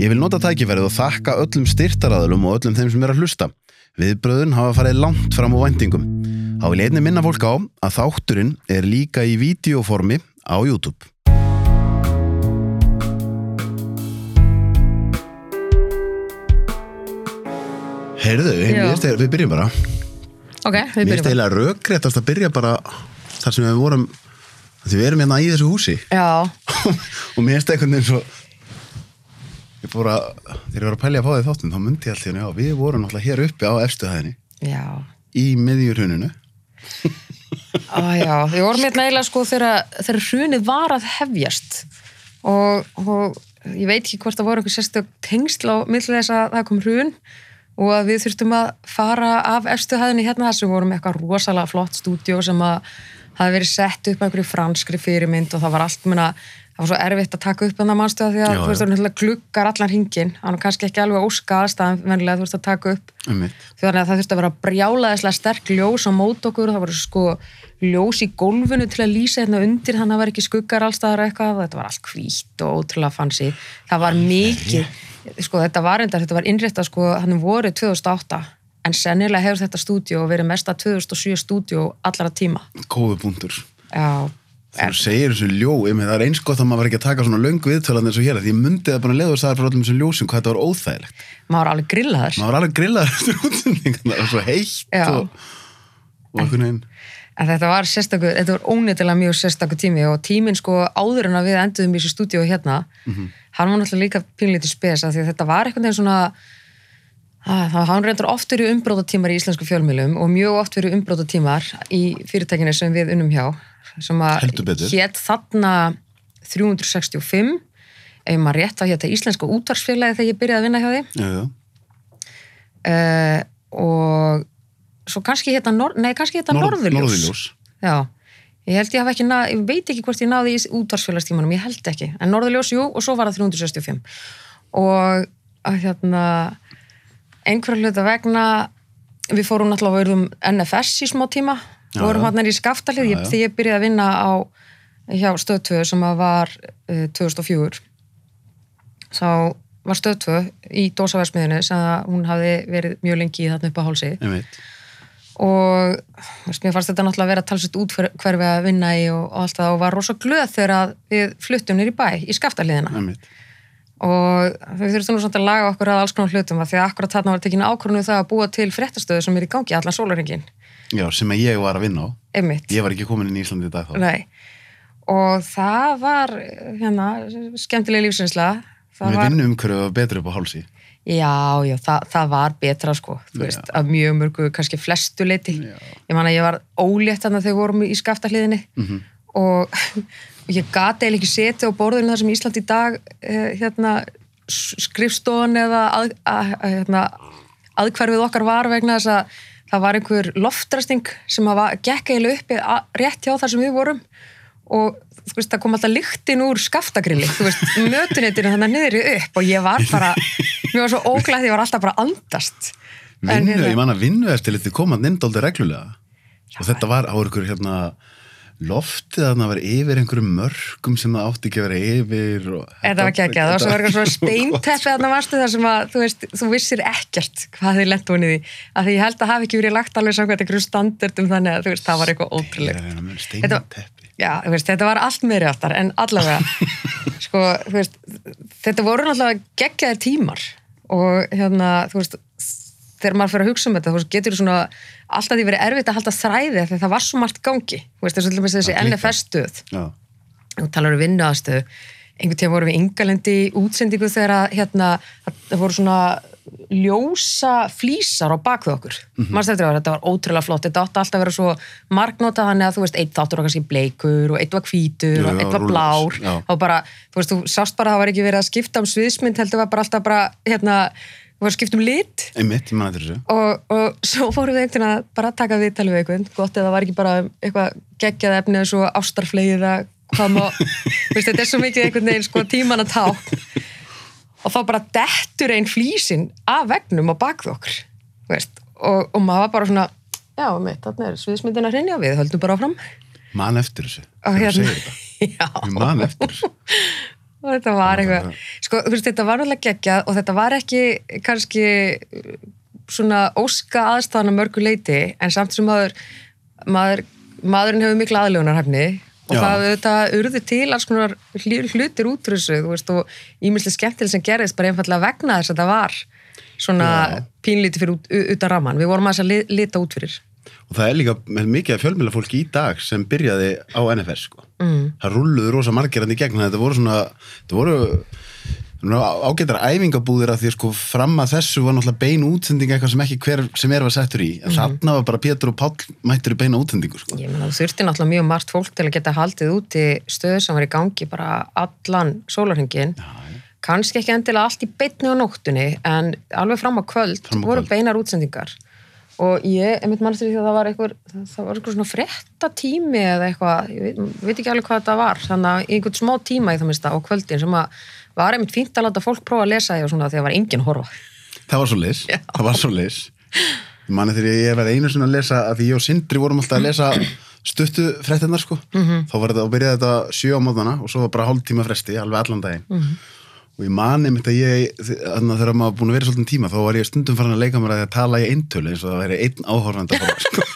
Ég vil nota tækifærið og þakka öllum styrtaraðalum og öllum þeim sem er að hlusta. Viðbröðun hafa farið langt fram á vendingum. Há vil einni minna fólk á að þátturinn er líka í videoformi á YouTube. Heyrðu, Já. við, byrjum bara. Ok, við Mér finnst byrjum bara. eiginlega rökréttast að byrja bara þar sem við vorum, því við erum hérna í þessu húsi Já, og mér finnst einhvern veginn svo ég fór að þegar ég var að pælja að fá því þáttum þá myndi ég allt í henni á við vorum náttúrulega hér uppi á efstu hæðinni. Já. í miðjurhuninu. Á, já, við vorum hérna eiginlega sko þegar, þegar hrunið var að hefjast. Og, og ég veit ekki hvort það voru einhver sérstök tengsl á milli þess að það kom hrun og að við þurftum að fara af efstu hæðinni hérna þess að við vorum eitthvað rosalega flott stúdíó sem að hafi verið sett upp að einhverju franskri fyrirmynd og það var allt, menna, það var svo erfitt að taka upp þannig að mannstöða því að Já, þú veist, það er náttúrulega gluggar allan hringin, hann er kannski ekki alveg óska aðstæðan venlega þú veist að taka upp. Þannig að það þurfti að vera brjálaðislega sterk ljós á mót okkur, það voru sko ljós í gólfinu til að lýsa hérna undir. Þannig að það var ekki skuggar allstaðar eitthvað. Þetta var allt hvítt og ótrúlega fancy. Það var mikið, sko þetta var endar, þetta var innréttað sko, hann voru 2008, en sennilega hefur þetta stúdíó verið mesta 2007 stúdíó allara tíma. Kóðu punktur Já, þú segir þessu ljó, ég með það er eins gott að maður var ekki að taka svona löngu viðtölan eins og hér því ég myndi það bara að leiða og sagði frá öllum þessum ljósum hvað þetta var óþægilegt. Maður var alveg grillaður. Maður var alveg grillaður eftir útsendingan það var svo heitt Já. og, og einhvern veginn. En þetta var sérstakur, þetta var ónýttilega mjög sérstakur tími og tíminn sko áður en að við enduðum í þessu stúdíu hérna, hann var náttúrulega líka pínlítið spes að þetta var einhvern veginn svona, að, það hann reyndar oft verið umbrótatímar í íslensku fjölmjölum og mjög oft verið umbrótatímar í fyrirtækinu sem við unnum hjá, sem að hétt þarna 365, ef maður rétt að hétta íslenska útvarsfélagi þegar ég byrjaði að vinna hjá því. Já, já. uh, og svo kannski Nor nei, kannski hérna Norð- Norðurljós. Já, ég held ég hafa ekki náð, ég veit ekki hvort ég náði í útvarsfélagstímanum, ég held ekki, en Norðurljós, jú, og svo var það 365. Og að hérna, einhverja hluta vegna, við fórum náttúrulega að verðum NFS í smá tíma, Já, vorum hann í skaftalið, þegar ég byrjaði að vinna á, hjá stöðtöðu sem að var uh, 2004, þá var stöðtöð í dósaversmiðinu sem að hún hafði verið mjög lengi í þarna upp á hálsi. Og veist, mér fannst þetta náttúrulega að vera talsett út hverfi að vinna í og, og allt það og var rosa glöð þegar að við fluttum nýr í bæ í skaftaliðina Einmitt. og við þurftum nú svona að laga okkur að alls konar hlutum af því að akkurat þarna var tekin ákvörðinu það að búa til fréttastöðu sem er í gangi allan sólarhengin já, sem að ég var að vinna á einmitt, ég var ekki komin inn í Íslandi í dag þá nei og það var hérna, skemmtileg lífsinsla við var, vinnum umhverju var betri upp á hálsi Já, já, það, það var betra sko, þú Já. veist, að mjög mörgu, kannski flestu leiti. Já. Ég man að ég var ólétt þannig að við vorum í skaftahliðinni Mhm. og, og ég gati eða ekki setið á borðinu þar sem Ísland í dag, eh, hérna, skrifstofan eða að, að, að, hérna, aðhverfið okkar var vegna þess að það var einhver loftrasting sem að gekk eiginlega uppi að, rétt hjá þar sem við vorum og veist, það kom alltaf lyktin úr skaftagrilli, þú veist, mötunetinu þannig niðri upp og ég var bara mér var svo óglætt, ég var alltaf bara að andast. En Vinnu, hérna- ég man að vinnu eftir litið komað nefndóldi reglulega. Og þetta var á ykkur hérna loftið að það var yfir einhverjum mörgum sem það átti ekki að vera yfir og Þetta var ekki ekki, það var svo verið svona steinteppi þarna varstu þar sem að, þú veist, þú vissir ekkert hvað þið lent honið í, af því ég held að hafi ekki verið lagt alveg samkvæmt einhverjum standardum þannig að, þú veist, það var eitthvað ótrúlegt. Þetta- steinteppi. Já, veist, þetta var allt meiri áttar, en allavega, sko, þetta voru náttúrulega geggjaðir tímar og hérna, þú veist, þegar maður fyrir að hugsa um þetta, þú getur svona alltaf því verið erfitt að halda þræði þegar það var svo margt gangi, þú veist, til dæmis þessi. NFS-stöð, og talar um vinnuaðstöðu. Einhvern tíma vorum við yngalandi í útsendingu þegar að hérna, það voru svona ljósa flísar á bakvið okkur. Mm -hmm. eftir að þetta var ótrúlega flott. Þetta átti alltaf að vera svo margnóta þannig að þú veist, eitt þáttur var kannski bleikur og eitt var hvítur og eitt var blár. já. og bara, þú veist, þú sást bara að það var ekki verið að skipta um sviðsmynd, heldur var bara alltaf bara hérna, það var að skipta um lit. Einmitt, eftir þessu. Og, og svo fórum við einhvern veginn að bara taka viðtalið við einhvern, gott eða það var ekki bara eitthvað geggjað efni eða svo ástarflegið eða hvað má, veist, þetta er svo mikið einhvern veginn sko tíman að tá og þá bara dettur einn flísin af vegnum á bakðu okkur veist, og, og maður var bara svona já, mitt, þarna er sviðismyndin að hreinja við höldum bara áfram. Man eftir þessu hérna, segir þetta. já. Man eftir þessu og þetta var eitthvað sko, veist, þetta var náttúrulega geggjað og þetta var ekki kannski uh, svona óska aðstæðan að mörgu leiti en samt sem maður, maður maðurinn hefur mikla aðlögunarhæfni og Já. það auðvitað urði til alls konar hlu- hlutir út úr þessu þú veist, og ímislega skemmtileg sem gerðist bara einfallega vegna þess að það var svona Já. pínlítið fyrir út, utan raman við vorum að li- lita út fyrir og það er líka mikið af fjölmjöla fólki í dag sem byrjaði á NFS sko. mm. það rulluðu rosa margir hann í gegn þetta voru svona, þetta voru svona ágættar æfingabúðir að því að sko fram að þessu var náttúrulega bein útsending eitthvað sem ekki hver sem er var settur í en þarna var bara Pétur og Páll mættur í beina útsendingu sko. Ég meina, þú þurfti náttúrulega mjög margt fólk til að geta haldið úti stöðu sem var í gangi bara allan sólarhingin. Kannski ekki endilega allt í beinni á nóttunni, en alveg fram á kvöld Fram á voru kvöld. beinar útsendingar. Og ég, einmitt mann eftir því að það var eitthvað, það var eitthvað svona frétta tími eða eitthvað, ég veit, veit ekki alveg hvað þetta var, þannig að einhvern smá tíma í það minnsta á kvöldin sem að var einmitt fínt að láta fólk prófa að lesa því að það var enginn að horfa. það var svo leis, Já. það var svo leis ég mani þegar ég var einu svona að lesa að því ég og Sindri vorum alltaf að lesa stuttu fréttinnar sko Mhm. þá var þetta, og byrjaði þetta sjö á móðana og svo var bara hálf tíma fresti, alveg allan daginn Mhm. Og ég mani mitt að ég þegar maður búin að vera svolítið tíma þá var ég stundum farin að leika mér að, tala í eintölu eins og það væri einn áhorfandi að horfa sko.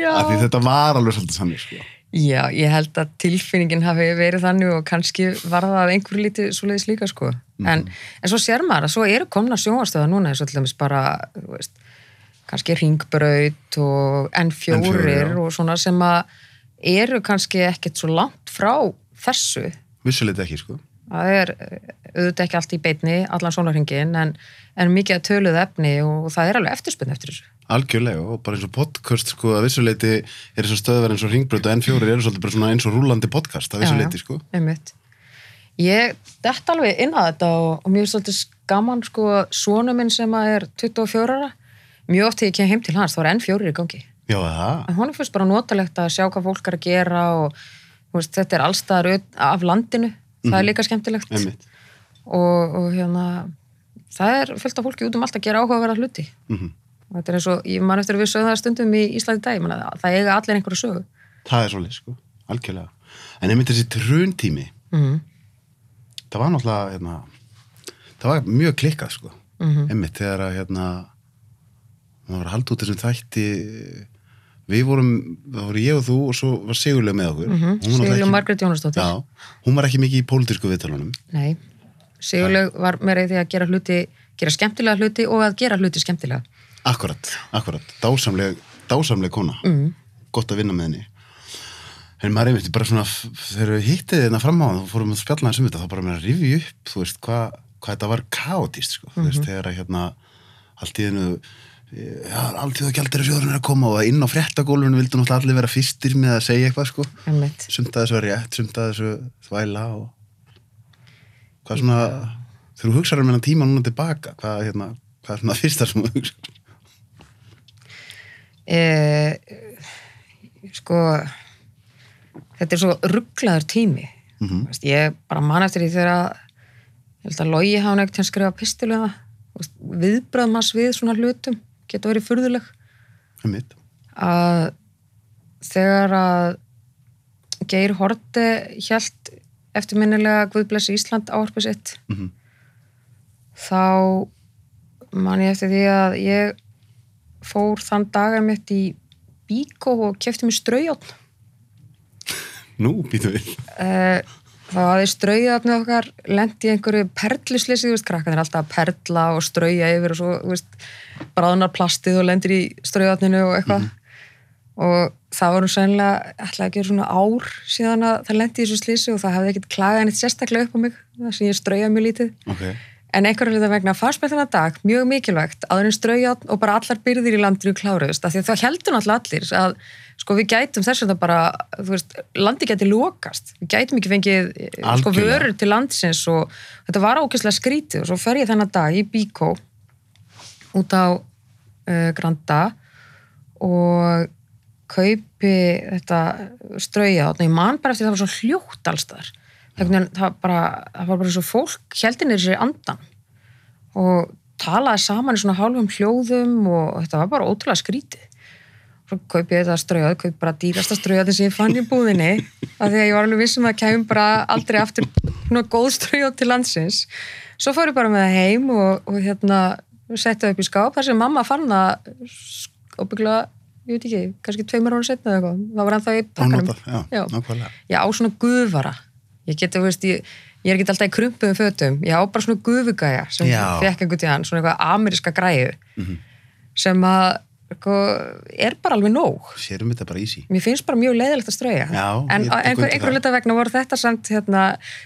Já. af því þetta var alveg svolítið sannig sko. Já, ég held að tilfinningin hafi verið þannig og kannski var það að einhverju lítið svoleiðis líka sko. En, en svo sér maður að svo eru komna sjónvarstöða núna eins og til dæmis bara, þú veist, kannski ringbraut og N4, N4, já. og svona sem að eru kannski ekkert svo langt frá þessu. Vissulegt ekki sko. Það er eh, auðvitað ekki allt í beinni, allan sólarringin, en, en mikið að töluð efni og það er alveg eftirspunni eftir þessu. algjörlega og bara eins og podcast sko að vissuleiti er þess að stöðver eins og ringbröð og N4 eru svolítið bara eins og rúlandi podcast að vissuleiti sko einmitt. Ég dætt alveg inn að þetta og, og mjög svolítið gaman sko sonu minn sem er 24 ára mjög oft þegar ég kem heim til hans þá er enn fjórir í gangi Já, það, en hún er fyrst bara notalegt að sjá hvað fólk er að gera og veist, þetta er allstaðar af landinu, það er líka skemmtilegt. Og, og hérna það er fullt af fólki út um allt að gera áhugaverða hluti. Mm og þetta er eins og, ég man eftir að við sögum það stundum í Íslandi dag, man að það eiga allir einhverju sögu. Það er svolítið sko, algjörlega. En einmitt þessi truntími mm það var náttúrulega hérna, það var mjög klikkað sko. -hmm. einmitt þegar að hérna það var halda út þessum þætti við vorum, það voru ég og þú og svo var Sigurlega með okkur. Var náttúrulega Sigurlega Margrét Jónasdóttir. Já, hún var ekki mikið í pólitísku viðtalunum. Nei, Sigurlaug var meira í því að gera hluti, gera skemmtilega hluti og að gera hluti skemmtilega. Akkurat, akkurat, dásamleg dásamleg kona, Mm. gott að vinna með henni. En maður einmitt bara svona þegar við hittið hérna fram á það, þá fórum að spjalla hans um þetta þá bara með að rifja upp, þú veist, hvað hvað þetta var kaotist sko, þú veist, þegar að hérna allt í hennu já, allt í það gældir að sjóðurinn er að koma og inn á fréttagólfinu vildu náttúrulega allir vera fyrstir með að segja eitthvað sko, einmitt. sumt að þessu var rétt sumt að þessu þvæla og hvað svona þegar þú hugsaður um hennan tíma núna tilbaka hvað, hérna, hvað er svona fyrsta sem þú hugsaður Eh, sko, þetta er svo rugglaður tími. Mhm. Veist, ég bara man eftir því þegar ég held að Logi hafa neitt til að skrifa pistilu um hans við svona hlutum geta verið furðuleg. mitt að þegar að Geir Horte hjælt eftirminnilega Guðblessi Ísland áharpið sitt Mhm. þá man ég eftir því að ég fór þann dagar mitt í Bíkó og kefti mér straujátt nú býtum við uh, þá hafði straujáttni okkar lendi í einhverju perlusleysi, þú veist, krakkan er alltaf að perla og strauja yfir og svo, þú veist bráðunar plastið og lendir í straujáttninu og eitthvað. Og það voru sennilega ætlaði að gera svona ár síðan að það lendi í þessu slísi og það hefði ekkert klagað neitt sérstaklega upp á mig þar sem ég straujaði mjög lítið. Ok, en einhverju hluta vegna fannst mér þennan dag mjög mikilvægt áður en straujátt og bara allar byrðir í landinu að þá heldur náttúrulega allir að sko við gætum þess að bara veist, landi gæti lokast. Við gætum ekki fengið eh, sko vörur til landsins og þetta var ókvæslega skrítið og svo fer ég þennan dag í Bíkó út á uh, Granda og kaupi þetta strauja og ég man bara eftir það var svo hljótt allstaðar það, bara, það var bara svo fólk heldinir sér andan og talaði saman í svona hálfum hljóðum og þetta var bara ótrúlega skrítið. Svo kaupi ég þetta strauja, kaupi bara dýrasta strauja sem ég fann í búðinni af því að ég var alveg vissum að það kemur bara aldrei aftur svona góð strauja til landsins. Svo fór ég bara með það heim og, og hérna setti það upp í skáp þar sem mamma fann það óbygglega, ég veit ekki, kannski tveimur ára setna eða eitthvað, það var ennþá í pakkanum. já, Já. á svona gufara ég geti, veist, ég, ég er ekki alltaf í krumpuðum fötum. Ég á bara svona gufugæja sem Já. fekk einhvern tíðan, svona eitthvað ameríska græðu Mhm. sem að sko, er bara alveg nóg. Sérum þetta bara easy. Mér finnst bara mjög leiðilegt að strauja. Já, en einhver, það. hluta vegna voru þetta samt hérna,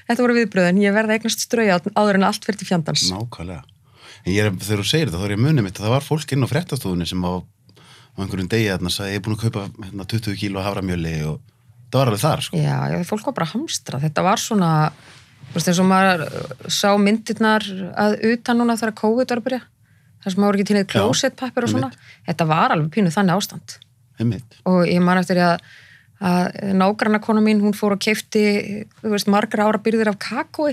þetta voru viðbröðin, ég verði eignast strauja áður en allt fyrir til fjandans. Nákvæmlega. En ég er, þegar þú segir þetta þá er ég munið mitt að það var fólk inn á fréttastofunni sem á, á einhverjum degi þarna sagði ég er búin að kaupa hérna, 20 kíló haframjöli og það var alveg þar sko. Já, já, fólk var bara að hamstra. Þetta var svona, þú veist, eins og maður uh, sá myndirnar að utan núna þegar COVID var að byrja. Það sem maður ekki til neitt klósettpappir og svona. Þetta var alveg pínu þannig ástand. einmitt, Og ég man eftir að, að nágranna kona mín, hún fór og keifti, þú veist, margra ára byrðir af kakói.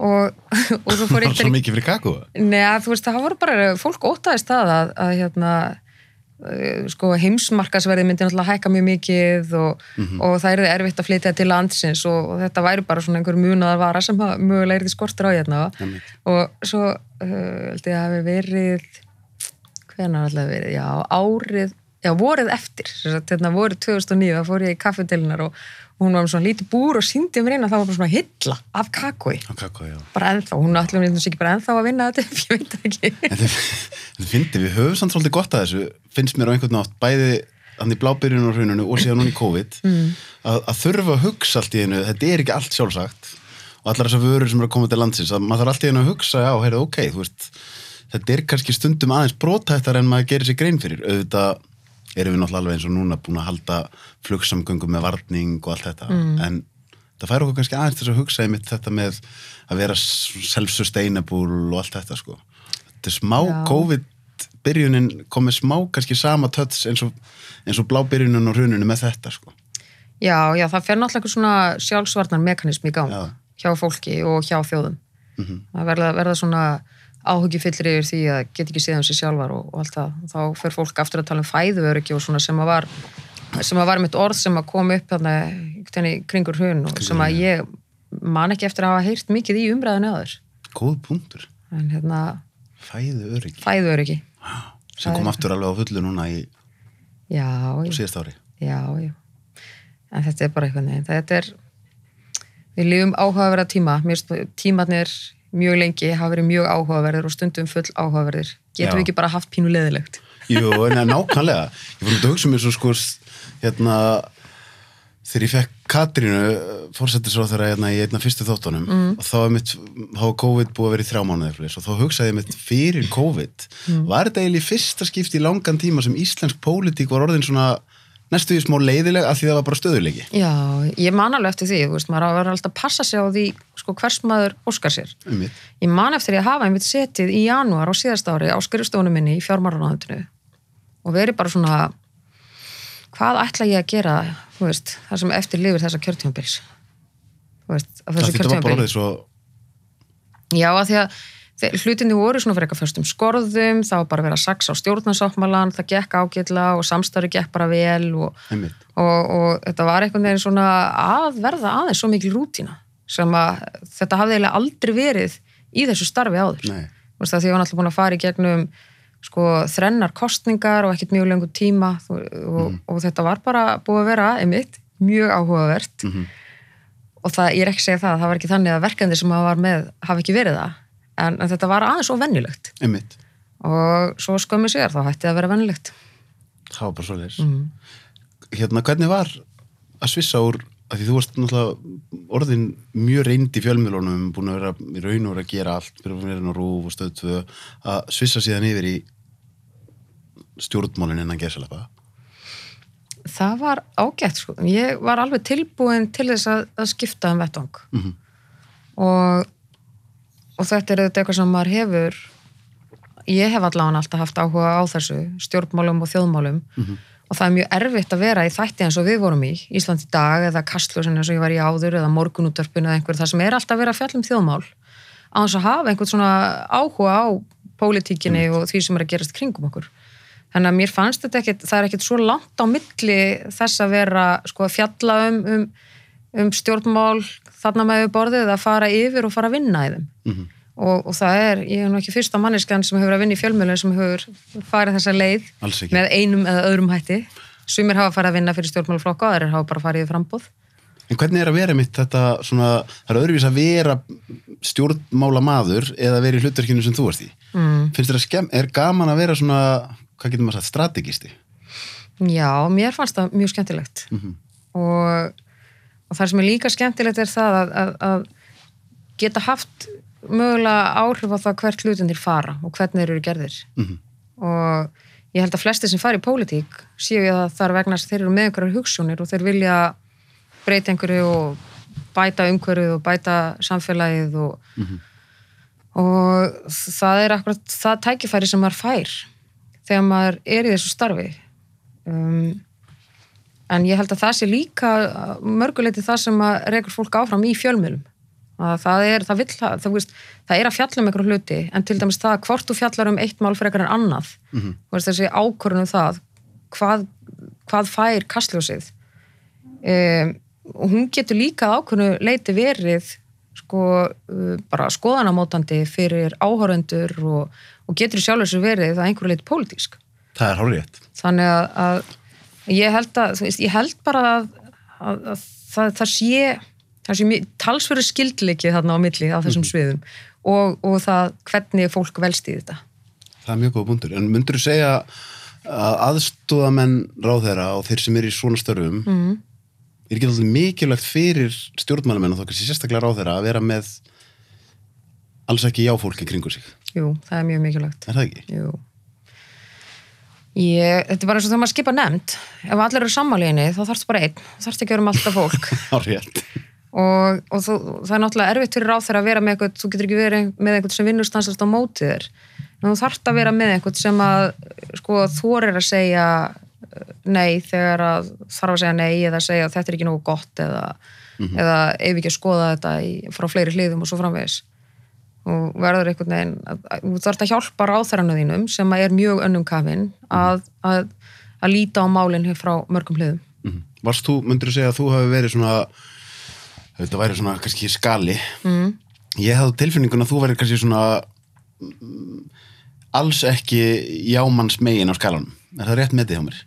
Og, og svo fór var eitt svo mikið fyrir kakó Nei, þú veist, það voru bara, fólk ótaðist það að, að hérna, sko, heimsmarkasverði myndi náttúrulega hækka mjög mikið og, og það er erfitt að flytja til landsins og, og þetta væri bara svona einhver munaðar vara sem að mögulega er því skortur á hérna. Einmitt. og svo uh, held ég að hafi verið hvenær alltaf verið, já, árið já, vorið eftir, sem sagt, hérna vorið 2009, þá fór ég í kaffetilnar og, og hún var með svona lítið búr og síndi mér inn að það var bara svona hilla af kakói. Bara ennþá, hún ætlum við ekki bara ennþá að vinna þetta, ég veit það ekki. En þið fyndi, við höfum samt svolítið gott að þessu finnst mér á einhvern nátt, bæði hann í blábyrjun og hrauninu og síðan núna í COVID mm. að, að þurfa að hugsa allt í einu þetta er ekki allt sjálfsagt og allar þessar vörur sem eru að koma til landsins að maður þarf allt í einu að hugsa, já, heyrðu, ok, þú veist þetta er kannski stundum aðeins brotættar en maður gerir sér grein fyrir. Auðvitað erum við náttúrulega alveg eins og núna búin að halda flugsamgöngum með varning og allt þetta en það fær okkur kannski aðeins þess að hugsa einmitt þetta með að vera self-sustainable og allt þetta sko þetta er smá Já. COVID byrjunin komið smá kannski sama töts eins og, eins og blábyrjunin og hruninu með þetta sko Já, já, það fer náttúrulega eitthvað svona sjálfsvarnar mekanism í gang Já. hjá fólki og hjá þjóðum. Mhm. Það verða, verða svona áhugifyllir yfir því að geta ekki séð um sig sjálfar og, og allt það. Þá fer fólk aftur að tala um fæðuöryggi og svona sem að var sem að var mitt orð sem að kom upp þarna í kringur hrun og sem að ég man ekki eftir að hafa heyrt mikið í umræðinu aður. góð punktur, En hérna, fæðu öryggi fæðuöryggi. sem kom aftur alveg á fullu núna í Já, síðast ári Já, já. En þetta er bara eitthvað neginn. Þetta er, við lifum áhugaverða tíma. Mér finnst tímarnir mjög lengi hafa verið mjög áhugaverðir og stundum full áhugaverðir. Getum Já. við ekki bara haft pínu leðilegt? Jú, en nákvæmlega ég fór um að hugsa mér svo sko hérna þegar ég fekk Katrínu fórsættisráð hérna í einna fyrstu þáttunum mm. og þá var mitt, þá var COVID búið að vera í þrjá mánuði og þá hugsaði ég mitt fyrir COVID mm. var þetta eiginlega fyrsta skipti í langan tíma sem íslensk pólitík var orðin svona næstu því smá leiðileg að því það var bara stöðuleiki Já, ég man alveg eftir því, þú veist, maður að vera alltaf að passa sig á því, sko, hvers maður óskar sér. Einmitt. Ég man eftir ég að hafa einmitt setið í janúar á síðast ári á skrifstofunum minni í fjármáranáðundinu og verið bara svona hvað ætla ég að gera, þú veist, þar sem eftir lifir þessa kjörtjónbils þú veist, af það þessu þetta var bara kjörtjónbil orðið svo Já, að því að hlutinni voru svona fyrir eitthvað förstum skorðum, var bara vera sax á stjórnarsáttmálan, það gekk ágætla og samstarfi gekk bara vel og og, og þetta var einhvern veginn svona að verða aðeins svo mikil rútína sem að þetta hafði eiginlega aldrei verið í þessu starfi áður. Veist, að því ég var náttúrulega búin að fara í gegnum sko, þrennar kostningar og ekkert mjög lengur tíma og, og þetta var bara búið að vera einmitt, mjög áhugavert. Mhm. og það, ég er ekki að segja það það var ekki þannig að verkefni sem maður var með hafi ekki verið það, en, en þetta var aðeins svo vennilegt einmitt og svo skömmu sér þá hætti það að vera vennilegt það var bara svo leiðis mm. hérna, hvernig var að svissa úr að því þú varst náttúrulega orðin mjög reynd í fjölmiðlunum búin að vera í raun og vera að gera allt byrja að vera á rúf og stöð tvö að svissa síðan yfir í stjórnmálinn innan gesalapa það var ágætt sko. ég var alveg tilbúin til þess að, að skipta um vettvang Mhm. og, og þetta er eitthvað sem maður hefur ég hef allavega alltaf haft áhuga á þessu stjórnmálum og þjóðmálum. Og það er mjög erfitt að vera í þætti eins og við vorum í. Ísland í dag eða Kastljósin eins og ég var í áður eða morgunútörpun eða einhver það sem er alltaf að vera að fjalla um þjóðmál. Á þess að hafa einhvern svona áhuga á pólitíkinni og því sem er að gerast kringum okkur. Þannig að mér fannst þetta ekkit, það er ekkit svo langt á milli þess að vera sko að fjalla um, um, um stjórnmál þarna með við borðið að fara yfir og fara að vinna í þeim Mhm. og, og það er, ég er nú ekki fyrsta manneskan sem hefur að vinna í fjölmjölun sem hefur farið þessa leið með einum eða öðrum hætti sumir hafa farið að vinna fyrir stjórnmálaflokka og aðrir hafa bara farið í frambúð En hvernig er að vera mitt þetta svona, það er öðruvís að vera stjórnmála maður eða vera í hlutverkinu sem þú ert í? mm. Finnst þér að skemm, er gaman að vera svona, hvað getur maður sagt, strategisti? Já, mér fannst það mjög skemmtilegt Mhm. og, og það sem er líka skemmtilegt er það að, að, að geta haft mögulega áhrif á það hvert hlutinir fara og hvernig þeir eru gerðir. Mhm. og ég held að flesti sem fara í pólitík séu ég að það er vegna að þeir eru með einhverjar hugsunir og þeir vilja breyta einhverju og bæta umhverju og bæta samfélagið og, og það er akkurat það tækifæri sem maður fær þegar maður er í þessu starfi. Um, en ég held að það sé líka mörguleiti það sem að reykur fólk áfram í fjölmjölum að það er, það vill, það, veist, það er að fjalla um einhverju hluti, en til dæmis það hvort þú fjallar um eitt mál frekar en annað Mhm. þú veist, þessi ákvörðun um það hvað, hvað fær kastljósið? Um, og hún getur líka að ákvörðunu leiti verið sko uh, bara skoðanamótandi fyrir áhöröndur og, og getur í sjálfur sér verið að einhverju leiti pólitísk. Það er hárið þannig að, að ég held að veist, ég held bara að, að, að það, það sé það sé mjög- talsverður skildleiki þarna á milli á þessum sviðum og, og það hvernig fólk velst í þetta Það er mjög góð búndur. En myndur þú segja að aðstóðamenn ráðherra og þeir sem eru í svona störfum mm. er ekki alltaf mikilvægt fyrir stjórnmælamenn og þá kannski sérstaklega ráðherra að vera með alls ekki jáfólki kringu sig. Jú, það er mjög mikilvægt Er það ekki? Jú Ég, þetta er bara eins og þegar maður skipa nefnd. Ef allir eru sammáliðinni þá þarfst bara einn. Þarfst ekki að vera um alltaf fólk. Og, og þú, það er náttúrulega erfitt fyrir ráþeira að vera með eitthvað, þú getur ekki verið með eitthvað sem vinnurstansast á mótið þér. En þú þarft að vera með eitthvað sem að sko þorir að segja eh, nei þegar að þarf að segja nei eða segja að þetta er ekki nógu gott eða, eða ef ekki að skoða þetta í, frá fleiri hliðum og svo framvegis og verður einhvern veginn að, að, þú þarft að hjálpa ráþæranu þínum sem að er mjög önnum kafin að, að, að líta á málinn hér frá mörgum hliðum. Mm Varst þú, myndur þú segja að þú hafi verið svona þetta væri svona kannski skali. Mm. ég hefði á tilfinninguna að þú væri kannski svona mm, alls ekki jámanns megin á skalanum. Er það rétt metið hjá mér?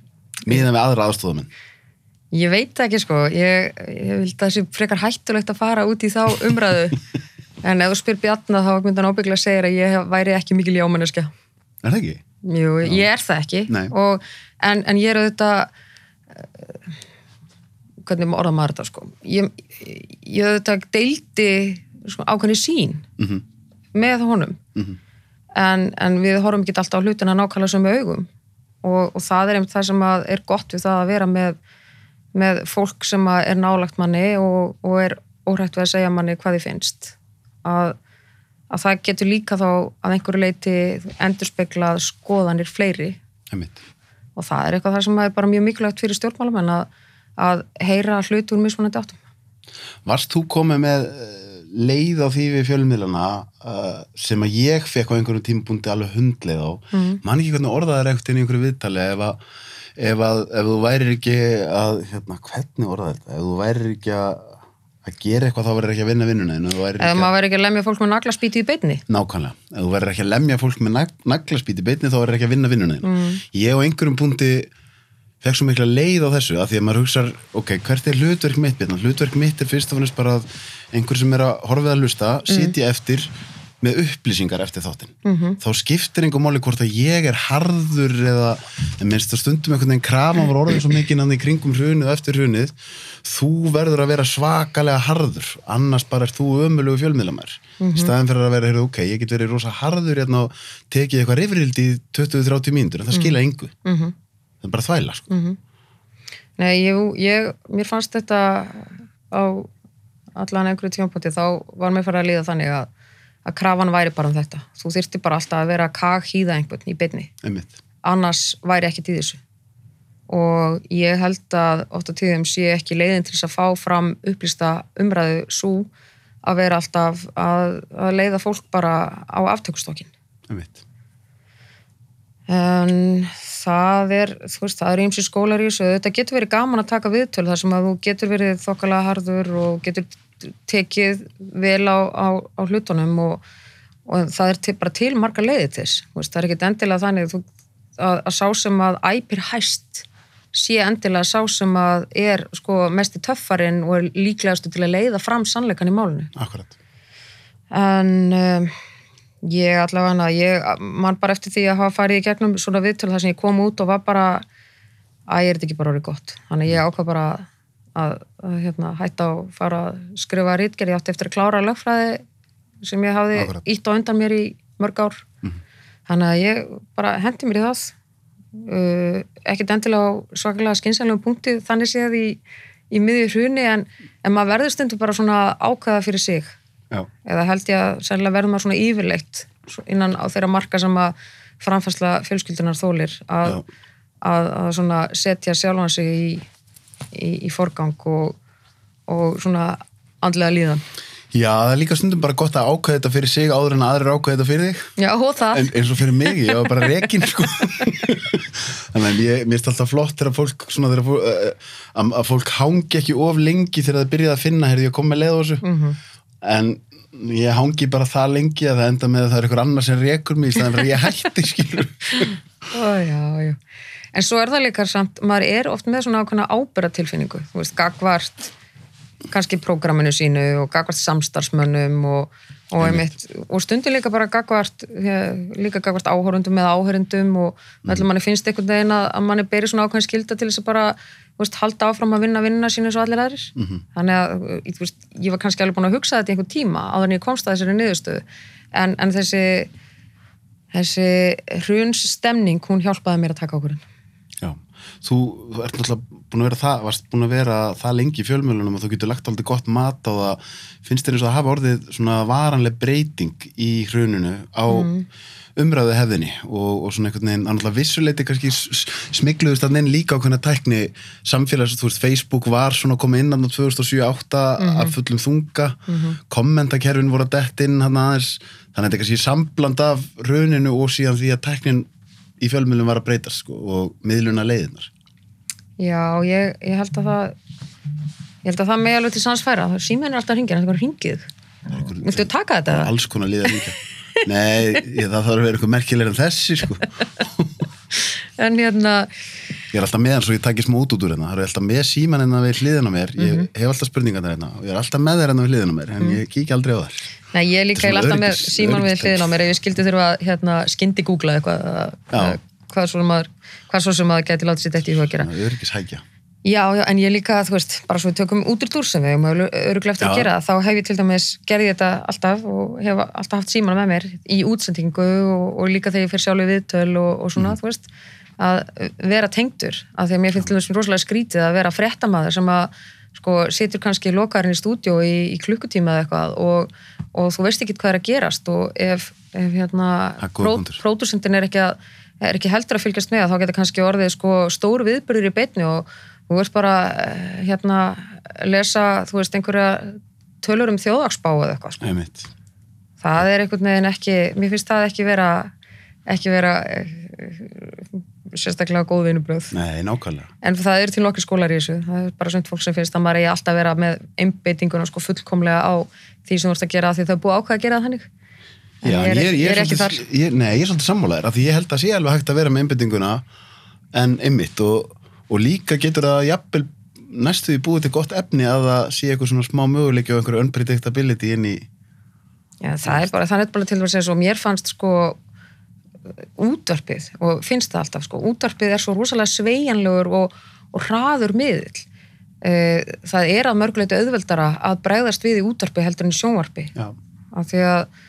Miðan við aðra aðstofamenn Ég veit ekki sko, ég, ég vil það sé frekar hættulegt að fara út í þá umræðu en ef þú spyr Bjarna þá myndi hann ábyggla að segja að ég væri ekki mikil jámanneska. Er það ekki? Jú, ég er það ekki og, en, en ég er auðvitað eh, hvernig maður orða maður þetta sko ég, ég þetta deildi sko, ákveðni sín Mhm. með honum Mhm. en, en við horfum ekki alltaf á hlutina nákvæmlega sem augum og, og það er einmitt það sem er gott við það að vera með, með fólk sem er nálagt manni og, og er óhrætt við að segja manni hvað þið finnst að, að það getur líka þá að einhverju leiti endurspeglað skoðanir fleiri Einmitt. og það er eitthvað það sem er bara mjög mikilvægt fyrir stjórnmálamenn að, að heyra hluti úr mismunandi áttum. Varst þú komið með eh, leið á því við fjölmiðlana uh, sem að ég fekk á einhverjum tímabúndi alveg hundleið á mm. man ekki hvernig orðaði reykt inn í einhverju viðtali ef, að, ef, að, ef þú værir ekki að, hérna, hvernig þetta ef þú værir ekki að, að gera eitthvað þá verður ekki að vinna vinnuna Ef ekki að, maður verður ekki að lemja fólk með naglaspíti í beinni. nákvæmlega, ef þú verður ekki að lemja fólk með nag, naglaspít í beinni þá verður ekki að vinna vinnuna þína. ég á einhverjum punkti fekk svo mikla leið á þessu að því að maður hugsar, ok, hvert er hlutverk mitt Birna? hlutverk mitt er fyrst og fannst bara að einhver sem er að horfið að lusta sitja eftir með upplýsingar eftir þáttinn. -hmm. þá skiptir einhver máli hvort að ég er harður eða, minnst það stundum einhvern veginn krafan var orðið svo mikið nann í kringum hrunið og eftir hrunið þú verður að vera svakalega harður annars bara er þú ömulegu fjölmiðlamær. Í staðin fyrir að vera, heyrðu, ok, ég get verið rosa harður hérna og tekið eitthvað rifrildi í 20-30 mínútur, en það skilja engu. Mm -hmm. það er bara þvæla, sko. Nei, ég, ég, mér fannst þetta á allan einhverju tjónpoti, þá var mér farið að líða þannig að, að krafan væri bara um þetta. Þú þyrfti bara alltaf að vera að kaghýða einhvern í beinni. einmitt, annars væri ekkert í þessu. Og ég held að oft á tíðum sé ekki leiðin til þess að fá fram upplýsta umræðu svo að vera alltaf að, að leiða fólk bara á aftökustokkin einmitt. En það er þú veist, það er og skólar í þessu. Þetta getur verið gaman að taka viðtöl þar sem að þú getur verið þokkalega harður og getur tekið vel á, á, á hlutunum og, og það er til, bara til marga leiði til þess. Það er ekkit endilega þannig þú, að, að sá sem að æpir hæst sé endilega sá sem að er sko mest í töffarinn og er líklegastu til að leiða fram sannleikan í málinu. Akkurat, en um, ég allavega ég man bara eftir því að hafa farið í gegnum svona viðtölu þar sem ég kom út og var bara að ég er þetta ekki bara orðið gott? Þannig ég ákvað bara að, að hérna, hætta og fara að skrifa rítgerð, ég átti eftir að klára lögfræði sem ég hafði Akkurat. ítt á undan mér í mörg ár. Þannig að ég bara hendi mér í það. Uh, ekkert endilega á svakalega skynsallegum punkti þannig séð í, í miðju hruni en, en maður verður stundum bara svona ákveða fyrir sig. Já, eða held ég að sérlega verður maður svona yfirleitt innan á þeirra marka sem að framfærsla fjölskyldunar þólir að, að, að svona setja sjálfan sig í, í, í forgang og, og svona andlega líðan. já, það er líka stundum bara gott að ákveða þetta fyrir sig áður en aðrir ákveða þetta fyrir þig Já, og það. en, eins og fyrir mig, ég var bara rekin sko. þannig að ég, mér er alltaf flott þegar fólk, svona, þegar fólk uh, að, að fólk hangi ekki of lengi þegar það byrjaði að finna, heyrðu ég kom með leið á þessu Mhm. en ég hangi bara það lengi að það enda með að það er einhver annar sem rekur mig í staðan fyrir að ég hætti skilur Ó, já, já. En svo er það líka samt, maður er oft með svona ákveðna ábyrratilfinningu, þú veist, gagvart kannski prógraminu sínu og gagvart samstarfsmönnum og, og, einmitt, og stundum líka bara gagvart líka gagvart áhórundum eða áhórundum og mm. allir manni finnst einhvern veginn að, að manni beri svona ákveðin skilda til þess að bara veist, halda áfram að vinna vinnuna sínu og allir aðrir -hmm. þannig að þú veist, ég var kannski alveg búin að hugsa þetta í einhver tíma áður en ég komst að þessari niðurstöðu en, en þessi þessi hruns stemning, hún hjálpaði mér að taka ákvörðun. Þú, þú ert náttúrulega búin að vera það, varst búin að vera það lengi í fjölmjölunum og þú getur lagt aldrei gott mat á það, finnst þér eins og að hafa orðið svona varanleg breyting í hruninu á umræðu hefðinni og, og svona einhvern veginn, að náttúrulega vissuleiti kannski s- smygluðust að neinn líka á hvernig tækni samfélags, þú veist, Facebook var svona komið inn á 2007-2008 af fullum þunga, kommentakerfin voru að dett inn hann aðeins, þannig að þetta er kannski sambland af hruninu og síðan því að tæknin í fjölmjölum var að breytast sko, og miðluna leiðinar. Já, ég, ég held að það ég held að það með alveg til sannsfæra síminn er alltaf hringin, þetta er hringið Viltu taka þetta? alls konar liða líka Nei, ég, það þarf að vera eitthvað merkilega en þessi sko. En hérna, Ég er alltaf með hann svo ég takki smá út úr hérna. Það er alltaf með síman hérna við hliðina mér. Ég hef alltaf spurningar hérna og ég er alltaf með þér hérna við hliðina mér en ég kík aldrei á þær nei, ég líka ég alltaf með síman við hliðin á mér. Ef ég skildi þurfa að hérna, skyndi googla eitthvað hvað svo sem maður hvað svo sem maður geti látið sér þetta í huga að gera. Það er öryggis hækja Já, já, en ég líka, þú veist, bara svo við tökum út úr dúr sem við höfum öruglega eftir Já. að gera þá hef ég til dæmis gerði þetta alltaf og hef alltaf haft síman með mér í útsendingu og, og líka þegar ég fyrir sjálf í viðtöl og, og svona, þú veist, að vera tengdur, af því að mér finnst til þessum rosalega skrítið að vera fréttamaður sem að sko, situr kannski lokaðurinn í stúdíó í, í klukkutíma eða eitthvað og, og þú veist ekki hvað er að gerast og ef, ef hérna, Það er er ekki heldur að fylgjast með þá geta kannski orðið sko, stór viðbyrður í beinni og þú veist bara eh, hérna lesa þú veist einhverja tölur um þjóðagsbá eða eitthvað sko. það er einhvern veginn ekki mér finnst það ekki vera ekki vera eh, sérstaklega góð vinubröð Nei, nákvæmlega. en það eru til nokkri skólar í þessu. Það er bara svona fólk sem finnst að maður eigi alltaf að vera með einbeitinguna sko fullkomlega á því sem þú ert að gera því það er búið að ákveða að gera það þannig. En Já, ég er, ég, ég, er ekki þar. nei, ég er svolítið sammálaðir af því ég held að sé alveg hægt að vera með einbyttinguna en einmitt og, og líka getur það jafnvel næstu því búið til gott efni að það sé eitthvað svona smá möguleiki og einhverju unpredictability inn í Já, það er bara, það er bara til að segja svo, mér fannst sko útvarpið og finnst það alltaf sko, útvarpið er svo rosalega sveigjanlegur og, og hraður miðill. Eh, það er að mörguleitu auðveldara að bregðast við í útvarpi heldur en sjónvarpi. Já, af því að,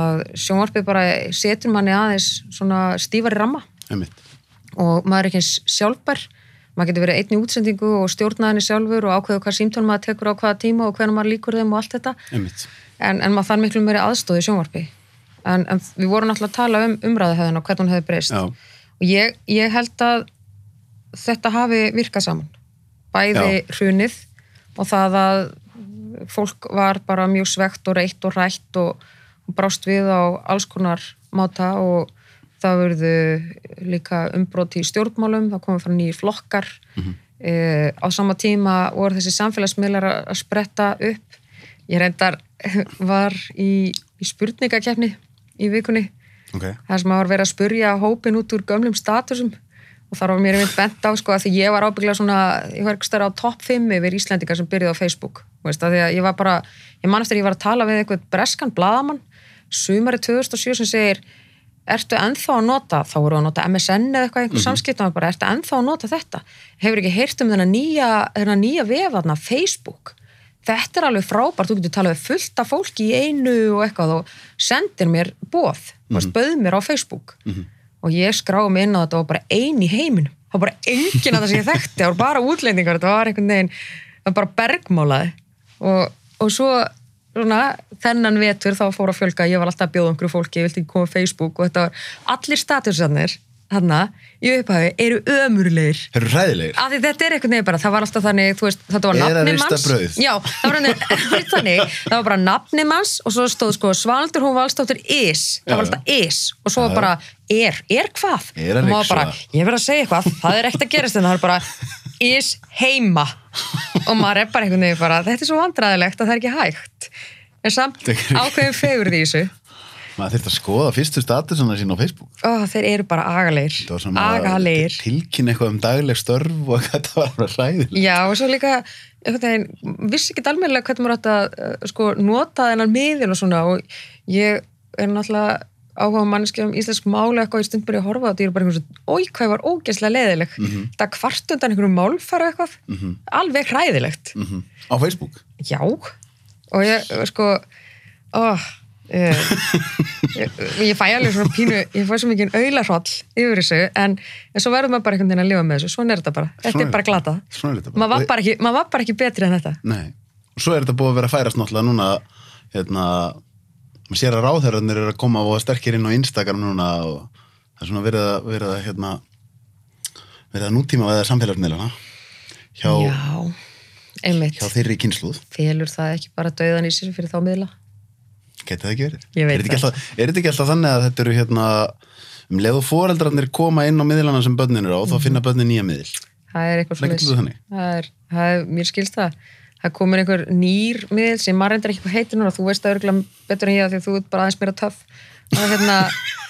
að sjónvarpi bara setur manni aðeins svona stífari ramma. Einmitt. og maður er ekki eins sjálfbær. Maður getur verið einn í útsendingu og stjórnaðinni sjálfur og ákveðu hvað símtón maður tekur á hvaða tíma og hvernig maður líkur þeim og allt þetta. En, en maður þarf miklu meiri aðstóð í sjónvarpi en, en við vorum náttúrulega að tala um umræðuhefðin og hvernig hún hefði breyst. Og ég, ég held að þetta hafi virkað saman. Bæði hrunið og það að fólk var bara mjög svegt og reitt og rætt og, og brást við á alls konar máta og það verðu líka umbrot í stjórnmálum, það komið frá nýjir flokkar. E, á sama tíma voru þessi samfélagsmiðlar að spretta upp. Ég reyndar var í, í spurningakefni í vikunni. Ok. það sem var verið að spurja hópin út úr gömlum statusum og þar var mér einmitt bent á sko að því ég var ábygglega svona, ég var ekki stærra á topp 5 yfir Íslendingar sem byrjuði á Facebook veist, að því að ég var bara, ég man eftir ég var að tala við eitthvað breskan bladamann sumari 2007 sem segir ertu ennþá að nota, þá voru að nota MSN eða eitthvað, einhver samskiptum, bara ertu ennþá að nota þetta? Hefur ekki heyrt um þennan nýja þennan nýja vefarna, Facebook þetta er alveg frábært, þú getur talað við fullt af fólki í einu og eitthvað og sendir mér bóð, mm -hmm. bauð mér á Facebook. Og ég skráði mig inn á þetta og bara ein í heiminum. Það var bara enginn að það sem ég þekkti það var bara útlendingar, þetta var einhvern veginn það var bara bergmálaði og, og svo svona, þennan vetur þá fór að fjölga, ég var alltaf að bjóða einhverju fólki, ég vilti ekki koma á Facebook og þetta var allir statusarnir þarna í upphafi eru ömurlegir. Þeir eru hræðilegir. af því þetta er einhvern veginn bara, það var alltaf þannig veist, þetta var að nafni rista manns. brauð? já, það var það var bara nafni manns og svo stóð sko Svaldur hún valstóttir is, það var alltaf is og svo já. bara er, er hvað? Er og maður bara, ég verð að segja eitthvað það er ekkert að gerast en það er bara is heima. Og maður er bara einhvern veginn bara, þetta er svo vandræðilegt að það er ekki hægt. En samt ákveðin fegur því þessu Maður þurft að skoða fyrstu statusuna sín á Facebook. Ó, þeir eru bara agalegir Það agalegir tilkynna eitthvað um dagleg störf og þetta var bara hræðilegt. Já, og svo líka veginn, vissi ekki almennilega hvernig maður átt að uh, sko, nota þennan miðil og svona og ég er náttúrulega áhuga manneski um íslensk máli eitthvað í stund byrja að horfa á þetta, ég er bara einhvern svona oi, hvað var ógeðslega leðileg mm -hmm. það kvart undan einhverjum málfæra eitthvað alveg hræðilegt Mm Á Facebook. Já, og ég, sko ó, ég, ég, fæ alveg svona pínu ég fæ svo mikið auðlarhroll yfir þessu en, en svo verður maður bara einhvern veginn að lifa með þessu. Svona er þetta bara, þetta er er bara glata maður var bara ekki, maður var bara ekki betri en þetta. Nei, og svo er þetta búið að vera að færast náttúrulega núna, hérna, maður sér að ráðherrarnir eru að koma og sterkir inn á Instagram núna og það er svona verið að, verið að, hérna, verið að nútíma veða samfélagsmiðlana hjá, Já, einmitt. hjá þeirri kynsluð. Felur það ekki bara döðan í sér fyrir þá miðla? Geti það ekki verið? Ég veit er það. alltaf, er þetta ekki alltaf þannig að þetta eru, hérna, um leið og foreldrarnir koma inn á miðlana sem börnin eru á, þá finna börnin nýja miðl. Það er eitthvað þú það er, það er, mér skilst það. Það komur einhver nýr miðl sem maður reyndar ekki hvað heitir núna, þú veist það örgulega betur en ég af því að þú ert bara aðeins meira töff. Það er, hérna,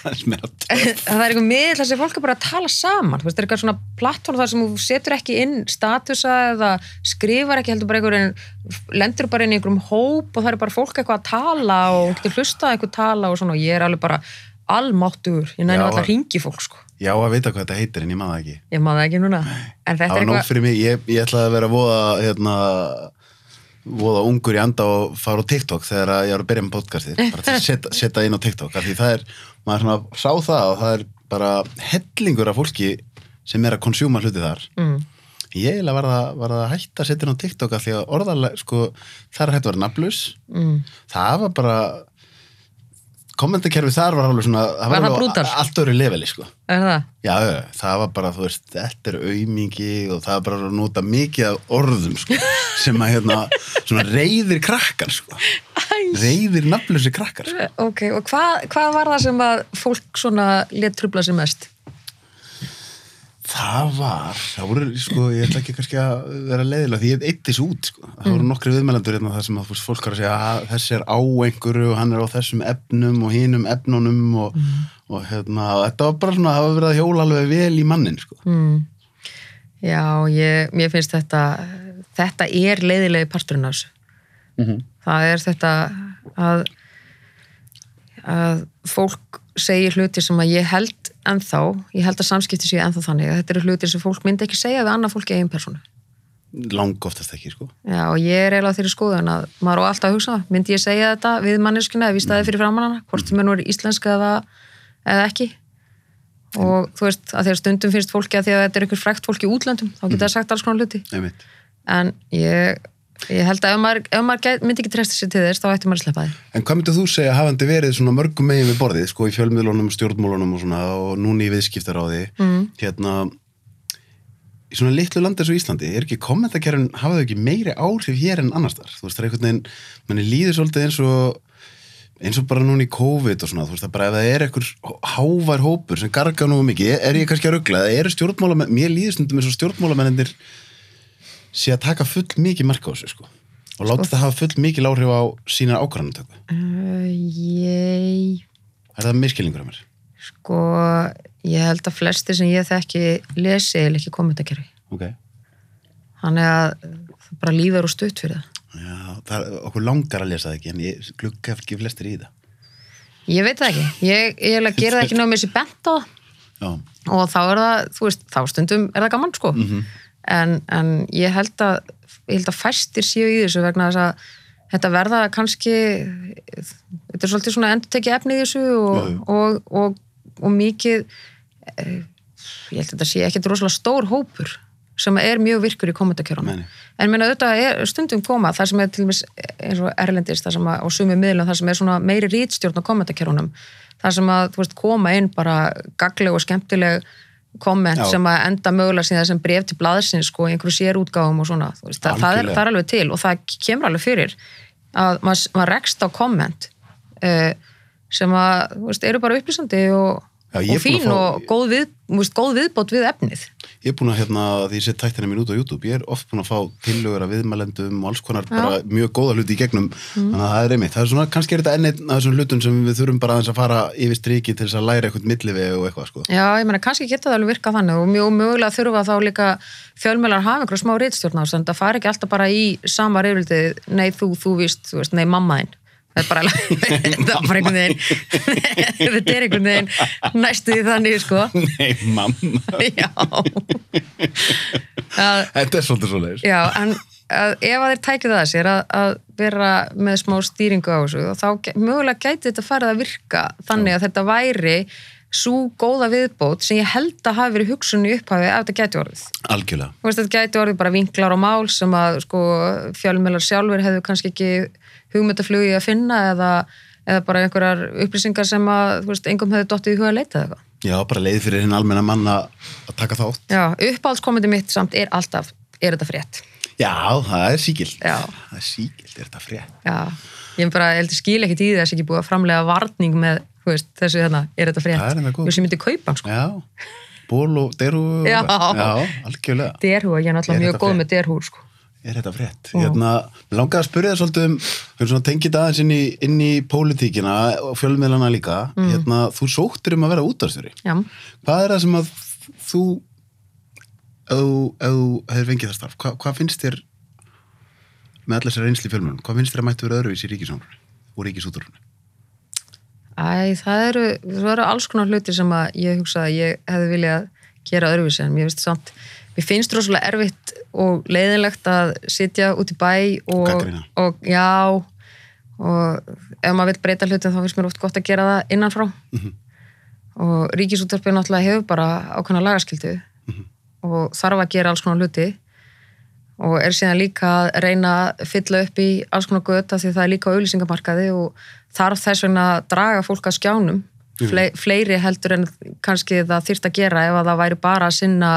Það er töff. það er einhver miðl þar sem fólk er bara að tala saman. Þú veist, það er eitthvað svona plattform þar sem þú setur ekki inn statusa eða skrifar ekki heldur bara einhverjum, lendur bara inn í einhverjum hóp og það er bara fólk eitthvað að tala og getur hlustað á einhver tala og svona og ég er alveg bara almáttugur, ég næði alltaf að ringi fólk sko. Já, að vita hvað þetta heitir en ég maður ekki. Ég maður ekki núna. En þetta Það er var nóg eitthvað, fyrir mig, ég, ég ætlaði að vera voða, hérna, voða ungur í anda og fara á TikTok þegar að ég var að byrja með podcastið, bara til að setja, setja inn á TikTok, af því það er, maður svona sá það og það er bara hellingur af fólki sem er að konsjúma hluti þar. mm, Ég eiginlega var var að hætta að setja inn á TikTok af því að orðalega, sko, það er hægt að vera nafnlaus, mm, það var bara, kommentakerfi þar var alveg svona, það Var á allt öðru leveli, sko. er það? Já, það var bara, þú veist, þetta er aumingi og það er bara að nota mikið af orðum, sko, sem að hérna, svona reyðir krakkar, sko, reyðir nafnlösi krakkar, sko. Ok, og hvað, hvað var það sem að fólk svona let trubla sig mest? Það var, það voru, sko, ég ætla ekki kannski að vera leiðilega því ég eitt þessu út, sko, það voru nokkri viðmælendur hérna þar sem að fólk er að segja að þessi er á einhverju og hann er á þessum efnum og hinum efnunum og, og hérna, og þetta var bara svona, það var verið að hjóla alveg vel í mannin, sko. Mm. Já, ég, mér finnst þetta, þetta er leiðilegi parturinn af þessu. Mm Það er þetta að, að fólk segir hluti sem að ég held ennþá, ég held að samskipti séu ennþá þannig að þetta eru hluti sem fólk myndi ekki segja við annað fólki eigin persónu. Lang oftast ekki, sko. Já, og ég er eiginlega þeirri skoðun að maður á alltaf að hugsa, myndi ég segja þetta við manneskina eða við staðið fyrir framann hana, hvort sem er íslenska eða, eða ekki. Og þú veist, að þegar stundum finnst fólki að því að þetta er einhver frækt fólki útlöndum, þá geta það sagt alls konar hluti. Einmitt. En ég, ég held að ef maður, ef maður myndi ekki treysta sér til þess, þá ætti maður að sleppa því. En hvað myndið þú segja hafandi verið svona mörgum megin við borðið, sko, í fjölmiðlunum, stjórnmálunum og svona, og núni í viðskiptaráði, Mm. hérna, í svona litlu landi eins og Íslandi, er ekki kommentakerfin, hafa þau ekki meiri áhrif hér en annars þar? Þú veist, það er einhvern veginn, manni líður svolítið eins og, eins og bara núna í COVID og svona, þú veist, það bara ef það er einhver hávær hópur sem garga nú mikið, er ég kannski að ruggla, eða eru stjórnmálamenn, mér líður stundum eins og stjórnmálamennir sé að taka full mikið marka á þessu, sko. Og láta það hafa full mikið áhrif á sína ákvarðanumtöku. Uh, ég, Er það miskilningur af mér? sko, ég held að flesti sem ég þekki lesi eða ekki kommentakerfi. Ok. Þannig að það bara lífur og stutt fyrir það. Já, það er okkur langar að lesa það ekki, en ég glugga ekki flestir í það. Ég veit það ekki. Ég, ég held að gera það ekki með þessi bent á það. Já, Og þá er það, þú veist, þá stundum er það gaman, sko. En, en ég held að, ég held að fæstir séu í þessu vegna þess að þetta verða kannski, þetta er svolítið svona endur tekið efni í þessu og, og, og, og mikið, eh, ég held að þetta sé ekkert rosalega stór hópur sem er mjög virkur í nei. En minna auðvitað er stundum koma það sem er til dæmis eins og erlendist að á sumi miðlum það sem er svona meiri rítstjórn á kommentarkjörunum það sem að veist koma inn bara gagleg og skemmtileg komment Já. sem að enda mögulega síðan sem bref til blaðsins sko, einhverju sérútgáfum og svona veist, það, það, er, það er alveg til og það kemur alveg fyrir að maður, maður rekst á komment uh, sem að veist, eru bara upplýsandi og, Já, og fín fá- og góð, við, veist, góð viðbót við efnið Ég er búin að, hérna, því ég set tættina mín út á YouTube, ég er oft búin að fá tillögur af viðmælendum og alls konar bara mjög góða hluti í gegnum, þannig að það er einmitt. Það er svona, kannski er þetta enn einn af þessum hlutum sem við þurfum bara aðeins að fara yfir striki til þess að læra eitthvað milliveg og eitthvað, sko. Já, ég meina, kannski geta það alveg virkað þannig og mjög mögulega þurfa þá líka fjölmjölar hafa einhverju smá en það er bara, það bara einhvern veginn þetta er einhvern veginn næstu því þannig, sko Nei, mamma. Já Þetta er svolítið svoleiðis. Já, en að, ef að þeir tækju það að sér að, að vera með smá stýringu á þessu þá ge- mögulega gæti þetta farið að virka þannig að þetta væri svo góða viðbót sem ég held að hafi verið hugsun í upphafi ef þetta gæti orðið. Algjörlega. Veist, þetta gæti orðið bara vinklar á mál sem að sko, fjölmjölar sjálfur hefðu kannski ekki hugmyndaflugi að finna eða, eða bara einhverjar upplýsingar sem að, veist, engum hefðu dottið í huga að leita eða eitthvað. Já, bara leið fyrir hinn almenna mann að að taka þátt. Já, uppáhaldskomandi mitt samt er alltaf, er þetta frétt? Já, það er síkild. Já. Það er síkild, er þetta frétt. Já, ég bara, ég held að skil ekkit í þess ekki búið að framlega varning með, þú veist, þessu hérna, er þetta frétt? Það er enda góð. Þú veist, ég myndi kaupa sko. Já, ból og derhú. Já. Já, algjörlega. Derhú, ég er Er náttúrulega mjög góð með derhúr, sko. Er þetta frétt? Hérna, mér langaði að spyrja það svolítið um, við svona tengið aðeins inn í, inn í pólitíkina og fjölmiðlana líka. Hérna, þú sóttir um að vera útastjóri. Já, Hvað er það sem að þú, ef þú- ef þú hefur fengið það starf, hvað, hvað finnst þér með allir þessar reynsli í fjölmiðlunum? Hvað finnst þér að mættu vera öðruvís í ríkisónurinn og ríkisúturunni? Æ, það eru, það eru alls konar hluti sem að ég hugsa að ég hefði viljað gera öðruvísi en mér finnst samt mér finnst rosalega erfitt og leiðinlegt að sitja út í bæ og, og já og ef maður vil breyta hlutin þá finnst mér oft gott að gera það innanfrá. Og ríkisúttarpið náttúrulega hefur bara ákveðna lagaskildu og þarf að gera alls konar hluti. Og er síðan líka að reyna að fylla upp í alls konar göta því það er líka auðlýsingamarkaði og þarf þess vegna að draga fólk að skjánum. Fle, fleiri heldur en kannski það þyrft að gera ef að það væri bara að sinna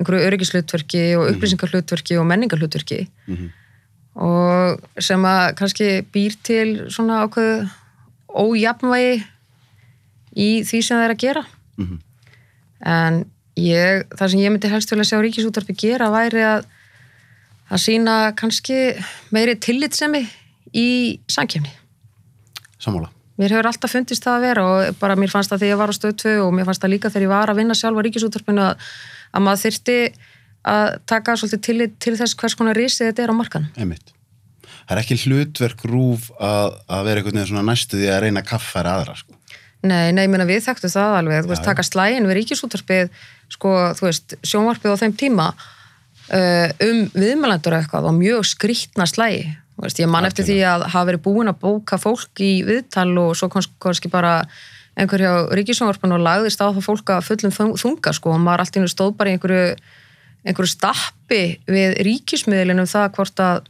einhverju öryggislutverki og upplýsingarhlutverki og menningarhlutverki. Og sem að kannski býr til svona ákveðu ójafnvægi í því sem það er að gera. En ég, það sem ég myndi helst vilja sjá ríkisúttarpi gera væri að að sína kannski meiri tillitsemi í samkjöfni. Sammála. Mér hefur alltaf fundist það að vera og bara mér fannst það þegar ég var á stöð 2 og mér fannst það líka þegar ég var að vinna sjálf á ríkisúttarpinu að, að maður þyrti að taka svolítið tillit til þess hvers konar risið þetta er á markanum. Einmitt. Það er ekki hlutverk rúf að, að vera einhvern veginn svona næstu því að reyna kaffæra aðra, sko. Nei, nei, minna, við þekktu það alveg, þú veist, taka slægin við ríkisúttarpið, sko, sjónvarpið á þeim tíma uh, um viðmælendur eitthvað og mjög skrýtna slægi, ég man eftir því að hafa verið búin að bóka fólk í viðtal og svo kannski bara einhver hjá ríkisjónvarpinu og lagðist á það fólk að fullum þung- þunga, sko, og maður allt í einu stóð bara í einhverju, einhverju stappi við ríkismiðlinu um það hvort að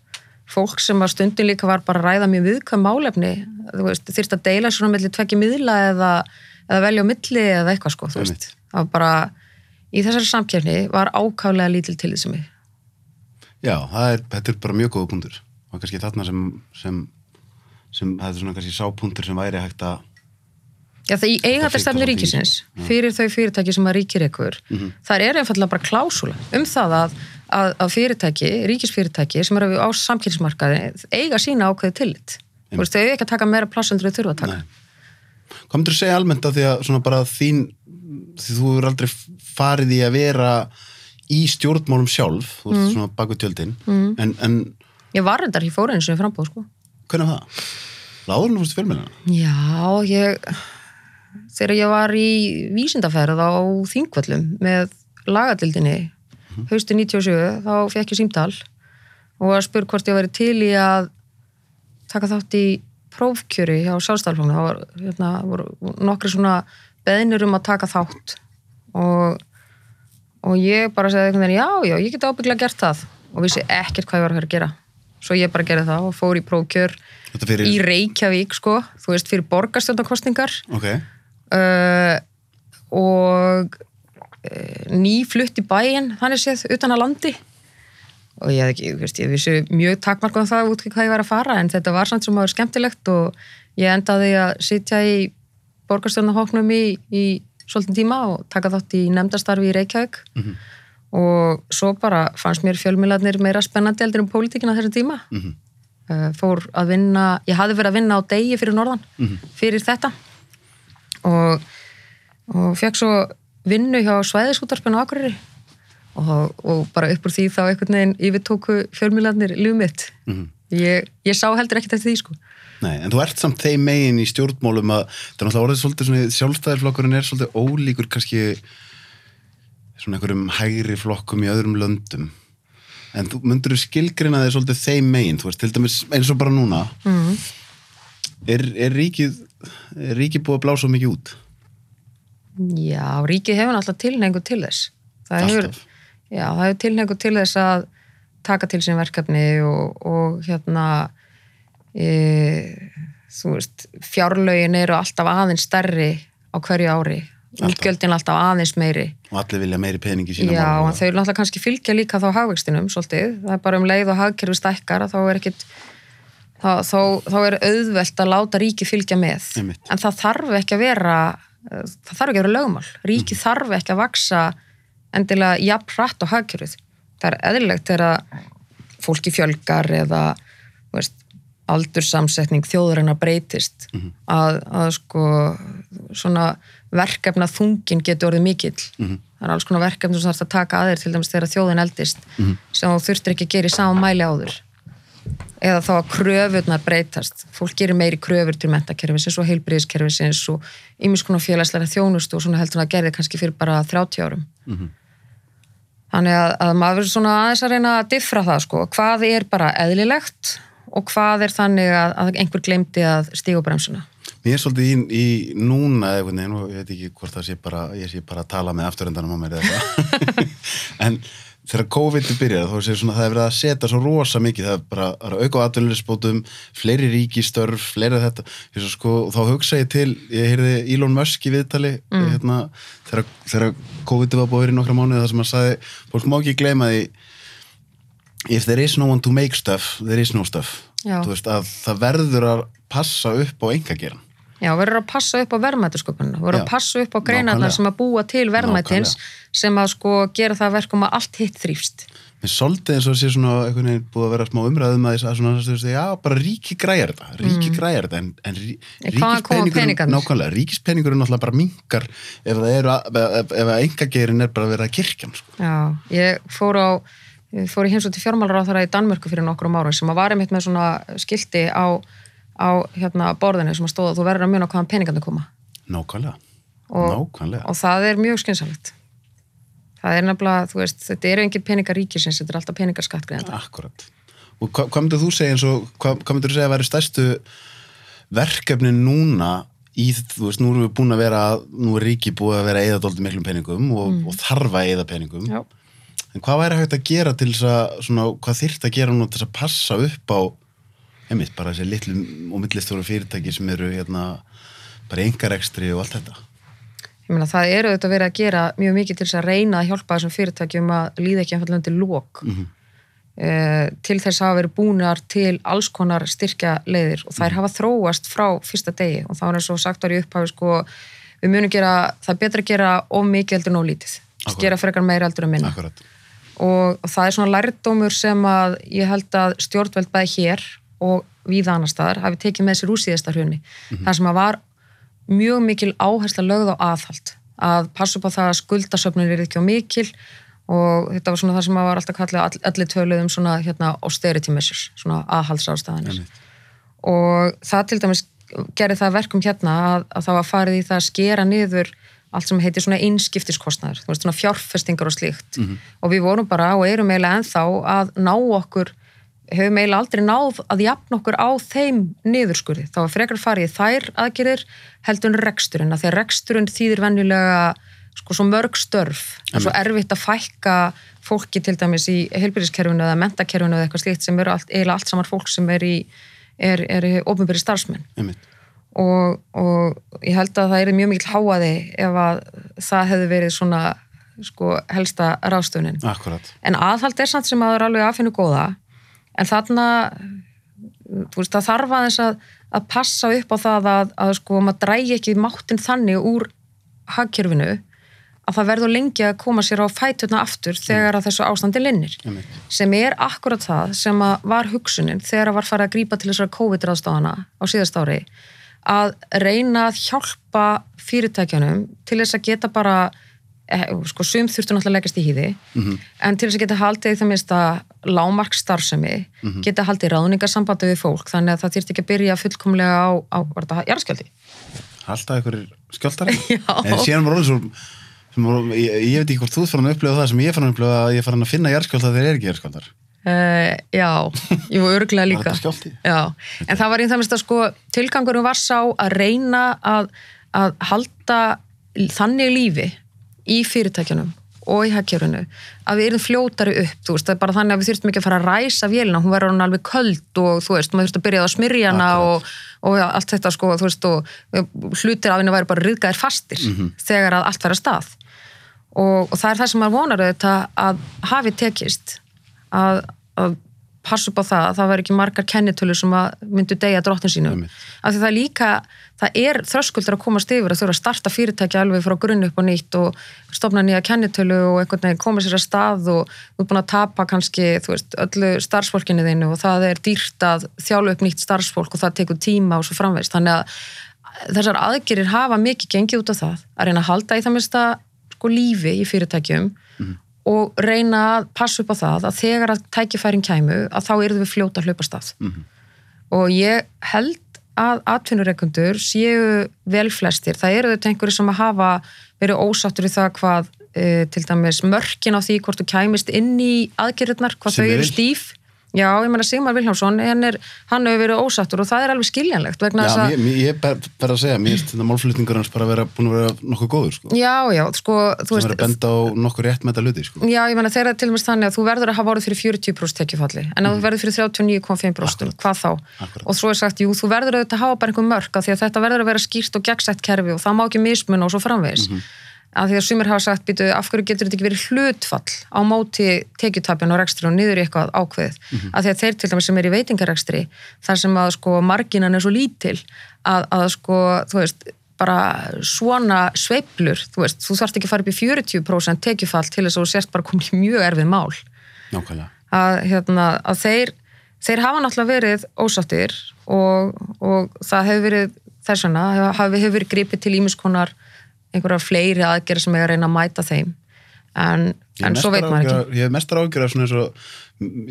fólk sem að stundin líka var bara að ræða mjög viðkvæm málefni, þyrst að deila svona mellir tvekki miðla eða, eða velja á milli eða eitthvað sko, þú veist. Það var bara, í þessari samkefni var ákaflega lítil til þessum við. Já, er, þetta er bara mjög góða punktur. Og kannski þarna sem, sem, sem það er svona kannski sápunktur sem væri hægt að, Já, það í eigandastefnu ríkisins. Já. fyrir þau fyrirtæki sem að ríkir ekkur, Mhm. það er einfallega bara klásúla um það að, að, að fyrirtæki, ríkisfyrirtæki sem eru á samkynnsmarkaði eiga sína ákveði tillit. Þú veist, þau ekki að taka meira pláss en þau þurfa að taka. Myndir þú segja almennt að því að svona bara þín, því þú hefur aldrei farið í að vera í stjórnmálum sjálf, þú veist svona baku tjöldin, Mm. en, en Ég var reyndar í fóreinu sem ég frambóð, sko. hvernig var það? Láður nú fórstu fjölmennina? Já, ég þegar ég var í vísindaferð á Þingvöllum með lagadildinni hausti 97, þá fekk ég símtal og að spur hvort ég væri til í að taka þátt í prófkjöri hjá sjálfstæðalfónu það var, hérna, voru nokkri svona beðnir um að taka þátt og, og ég bara segði einhvern veginn, já, já, ég get ábygglega gert það. Og vissi ekkert hvað ég var að fara að gera. Svo ég bara gerði það og fór í prófkjör fyrir, í Reykjavík sko, þú veist, fyrir borgarstjórnarkostningar ok, uh, og uh, nýflutt í bæinn, þannig séð, utan að landi. Og ég, hef ekki, þú veist, ég vissi mjög takmarkað um það út í hvað ég var að fara en þetta var samt sem að vera skemmtilegt og ég endaði að sitja í borgarstjórnarhóknum í, í svolítinn tíma og taka þátt í nefndastarfi í Reykjavík. Mhm. og svo bara fannst mér fjölmiðlarnir meira spennandi heldur um pólitíkina þessi tíma. Mhm. uh, fór að vinna, ég hafði verið að vinna á degi fyrir norðan, fyrir þetta og, og fekk svo vinnu hjá svæðisútarpinu Akureyri. Og, og bara upp úr því þá einhvern veginn yfirtóku fjölmiðlarnir líf mitt. Mhm. ég, ég sá heldur ekkert eftir því sko. Nei, en þú ert samt þeim megin í stjórnmálum að það er náttúrulega orðið svolítið svona, sjálfstæðarflokkurinn er svolítið ólíkur kannski svona einhverjum hægri flokkum í öðrum löndum. En þú myndur skilgrina þig svolítið þeim megin, þú veist, til dæmis eins og bara núna. Mm. Er, er ríkið er ríkið búið að blása mikið út? Já, ríkið hefur náttúrulega tilhengu til þess. Það hefur, já, það hefur tilhengu til þess að taka til sín verkefni og, og hérna e, þú veist fjárlögin eru alltaf aðeins stærri á hverju ári. Útgjöldin alltaf aðeins meiri. Og allir vilja meiri peningi sína Já, en þau náttúrulega kannski fylgja líka þá hagvextinum svolítið, það er bara um leið og hagkerfi stækkar að þá er ekkit þá, þá, þá er auðvelt að láta ríki fylgja með, Einmitt. en það þarf ekki að vera það þarf ekki að vera lögmál ríki Mhm. þarf ekki að vaksa endilega jafn hratt á hagkerfið það er eðlilegt þegar fólki fjölgar eða veist, aldursamsetning þjóðurinn að breytist Mhm. að, að sko svona verkefna þungin getur orðið mikill Mhm. það er alls konar verkefni sem þú þarfst að taka að þér til dæmis þegar þjóðin eldist Mhm. sem þú þurftir ekki að gera í sama mæli áður eða þá að kröfurnar breytast. Fólk gerir meiri kröfur til mentakerfisins og heilbriðiskerfisins og ymmis konar félagslega þjónustu og svona heldur það gerði kannski fyrir bara 30 árum. Þannig að, að maður svona aðeins að reyna að diffra það sko, hvað er bara eðlilegt og hvað er þannig að, að einhver glemdi að stíga á bremsuna? Mér er svolítið í, í núna eða einhvern veginn og ég veit ekki hvort það sé bara ég sé bara að tala með afturöndanum á mér en þegar COVID byrjar þá sé svona það er verið að setja svo rosa mikið það er bara að auka á atvinnulisbótum fleiri ríkistörf, fleiri þetta. Svo sko, þá hugsa ég til ég heyrði Elon Musk í viðtali mm. hérna, þegar, þegar COVID var búið í nokkra mánuði það sem hann sagði, fólk má ekki gleyma því if there is no one to make stuff there is no stuff. Veist, að það verður að passa upp á engageran Já, verður að passa upp á verðmættasköpunina, verður Já, að passa upp á greinarnar sem að búa til verðmætins sem að sko gera það að verkum að allt hitt þrýfst. Mér svolítið eins og sé svona einhvern veginn búið að vera smá umræðum að þess að svona, já, bara ríki græjar þetta, ríki mm. græjar þetta, en, en rí, ríkispenningurinn- nákvæmlega, ríkispenningurinn náttúrulega bara minkar ef það eru, ef, ef að engagerin er bara að vera kirkjan, sko. Já, ég fór á, ég fór í heimsóti fjármálar á þeirra í Danmörku fyrir nokkrum árum sem að var einmitt með svona skilti á, á hérna borðinu sem að stóða þú verður að muna hvaðan peningandi koma Nákvæmlega, og, nákvæmlega. og það er mjög skynsalegt. Það er nefnilega, þú veist, þetta eru engin peningar ríkisins, þetta er alltaf peningar skattgreðanda. Akkurat. Og hva, hvað myndir þú segja eins og, hvað, hvað myndir þú segja að væri stærstu verkefni núna í, þú veist, nú erum við búin að vera, nú er ríki búið að vera eða dóldi miklum peningum og, og þarfa eða peningum. Já. En hvað væri hægt að gera til þess að, svona, hvað þyrft að gera nú til þess að passa upp á, einmitt, bara þessi litlu og millistóru fyrirtæki sem eru, hérna, bara engarekstri og allt þetta. Ég meina, það eru auðvitað verið að gera mjög mikið til þess að reyna að hjálpa þessum fyrirtækjum að líða ekki einfallega til lók. Mhm. Eh, til þess hafa verið búnar til alls konar styrkja leiðir og þær hafa þróast frá fyrsta degi og þá er eins og sagt í upphafi sko, við munum gera, það er betra að gera of mikið heldur en of lítið. Akkurat. Gera frekar meira heldur en minna. Akkurat. og, og það er svona lærdómur sem að ég held að stjórnveld bæði hér og víða annar staðar hafi tekið með sér úr síðasta hrunni þar sem að var mjög mikil áhersla lögð á aðhald að passa upp á það að skuldasöfnun er ekki á mikil og þetta var svona það sem að var alltaf kallið all, allir töluð um svona hérna austerity measures, svona aðhaldsástaðanir og það til dæmis gerði það að verkum hérna að, að það var farið í það að skera niður allt sem heitir svona einskiptiskostnaður, svona fjárfestingar og slíkt. Og við vorum bara og erum eiginlega ennþá að ná okkur hefum eiginlega aldrei náð að jafna okkur á þeim niðurskurði, þá var frekar farið þær aðgerir heldur en reksturinn, að því að reksturinn þýðir venjulega sko svo mörg störf. Og svo erfitt að fækka fólki til dæmis í heilbyrðiskerfinu eða mentakerfinu eða eitthvað slíkt sem eru allt, eiginlega allt saman fólk sem er í er, er í ofnbyrði starfsmenn. Og, og ég held að það er mjög mikil háaði ef að það hefði verið svona sko helsta ráðstöfunin. Akkurat. en aðhald er samt sem að það er alveg aðfinnu góða en þarna veist, það þarf aðeins að, að passa upp á það að, að sko maður drægi ekki máttinn þannig úr hagkerfinu að það verður lengi að koma sér á fæturna aftur þegar að þessu ástandi linnir. Sem er akkurat það sem var hugsunin þegar að var farið að grípa til þessara COVID-ráðstofana á síðast ári að reyna að hjálpa fyrirtækjanum til þess að geta bara sko, sum þurftu náttúrulega að leggast í hýði en til þess að geta haldið það minnst að lámark starfsemi geta haldið ráðningarsambandi við fólk þannig að það þyrfti ekki að byrja fullkomlega á, á var þetta jarðskjöldi? Alltaf einhverjir skjáltar Já. En síðan var orðið svo sem voru, ég, ég veit ekki hvort þú fann að upplifa það sem ég fann að upplifa að ég fann að finna jarðskjálta þegar er ekki jarðskjáltar Uh, já, jú, örgulega Var líka þetta skjálfti? Já, en það var í það minnst að sko tilgangurum var sá að reyna að, að halda þannig lífi í fyrirtækjunum og í hagkjörunu að við erum fljótari upp, veist, það er bara þannig að við þurftum ekki að fara að ræsa vélina, hún verður hann alveg köld og þú veist, maður þurfti að byrja að smyrja hana og, og ja, allt þetta sko, veist, og hlutir af henni væri bara ryðgæðir fastir þegar að allt að stað. Og, og það er það sem maður vonar auðvitað að hafi tekist að, að passa upp á það að það væri ekki margar kennitölur sem að myndu deyja drottin sínum. Einmitt. af því það er líka, það er þröskuldur að komast yfir að þurfa að starta fyrirtæki alveg frá grunn upp og nýtt og stopna nýja kennitölu og einhvern veginn koma sér að stað og þú er búin að tapa kannski, veist, öllu starfsfólkinu þínu og það er dýrt að þjálu upp nýtt starfsfólk og það tekur tíma og svo framveist, þannig að þessar aðgerir hafa mikið gengið út af það að reyna að halda í það minnsta sko lífi í fyrirtækjum og reyna að passa upp á það að þegar að tækifærin kæmu að þá erum við fljóta að atvinnureikundur séu vel flestir, það eru þetta einhverju sem að hafa verið ósáttur í það hvað e, til dæmis mörkin á því hvort þú kæmist inn í aðgerðirnar, hvað Sem þau er eru stíf já, ég meina Sigmar Vilhjámsson hann, er, hann hefur verið ósáttur og það er alveg skiljanlegt vegna Já, þess að mér, mér, ég ber, ber að segja, mér finnst þetta málflutningur hans bara að vera búin að vera nokkuð góður, sko. Já, já, sko, þú veist, er að benda á nokkuð rétt með þetta hluti, sko. Já, ég meina þeirra til dæmis þannig að þú verður að hafa orðið fyrir 40% tekjufalli, en að þú verður fyrir 39,5% hvað þá? Akkurat. Og svo er sagt, jú, þú verður auðvitað að hafa bara einhver mörk af því að þetta verður að vera skýrt og gegnsætt kerfi og það má ekki mismun og svo framvegis. Mm Að því að sumir hafa sagt, býtu, af hverju getur þetta ekki verið hlutfall á móti tekjutapjan og rekstri og niður í eitthvað ákveðið. Mm Að því að þeir til dæmis sem er í veitingarekstri, þar sem að sko marginan er svo lítil að, að sko, þú veist, bara svona sveiflur, þú veist, þú þarft ekki að fara upp í 40% tekjufall til þess að þú sérst bara komið mjög erfið mál. Að, hérna, að þeir, þeir hafa náttúrulega verið ósáttir og, og það hefur verið þess vegna, hefur verið gripið til ímiskonar einhverja fleiri aðgerð sem er að reyna að mæta þeim en, en svo veit maður ekki Ég hef mestar ágjör af svona eins og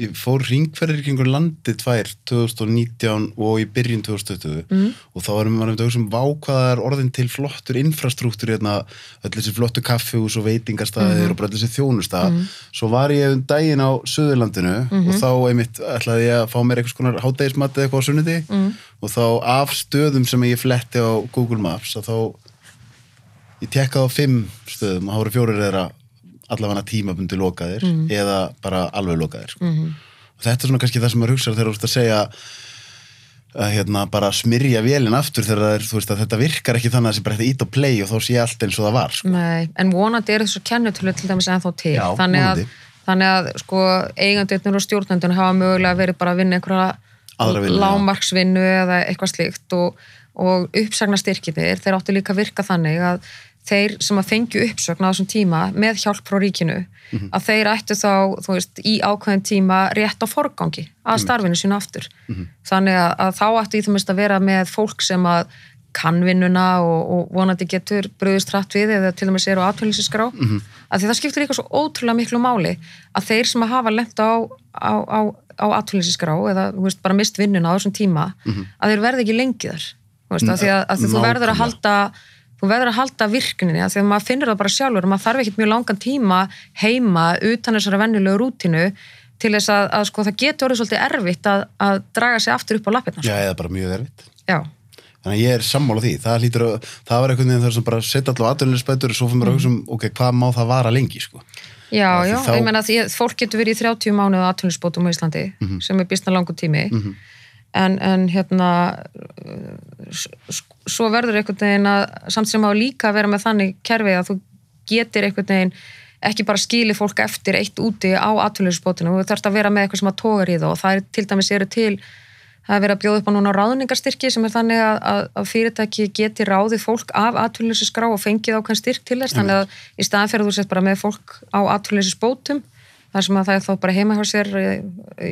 ég fór ringferðir kringur landi tvær 2019 og í byrjun 2020 Mhm. og þá varum við að hugsa um vákvaðar orðin til flottur infrastruktúr hérna, öll þessi flottu kaffihús og veitingastæðir Mhm. og bara þessi þjónustað svo var ég um daginn á Suðurlandinu Mhm. og þá einmitt ætlaði ég að fá mér einhvers konar hátægismat eða eitthvað á sunniti Mhm. og þá af stöðum sem ég fletti á Google Maps að þá ég tekkaði á fimm stöðum og það voru fjórir þeirra allavega tímabundi lokaðir eða bara alveg lokaðir sko. Mhm. og þetta er svona kannski það sem maður hugsa þegar þú veist að segja að hérna bara smyrja vélinn aftur þegar er, veist að þetta virkar ekki þannig að það sé bara hægt að ít og play og þá sé allt eins og það var sko. Nei, en vonandi er þessu kennutölu til dæmis ennþá til Já, þannig, að, þannig að sko eigandurnir og stjórnendun hafa mögulega verið bara að vinna einhverja lámarksvinnu eða eitthvað slíkt og, og uppsagna styrkirnir, þeir áttu líka að virka þannig að þeir sem að fengju uppsögn á þessum tíma með hjálp frá ríkinu Mhm. að þeir ættu þá, þú veist, í ákveðin tíma rétt á forgangi að starfinu sínu aftur. Mhm. Þannig að, að þá ættu í það mest að vera með fólk sem að kann vinnuna og, og vonandi getur bröðist hratt við eða til dæmis eru á aðtölinsinskrá mm Mhm. -hmm. að því það skiptir líka svo ótrúlega miklu máli að þeir sem að hafa lent á, á, á, á aðtölinsinskrá eða þú veist, bara mist vinnuna á þessum tíma að þeir þú veist, að því að, að því þú verður að halda þú verður að halda virkninni að því að maður finnur það bara sjálfur maður þarf ekkert mjög langan tíma heima utan þessara vennilegu rútinu til þess að, að sko, það getur orðið svolítið erfitt að, að draga sig aftur upp á lappirna já eða bara mjög erfitt já. þannig að ég er sammála því, það að það var veginn þar sem bara setja allavega aðdölunisbætur og svo fyrir mér að hugsa um, ok, hvað má það vara lengi sko. Já, já, þá- ég menna að fólk getur verið í 30 mánuð á atvinnisbótum á Íslandi Mhm. sem er býstna langur tími en, en hérna svo verður einhvern veginn að samt sem á líka vera með þannig kerfi að þú getur einhvern veginn ekki bara skili fólk eftir eitt úti á atvinnisbótinu og þú þarfst að vera með eitthvað sem að tógar í það og það er til dæmis eru til það er verið að bjóða upp á núna ráðningarstyrki sem er þannig að, að, að fyrirtæki geti ráðið fólk af atvinnleysi og fengið ákveðin styrk til þess. Þannig að í staðan fyrir þú sett bara með fólk á spótum þar sem að það er þá bara heima hjá sér eh,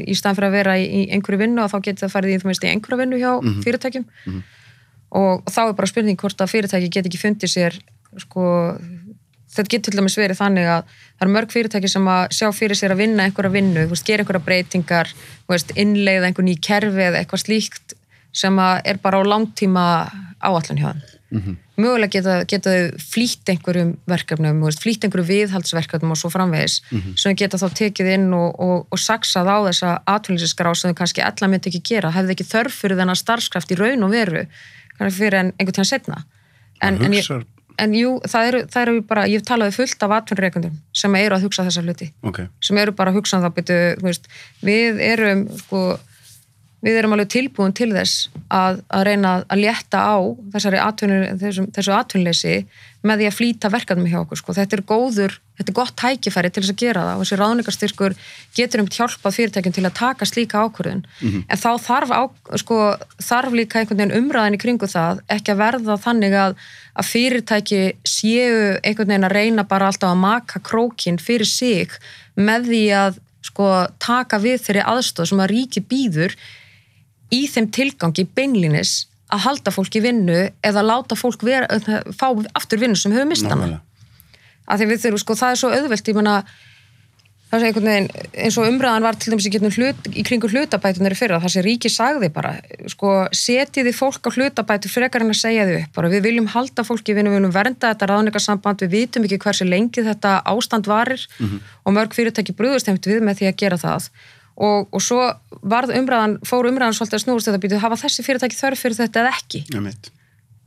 í staðan fyrir að vera í, í einhverju vinnu og þá geti það farið í, þú veist, í einhverju vinnu hjá fyrirtækjum. Og, og þá er bara spurning hvort að fyrirtæki geti ekki fundið sér sko, þetta getur til dæmis verið þannig að það eru mörg fyrirtæki sem að sjá fyrir sér að vinna einhverja vinnu, þú veist, gera einhverja breytingar veist, innleiða einhver ný kerfi eða eitthvað slíkt sem að er bara á langtíma áallun hjá þeim mögulega geta, geta þau flýtt einhverjum verkefnum, flýtt einhverjum viðhaldsverkefnum og svo framvegis. Sem þau geta þá tekið inn og, og, og saksað á þessa atvinnlýsisgrá sem þau kannski ella myndi ekki gera, hefði ekki þörf fyrir þennan starfskraft í raun og veru fyrir en einhvern tíðan setna en, en, ég, en jú, það eru, það eru bara ég talaði fullt af atvinnreikundum sem eru að hugsa þessa hluti. Ok, sem eru bara að hugsa um það veist, við erum sko, við erum alveg tilbúin til þess að, að reyna að létta á þessari atvinnur, þessum, þessu atvinnleysi með því að flýta verkefnum hjá okkur sko. þetta er góður, þetta er gott tækifæri til þess að gera það og þessi ráðningarstyrkur getur um hjálpað fyrirtækjum til að taka slíka ákvörðun en þá þarf, á, sko, þarf líka einhvern veginn umræðin í kringu það ekki að verða þannig að, að fyrirtæki séu einhvern veginn að reyna bara alltaf að maka krókin fyrir sig með því að sko, taka við þeirri aðstóð sem að ríki býður í þeim tilgangi beinlinis að halda fólk í vinnu eða láta fólk vera, fá aftur vinnu sem hefur mist hana. Nákvæmlega. Að því við þurfum, sko, það er svo auðvelt, ég meina það sé einhvern veginn, eins og umræðan var til dæmis í, hlut, í kringu hlutabætunar í fyrra, það sé ríki sagði bara, sko, setiði fólk á hlutabætu frekar en að segja þau upp, bara við viljum halda fólki, við viljum vernda þetta ráðningarsamband, við vitum ekki hversu lengi þetta ástand varir og mörg fyrirtæki brúðust heimt við með því að gera það og, og svo varð umræðan, fór umræðan svolítið að snúast þetta býtu, hafa þessi fyrirtæki þörf fyrir þetta eða ekki?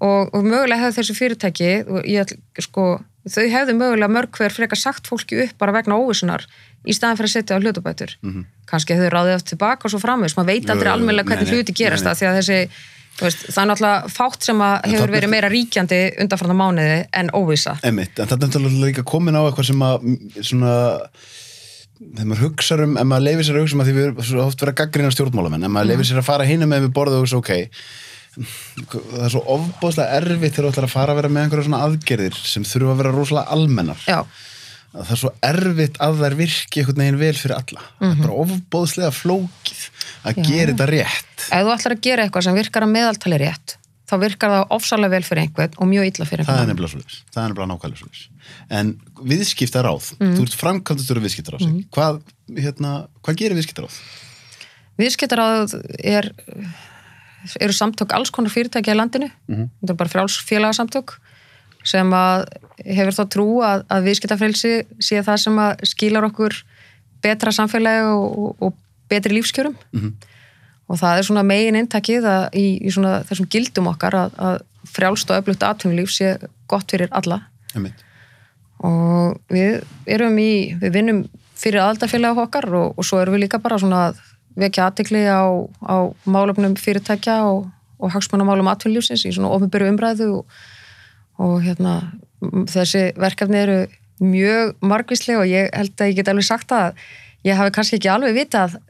Og, og mögulega hefðu þessi fyrirtæki ég, sko, þau hefðu mögulega mörg hver frekar sagt fólki upp bara vegna óvissunar í staðan fyrir að setja á hlutabætur. Mm kannski hefðu ráðið aftur tilbaka og svo framvegis, maður veit aldrei nei, hvernig hluti gerast það því að þessi, veist, það er náttúrulega fátt sem hefur verið meira ríkjandi undanfarnar mánuði en óvisa Einmitt, en þetta er náttúrulega líka komin á eitthvað sem að svona þegar maður hugsa um, ef maður leifir sér að hugsa um að því við erum svo oft verið að gaggrina stjórnmálamenn ef maður leifir sér að fara hinum með við borðið og hugsa ok það er svo ofbóðslega erfitt þegar þú ætlar að fara að vera með einhverja svona aðgerðir sem þurfa að vera rosalega almennar. Já, að það er svo erfitt að þær virki einhvern veginn vel fyrir alla. Það er bara ofbóðslega flókið að Já. gera þetta rétt. Ef þú ætlar að gera eitthvað sem virkar að meðaltali rétt þá virkar það ofsalega vel fyrir einhvern og mjög illa fyrir það er einhvern. nefnilega svolítið, það er nefnilega nákvæmlega svolítið en viðskiptaráð, þú ert framkvæmdastöru viðskiptaráð mm. hvað, hérna, hvað gerir viðskiptaráð? Viðskiptaráð er eru samtök alls konar fyrirtækja í landinu. Þetta er bara fráls félagasamtök sem að hefur þá trú að, að viðskiptafrelsi sé það sem að skilar okkur betra samfélagi og, og, og betri lífskjörum. Mhm. Og það er svona megin eintakið að, í, í svona þessum gildum okkar að, að frjálst og öflugt atvinnulíf sé gott fyrir alla Einmitt. og við erum í, við vinnum fyrir aðaldafélag okkar og, og svo erum við líka bara svona að vekja aðtikli á, á málefnum fyrirtækja og, og hagsmunamálum atvinnlífsins í svona ofinbyrju umræðu og, og hérna þessi verkefni eru mjög margvíslega og ég held að ég get alveg sagt að ég hafi kannski ekki alveg vitað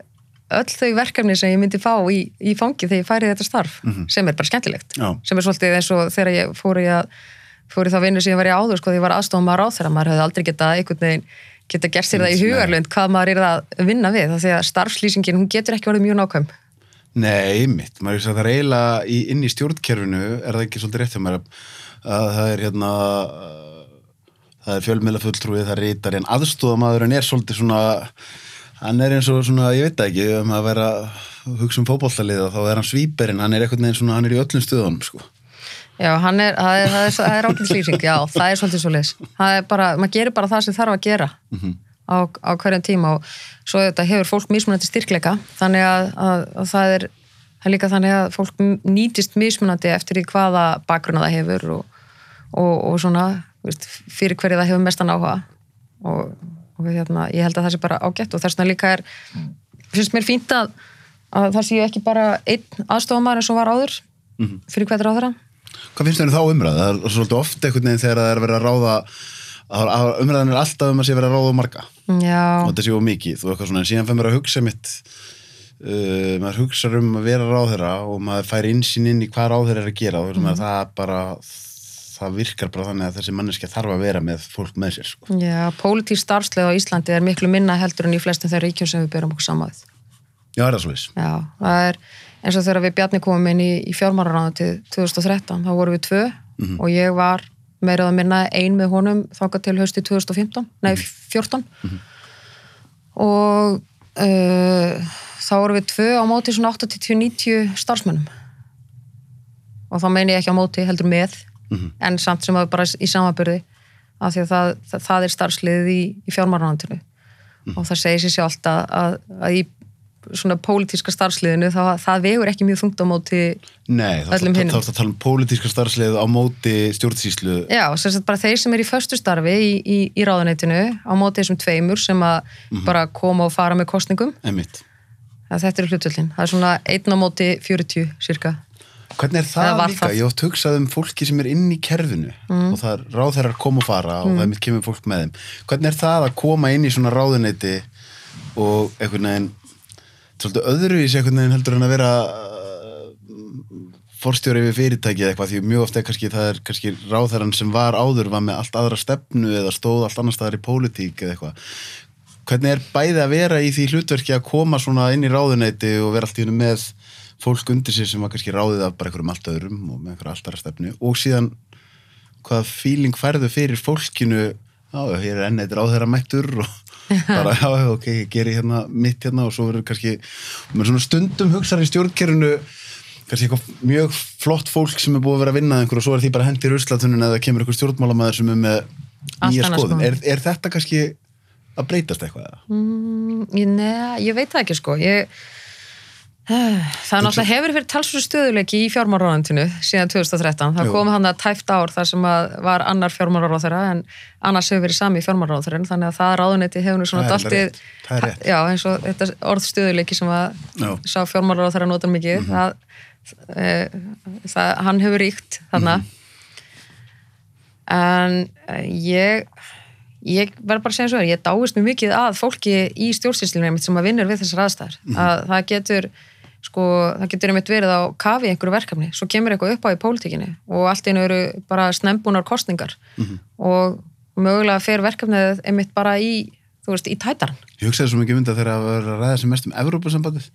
öll þau verkefni sem ég myndi fá í, í fangi þegar ég færi þetta starf sem er bara skemmtilegt Já. sem er svolítið eins og þegar ég fór í að fór í þá vinnu sem ég var í áður sko, því ég var aðstofum maður á þeirra, maður hefði aldrei getað einhvern veginn geta gert sér það í hugarlund hvað maður er að vinna við, það því að starfslýsingin hún getur ekki orðið mjög nákvæm. Nei, einmitt, maður er að það er eiginlega í, inn í stjórnkerfinu, er það ekki svolítið rétt hjá mér að, að það er hérna það er fjölmiðla fulltrúið, það rítari en aðstofamaðurinn er svolítið svona hann er eins og svona, ég veit ekki um að vera að hugsa um fótboltaliða þá er hann svíperinn, hann er eitthvað neginn svona hann er í öllum stöðunum, sko Já, hann er, það er, það er, það er ákveðslýsing, já, það er svolítið svo leis. Er maður gerir bara það sem þarf að gera á, á hverjum tíma og svo þetta hefur fólk mismunandi styrkleika, þannig að, að, að það er, það er líka þannig að fólk nýtist mismunandi eftir í hvaða bakgrunna það hefur og, og, og svona, veist, fyrir hverju það hefur mestan áhuga og, og hérna, ég held að það sé bara ágætt og þess vegna líka er, finnst mér fínt að, að það sé ekki bara einn aðstofamæður eins og var áður fyrir hverður á þeirra. Hvað finnst þér um þá umræð? Það er svolítið oft einhvern veginn þegar það er verið að ráða að að umræðan er alltaf um að sé verið að ráða marga Já. og þetta séu mikið og eitthvað svona en síðan fyrir mér að hugsa mitt uh, maður hugsa um að vera ráðherra og maður fær insýn inn í hvað ráðherra er að gera og mm. það bara það virkar bara þannig að þessi manneskja þarf að vera með fólk með sér sko. Já, pólitísk starfslega á Íslandi er miklu minna heldur en í flestum þeirra ríkjum sem við byrjum okkur saman. Já, er það svo viss? Já, það er eins og þegar við Bjarni komum inn í, í fjármáraráðan til 2013, þá vorum við tvö og ég var meirað að minna ein með honum þáka til hausti 2015, nei 14 og uh, þá vorum við tvö á móti svona 80-90 starfsmönnum og þá meini ég ekki á móti heldur með en samt sem að bara í samanbyrði af því að það, það, það er starfsliðið í, í fjármáraráðantinu og það segir sér sjálft að, að, að í svona pólitíska starfsliðinu þá það vegur ekki mjög þungt á móti Nei, þá þá ertu að tala um pólitíska starfsleið á móti stjórnsýslu. Já, sem sagt bara þeir sem er í föstu starfi í, í, í ráðuneytinu á móti þessum tveimur sem að bara koma og fara með kostningum Einmitt. að þetta er hlutvöldin, það er svona einn á móti 40 cirka Hvernig er það var líka? það? Ég oft hugsað um fólki sem er inn í kerfinu og það er ráðherrar koma og fara og það er mitt kemur fólk með þeim. Hvernig er það að koma inn í svona ráðuneyti og einhvern veginn svolítið öðruvísi einhvern veginn heldur en að vera uh, forstjóri við fyrirtæki eða eitthvað því mjög oft er kannski það er kannski ráðherran sem var áður var með allt aðra stefnu eða stóð allt annar staðar í pólitík eða eitthvað. Hvernig er bæði að vera í því hlutverki að koma svona inn í ráðuneyti og vera allt í hennu með fólk undir sér sem var kannski ráðið af bara einhverjum allt öðrum og með einhverja allt aðra stefnu og síðan hvaða fíling færðu fyrir fólkinu á, hér er enn eitt ráðherra mættur og bara, já, já, ok, ég geri hérna mitt hérna og svo verður kannski með svona stundum hugsaður í stjórnkerfinu kannski eitthvað mjög flott fólk sem er búið að vera að vinna að einhver og svo er því bara hendir ruslatunum eða kemur einhver stjórnmálamæður sem er með nýja skoðun. sko. Er, er þetta kannski að breytast eitthvað? Mm, ég, neða, ég veit það ekki sko ég, það er náttúrulega hefur fyrir talsfyrir stöðuleiki í fjármálaráðantinu síðan 2013, það kom hann að tæft ár þar sem var annar fjármálaráðara en annars hefur verið sami fjármálaráðara þannig að það ráðunetti hefur nú svona daltið já, eins og þetta orð stöðuleiki sem að Já. Sá fjármálaráðara nota mikið það, e, það, hann hefur ríkt þarna. Mhm. en eh, ég ég verð bara að segja svo er, ég dáist mjög mikið að fólki í stjórnsýslunum einmitt sem að vinnur við þessar aðstæður Mhm. að það getur sko, það getur einmitt verið á kafi einhverju verkefni, svo kemur eitthvað upp á í pólitíkinni og allt einu eru bara snembúnar kostningar Mhm. og mögulega fer verkefnið einmitt bara í, þú veist, í tætaran Ég hugsaði svo mikið mynda þegar að vera að ræða sem mest um Evrópusambandið.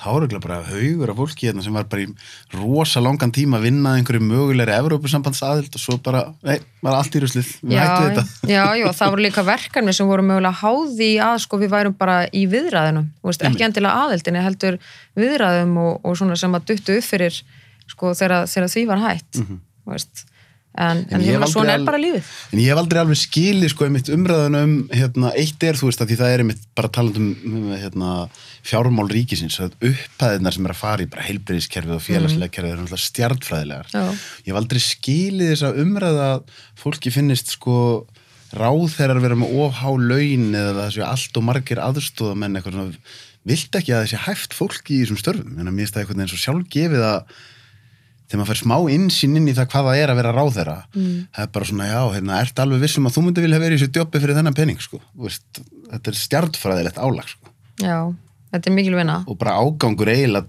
Það var eiginlega bara haugur af fólki hérna sem var bara í rosa langan tíma að vinna einhverju mögulegri Evrópusambands aðild og svo bara, nei, var allt í ruslið. Við já, hættu þetta. já, já, það voru líka verkefni sem voru mögulega háði að sko við værum bara í viðræðinum, þú veist, ekki endilega aðeldinni heldur viðræðum og, og svona sem að duttu upp fyrir sko þegar, þegar því var hætt þú veist en, en, en aldrei svona er bara lífið En ég hef aldrei alveg skilið sko einmitt umræðan um hérna, eitt er þú veist að því það er einmitt bara talað um hérna, fjármál ríkisins að upphæðinar sem er að fara í bara heilbyrðiskerfið og félagslega kerfið eru náttúrulega stjartfræðilegar. Já. Ég hef aldrei skilið þess að umræða að fólki finnist sko ráð þeirra vera með ofhá laun eða það séu allt og margir aðstóðamenn eitthvað svona, vilt ekki að þessi hæft fólki í þessum störfum, en að mér finnst það eitthvað eins og sjálfgefið að þegar maður fær smá insýn inn í það hvað það er að vera ráð þeirra Mm. það er bara svona, já, hérna, ert alveg vissum að þú myndi vilja vera í þessu djópi fyrir þennan pening sko. Þú veist, þetta er stjartfræðilegt álag sko. já, þetta er mikil vinna og bara ágangur eiginlega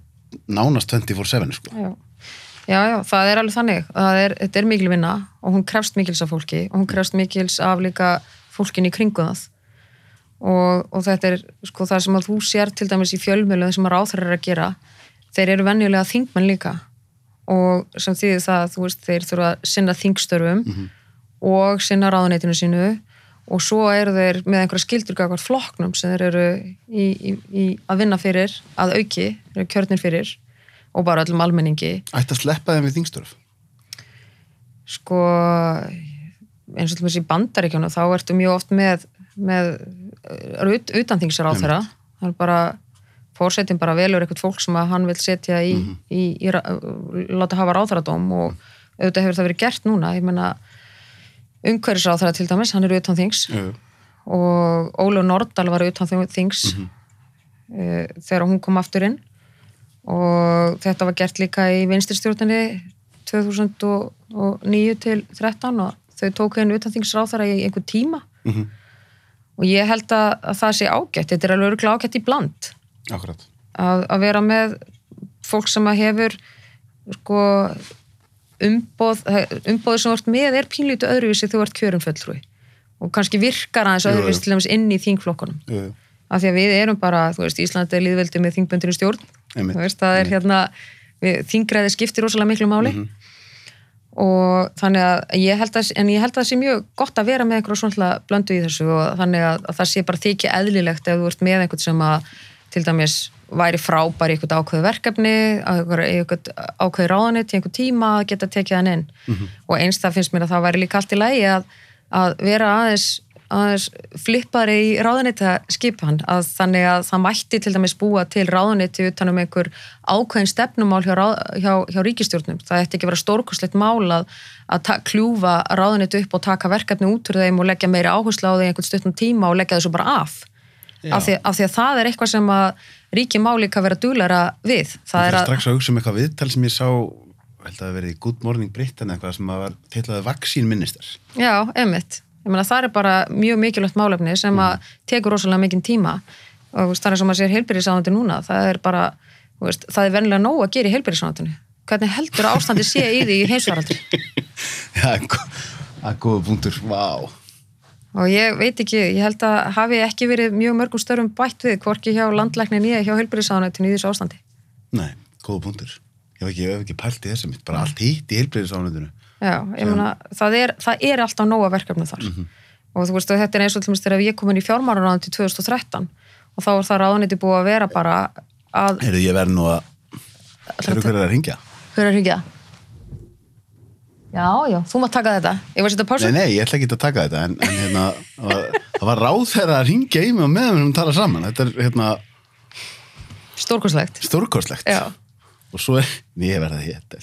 nánast 24-7 sko. já. já, já, það er alveg þannig það er, þetta er mikil vinna og hún krefst mikils af fólki og hún krefst mikils af líka fólkin í kringum það og, og þetta er sko það sem að þú sér til dæmis í fjölmjölu sem að ráþærar er að gera þeir eru venjulega þingmenn líka og sem þýðir það að þú veist þeir þurfa að sinna þingstörfum og sinna ráðuneytinu sínu og svo eru þeir með einhverja skildur gagvart flokknum sem þeir eru í, í, í að vinna fyrir að auki, eru kjörnir fyrir og bara öllum almenningi. Ætti að sleppa þeim við þingstörf? Sko eins og til þessi bandaríkjónu þá ertu mjög oft með, með ut, utanþingsar á þeirra það er bara fórsetin bara velur eitthvað fólk sem að hann vil setja í, í, í, ra- láta hafa ráþaradóm og auðvitað hefur það verið gert núna. Ég meina umhverfisráþara til dæmis, hann er utan þings Jú. og Ólaf Nordal var utan þings mm þegar hún kom aftur inn. Og þetta var gert líka í vinstirstjórninni 2009 til 13 og þau tók henni utan þingsráþara í einhver tíma. Mhm. og ég held að, að það sé ágætt. Þetta er alveg ágætt í bland Akkurat. Að, að vera með fólk sem að hefur sko umboð, umboðið sem ert með er pínlítu öðruvísi þú ert kjörum fulltrúi. Og kannski virkar aðeins öðruvísi til dæmis inn í þingflokkunum. Jú, jú. af því að við erum bara, þú veist, Íslandi er líðveldi með þingböndinu stjórn, Einmitt. þú veist, það er hérna við, þingræði skiptir rosalega miklu máli. Og þannig að ég held að, en ég held að það sé mjög gott að vera með einhverjum svona blöndu í þessu og þannig að, að það sé bara þykja eðlilegt ef þú ert með einhvern sem að til dæmis væri frábær í eitthvað ákveðu verkefni, eitthvað, ákveðu ráðanett í einhver tíma að geta tekið hann inn og eins það finnst mér að það væri líka allt í lægi að, að vera aðeins, aðeins flippari í ráðanetta skipan að þannig að það mætti til dæmis búa til ráðanetti utanum einhver ákveðin stefnumál hjá, hjá, hjá ríkistjórnum. Það ætti ekki vera stórkoslegt mál að, að kljúfa ráðanetti upp og taka verkefni út úr þeim og leggja meiri áherslu á þeim einhvern stuttum tíma og leggja þessu bara af. Af því, af því að það er eitthvað sem að ríki má líka vera duglara við. Það er að, strax að hugsa um eitthvað viðtal sem ég sá held að það verið Good Morning Britain eitthvað sem að var teitlaði vaksínminister já, emitt. Ég meina það er bara mjög mikilvægt málefni sem að tekur rosalega mikinn tíma og það er sem að sér heilbyrðisáðandi núna, það er bara, veist, það er vennilega nóg að gera í heilbyrðisáðandinu. Hvernig heldur að ástandi sé í því í heimsvaraldi? Já, er góða punktur, vá Og ég veit ekki, ég held að hafi ekki verið mjög mörgum störum bætt við, hvorki hjá landlækni nýja hjá heilbyrðisáðandinu í þessu ástandi. Nei, góða punktur Ég hef ekki, ég ekki pælt í þessu mitt, bara allt hitt í ég meina, það er, það er alltaf nóga verkefni þar og þú veist, og þetta er eins og til dæmis þegar ég kom inn í fjármálaráðan til 2013 og þá var það ráðniti búið að vera bara að, Heyrðu, ég verð nú að Heyrðu hver er að ringja? hver er að hringja? Já, já, þú mátt taka þetta. Ég var að setja pásu. Nei, nei, ég ætla ekki að taka þetta en, en hérna, það var- ráð þeirra að ringja í mig og meðan við erum að tala saman þetta er hérna Stórkostlegt. stórkostlegt Já. og svo er, ég verða því þetta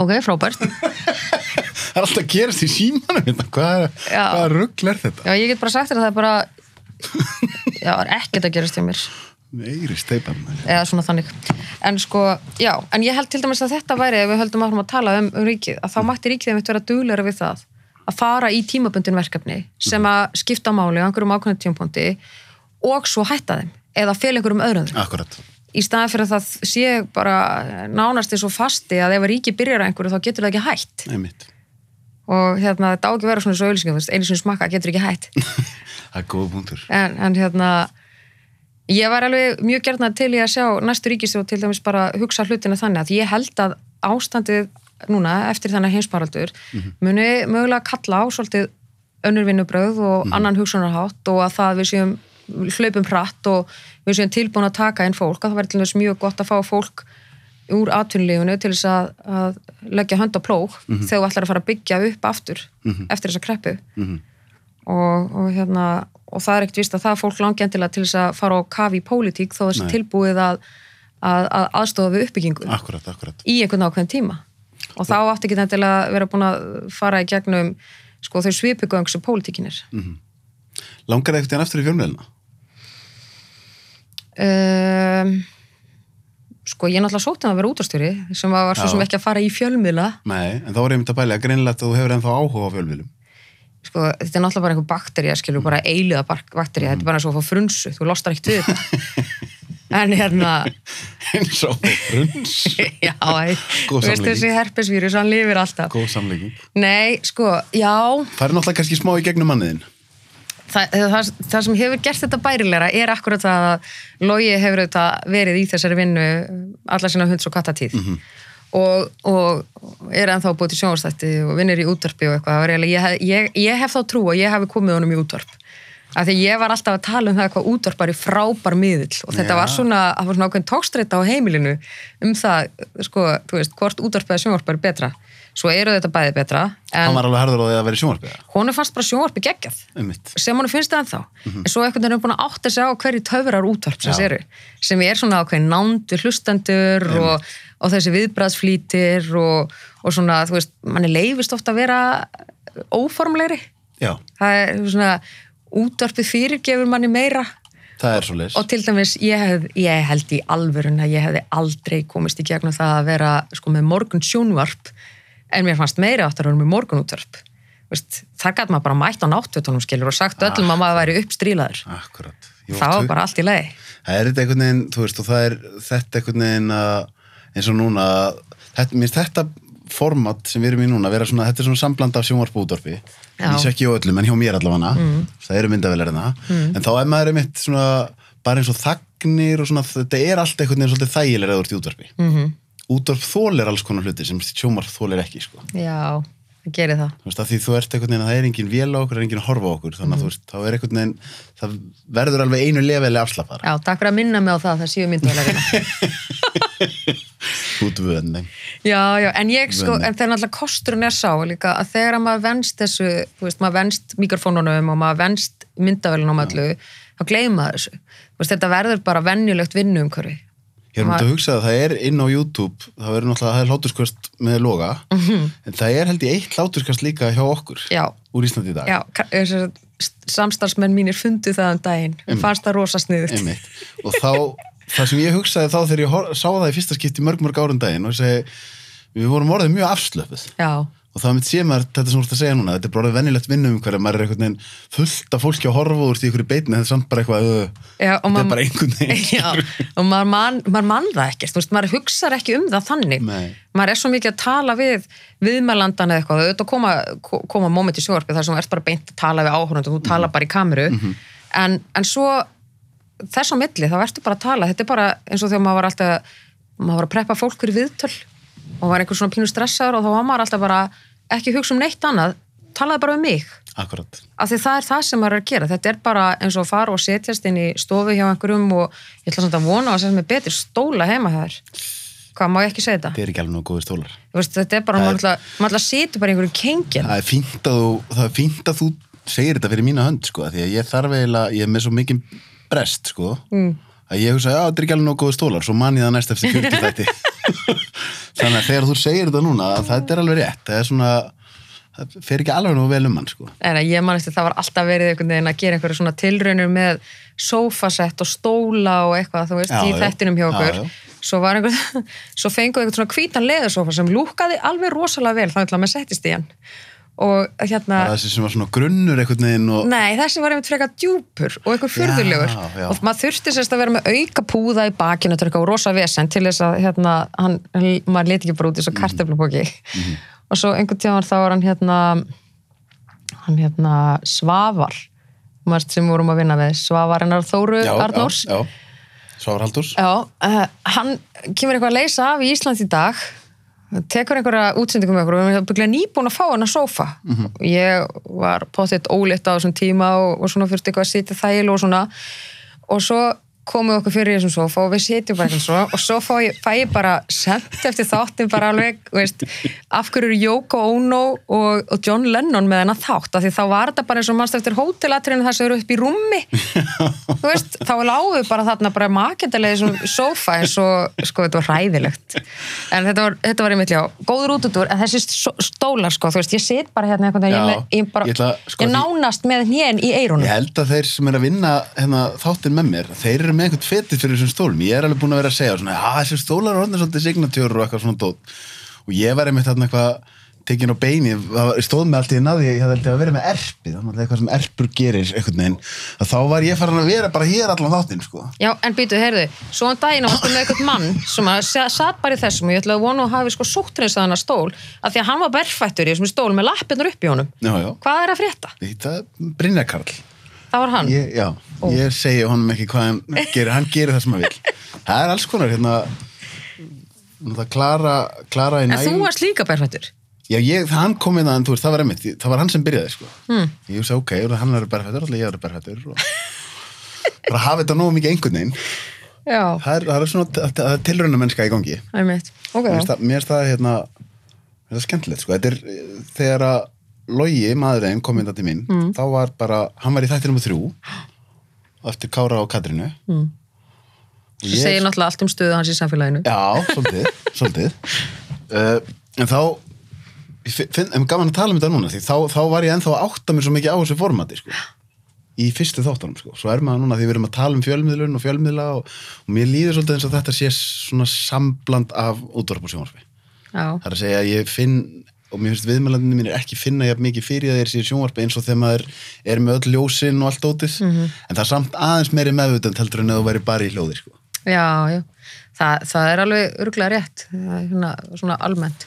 Ok, frábært. það er alltaf að gerast í símanum hérna. hvað, er- hvaða rugl er þetta? Já, ég get bara sagt þér að það er bara, já, það er ekkert að gerast hjá mér. Meiri steipan Eða svona þannig. En sko, já, en ég held til dæmis að þetta væri, ef við höldum áfram að tala um, um ríkið, að þá mætti ríkið einmitt vera dugleira við það að fara í tímabundin verkefni sem að skipta máli á einhverjum ákveðnum tímapunkti og svo hætta þeim eða fel einhverjum öðrum þeim. Akkurat, í staðan fyrir að það sé bara nánast eins og fasti að ef að ríki byrjar einhverju þá getur það ekki hætt. Einmitt. Og hérna þetta á ekki vera svona svo auðlýsingum þú veist, einu sem smakka getur ekki hætt. Það er góða punktur. En, en hérna ég var alveg mjög gerðna til í að sjá næstu ríkistjórn til dæmis bara hugsa hlutina þannig að ég held að ástandið núna eftir þannig heimsparaldur muni mögulega kalla á svolítið önnur vinnubröð og annan hugsunarhátt og að það við séum hlaupum hratt og við séum tilbúin að taka inn fólk. Að það verður til þess mjög gott að fá fólk úr atvinnulífunu til þess að, að leggja hönd á plóg þegar þú ætlar að fara að byggja upp aftur eftir þessa kreppu og, og hérna og það er ekkert vist að það er fólk langi endilega til þess að fara á kafi í pólitík þó þessi Nei. tilbúið að, að, að aðstofa við uppbyggingu. Akkurat, akkurat. Í einhvern ákveðin tíma. Og þá átti ekki endilega að vera búin að fara í gegnum sko þau svipugöng sem pólitíkin er Langar það eitthvað aftur í fjölmiðluna? um, sko ég er náttúrulega sótið að vera útastjóri sem var svo sem ekki að fara í fjölmiðla. Nei, en þá er ég myndi að bæli að greinlegt að þú hefur ennþá áhuga á fjölmiðlum sko þetta er náttúrulega bara einhver bakterja skilur bara eiliða bakterja, þetta er bara og að fá frunsu. Þú lostar ekkert við þetta. En hérna eins og fruns já, æ, Góð þú veist þessi herpesvírus, hann lifir alltaf. Góð samleiking nei, sko, já. Það er náttúrulega kannski smá í gegnum manniðin það, það, það sem hefur gert þetta bærilegra er akkurat það að Logi hefur verið í þessari vinnu alla sína hunds og kattatíð og, og er ennþá búið til sjónvastætti og vinnir í útvarpi og eitthvað. Ég, ég, ég hef þá trú að ég hafi komið honum í útvarp. Af því ég var alltaf að tala um það hvað útvarp var í frábær miðill og þetta Já. var svona, það var svona ákveðin tókstreita á heimilinu um það, sko, þú veist, hvort útvarp eða sjónvarp er betra. Svo eru þetta bæði betra Hann var alveg harður á því að vera í sjónvarpiða honum fannst bara sjónvarpi geggjað Einmitt. sem hann finnst það ennþá en svo einhvern veginn er búin að átta sig á hverju töfrar útvarpsins Já. eru sem er svona ákveðin nándu hlustendur og, og þessi viðbræðsflýtir og, og svona, þú veist, manni leifist ofta að vera óformlegri. Já, það er svona útvarpið fyrirgefur manni meira. Það er svo leis og til dæmis ég, hef, ég held í alvörun að ég hefði aldrei komist í gegnum það að vera sko með morgun sjónvarp en mér fannst meira áttur að vera með morgun útvarp Vist, þar gæti maður bara mætt á náttúrtunum skilur og sagt öllum að maður væri uppstrílaður. Akkurat. Ég það var bara allt í lagi. Það er þetta einhvern veginn, þú veist, og það er þetta einhvern veginn að, eins og núna, þetta, minnst þetta format sem við erum í núna, vera svona, þetta er svona sambland af sjónvarp og útvarpi. Já. Ég sé ekki á öllum, en hjá mér allavega, mm. það eru myndavelarina. Mm. En þá er maður einmitt svona, bara eins og þagnir og svona, þetta er allt einhvern veginn svolítið þægilega úr í útvarpi. mm -hmm. Útvarp þólir alls konar hluti sem sjónvarp þólir ekki, sko. já, það gerir það. Þú veist, að því þú ert einhvern veginn að það er engin vél á okkur, er engin að horfa á okkur, þannig að þú veist, þá er einhvern veginn, það verður alveg einu lefeli afslappar. já, takk fyrir að minna mig á það, það séu myndavælarina Útvöðning. já, já, en ég sko, en þegar náttúrulega kosturinn er sá líka að þegar að maður venst þessu þú veist, maður venst mikrofónunum og maður venst myndavælunum allu, þá gleyma þessu. Veist, þetta verður bara venjulegt vinnu umhverfi Ég er um Ma- að hugsa að það er inn á YouTube, það verður náttúrulega, það er hláturskast með loga, en það er held ég eitt hláturskast líka hjá okkur já, úr Íslandi í dag. já, samstarfsmenn mínir fundu það um daginn mm. fannst það rosa sniðut Einmitt. Og þá, það sem ég hugsaði þá þegar ég sá það í fyrsta skipti mörg mörg árum daginn og ég segi, við vorum orðið mjög afslöpuð já, og það mitt sé maður, þetta sem þú ert að segja núna, þetta er bara orðið venjulegt vinnum hverja, maður er einhvern veginn fullt af fólki að horfa úr því í beitni, þetta er samt bara eitthvað, já og þetta er bara einhvern veginn. Já, og maður man, maður man það ekkert, veist, maður hugsar ekki um það þannig. Nei. Maður er svo mikið að tala við viðmælandan eða eitthvað, auðvitað koma, koma moment í sjóarpi þar sem þú ert bara beint að tala við áhörnum, þú tala bara í kameru, en, en svo þess á milli, þá ertu bara að tala, þetta er bara eins og þegar maður var alltaf, maður var að preppa fólk fyrir viðtöl, og var einhver svona pínu stressaður og þá var maður alltaf bara ekki hugsa um neitt annað talaði bara um mig Akkurat. af því það er það sem maður er að gera þetta er bara eins og að fara og setjast inn í stofu hjá einhverjum og ég ætla samt að vona að setja með betri stóla heima þær hvað, má ég ekki segja þetta? Þið er ekki alveg nú góðir stólar. Veist, þetta er bara, Það er- maður ætla, að setja bara einhverju kengin Það er fínt að þú, það er fínt að þú segir þetta fyrir mína hönd, sko, því að ég þarf eiginlega, ég er með svo mikið brest, sko, mm. að ég hugsa, já, þetta er ekki alveg nóg góði stólar, svo man ég það næst eftir 40 þætti. Þannig að þegar þú segir þetta núna, þetta er alveg rétt, það er svona, það fer ekki alveg nú vel um hann, sko. en ég man eftir það var alltaf verið einhvern veginn að gera einhverju svona tilraunir með sófasett og stóla og eitthvað þú veist, Já, í já. þettinum hjá Já, okkur já. svo var einhver, svo fenguðu einhvern svona hvítan leðursófa sem lúkaði alveg rosalega vel þannig að maður settist í hann og hérna Það sem var svona grunnur einhvern veginn og, Nei, þessi var einmitt frekar djúpur og Já, já. og maður þurfti sérst að vera með auka púða í bakinu eitthvað rosa vesen til þess að hérna, hann, maður leti ekki bara út í Mhm. svo karteflubóki og svo einhvern tíma þá var hann hérna hann hérna Svavar maður sem vorum að vinna með Svavar hennar Þóru já, Arnórs já, já, Svavar Haldús. Já, uh, hann kemur eitthvað að leysa af í Ísland í dag tekur einhverja útsendingum með okkur og við erum bygglega nýbúin að fá hann að sófa. Ég var potið ólétt á þessum tíma og, og svona fyrst eitthvað að sitja þægil og svona. Og svo komum við okkur fyrir þessum sofa og við sitjum bara eitthvað svona og svo fæ ég, fæ ég bara sent eftir þáttin bara alveg veist, af hverju eru Yoko Ono og, og John Lennon með hennar þátt? Af því þá var þetta bara eins og mannst eftir hótelatrinu þar sem eru upp í rúmi. Veist, þá lágu við bara þarna bara makendalega þessum sofa eins og sko þetta var hræðilegt. En þetta var, þetta var einmitt já, góður útudur en þessi stó- stólar sko, þú veist, ég sit bara hérna veginn, Já, ég, ég, bara, ég ætla, sko, nánast með hnén í eirunum Ég held að þeir sem er að vinna hérna, þáttinn með mér, þeir eru með einhvern fetið fyrir þessum stólum. Ég er alveg búin að vera að segja svona, að þessi stólar er orðin svolítið signatjör og eitthvað svona dót. Og ég var einmitt þarna eitthvað tekin á beini, stóð með allt í náði, ég held að vera með erpið, þannig að eitthvað sem erpur gerir einhvern veginn. Að þá var ég farin að vera bara hér allan þáttinn, sko. Já, en býtu, heyrðu, svo um daginn varstu með eitthvað mann sem að sa- satt bara í þessum og ég ætla að vona að hafi sko sóttrinsaðan að stól af því að hann var berfættur í þessum stól með lappirnar upp í honum. Já, já. Hvað er að frétta? Þetta er Brynjar Karl. Það var hann. Ég, já, ég segi honum ekki hvað hann gerir, hann gerir það sem hann vil. Það er alls konar, hérna, það Klara, Klara í en næg... þú varst líka berfættur. Já, ég, hann kom inn að, þú veist, það var emmitt, það var hann sem byrjaði, sko. Mm. Ég hugsa, ok, hann er berfættur, alltaf ég er berfættur og bara hafa þetta nógu mikið einhvern veginn. Já, Það er, það er svona, er tilrauna mennska í gangi. það er mitt. Ok, Mér finnst það, hérna, það skemmtilegt, sko. Þetta er, þegar að Logi, maðurinn, kom inn til mín, mm. þá var bara, hann var í þættir nummer þrjú, eftir Kára og Katrínu. Mm. Svo segir náttúrulega allt um stöðu hans í samfélaginu. Já, svolítið, svolítið. Uh, en þá, ég fi- finn, en gaman að tala um þetta núna, því þá, þá var ég ennþá að átta mér svo mikið á þessu formati, sko. Í fyrstu þáttunum, sko. Svo er maður núna, því við erum að tala um fjölmiðlun og fjölmiðla og, og mér líður svolítið eins og þetta sé svona sambland af útvarp og sjónvarpi. Já, Það er að segja að ég finn, og mér finnst viðmælandinu mínir ekki finna jafn mikið fyrir þeir sér sjónvarpi eins og þegar maður er með öll ljósin og allt ótið. Mhm. En það er samt aðeins meiri meðvutund heldur en að þú væri bara í hljóði, sko. já, já. Það, það er alveg örgulega rétt, Það er svona, svona almennt.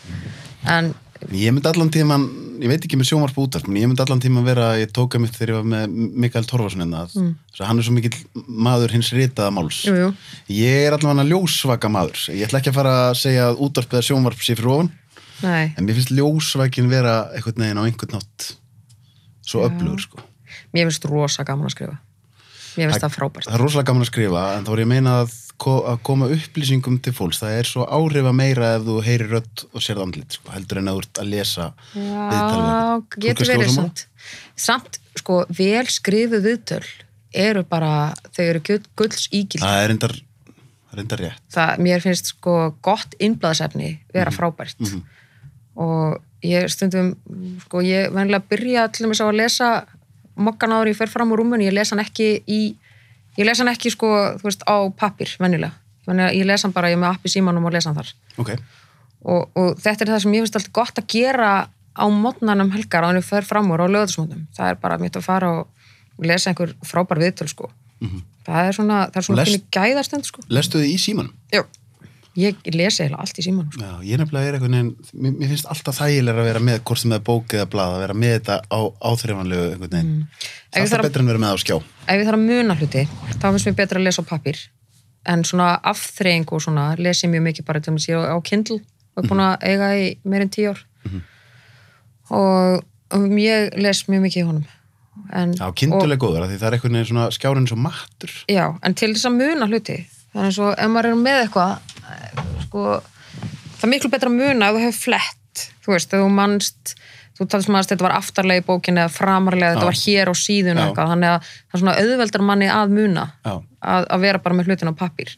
En, Ég myndi allan tíman, ég veit ekki með sjónvarp útvarp, en ég myndi allan tíman vera, ég tóka mitt þegar ég var með Mikael Torfarsson hérna, mm. hann er svo mikill maður hins ritaða máls. jú, jú, Ég er allan að ljósvaka maður. Ég ætla ekki að fara að segja að útvarp eða sjónvarp sé fyrir ofan, nei. en mér finnst ljósvakin vera einhvern veginn á einhvern nátt svo öflugur, sko. Mér finnst rosa gaman að skrifa. Mér finnst það frábært. Það er rosalega gaman að skrifa, en þá er ég að meina að, ko að koma upplýsingum til fólks, það er svo áhrifa meira ef þú heyrir rödd og sérð andlit, sko, heldur en að þú ert að lesa Já, getur verið samt. Samt, sko, vel skrifuð viðtöl eru bara, þau eru gull- gulls ígild. Það er reyndar, það reyndar rétt. Það, mér finnst sko gott innblæðsefni vera Mhm. frábært. Og ég stundum, sko, ég venlega byrja til þess að lesa mokkan áður ég fer fram úr rúmunni, ég lesa hann ekki í, ég lesa hann ekki sko, þú veist, á pappir. Venjulega, ég lesa hann bara, ég með appi símanum og lesa hann þar. Ok. og, og þetta er það sem ég finnst alltaf gott að gera á mótnanum helgar á henni fer fram úr á lögðarsmótum það er bara mitt að fara og lesa einhver frábær viðtöl sko það er svona, það er svona. Lest- finni gæðastund sko Lestu þið í símanum? Já. Ég lesi eiginlega allt í símanum sko. Já, ég nefnilega er veginn, mér, mér finnst alltaf þægilega að vera með, hvort sem það er bók eða blað, að vera með þetta á áþreifanlegu veginn. Mm. Ég Alltaf betra en vera með á skjá. ef ég þarf að muna hluti þá finnst mér betra að lesa á pappir en svona afþreying og svona lesi ég mjög mikið bara til að sé á Kindle og er búin að eiga í meirinn tíu ár og, og ég les mjög mikið í honum en, Já, kinduleg góður, af því það er svona skjárin svo mattur. Já, en til þess að muna hluti þannig svo ef maður er með eitthvað sko, það er miklu betra að muna ef þú hefur flett þú veist, þú manst þú talast maður að þetta var aftarlega í bókinni eða framarlega, þetta var hér á síðun þannig að það er svona auðveldar manni að muna að, að vera bara með hlutin á pappír.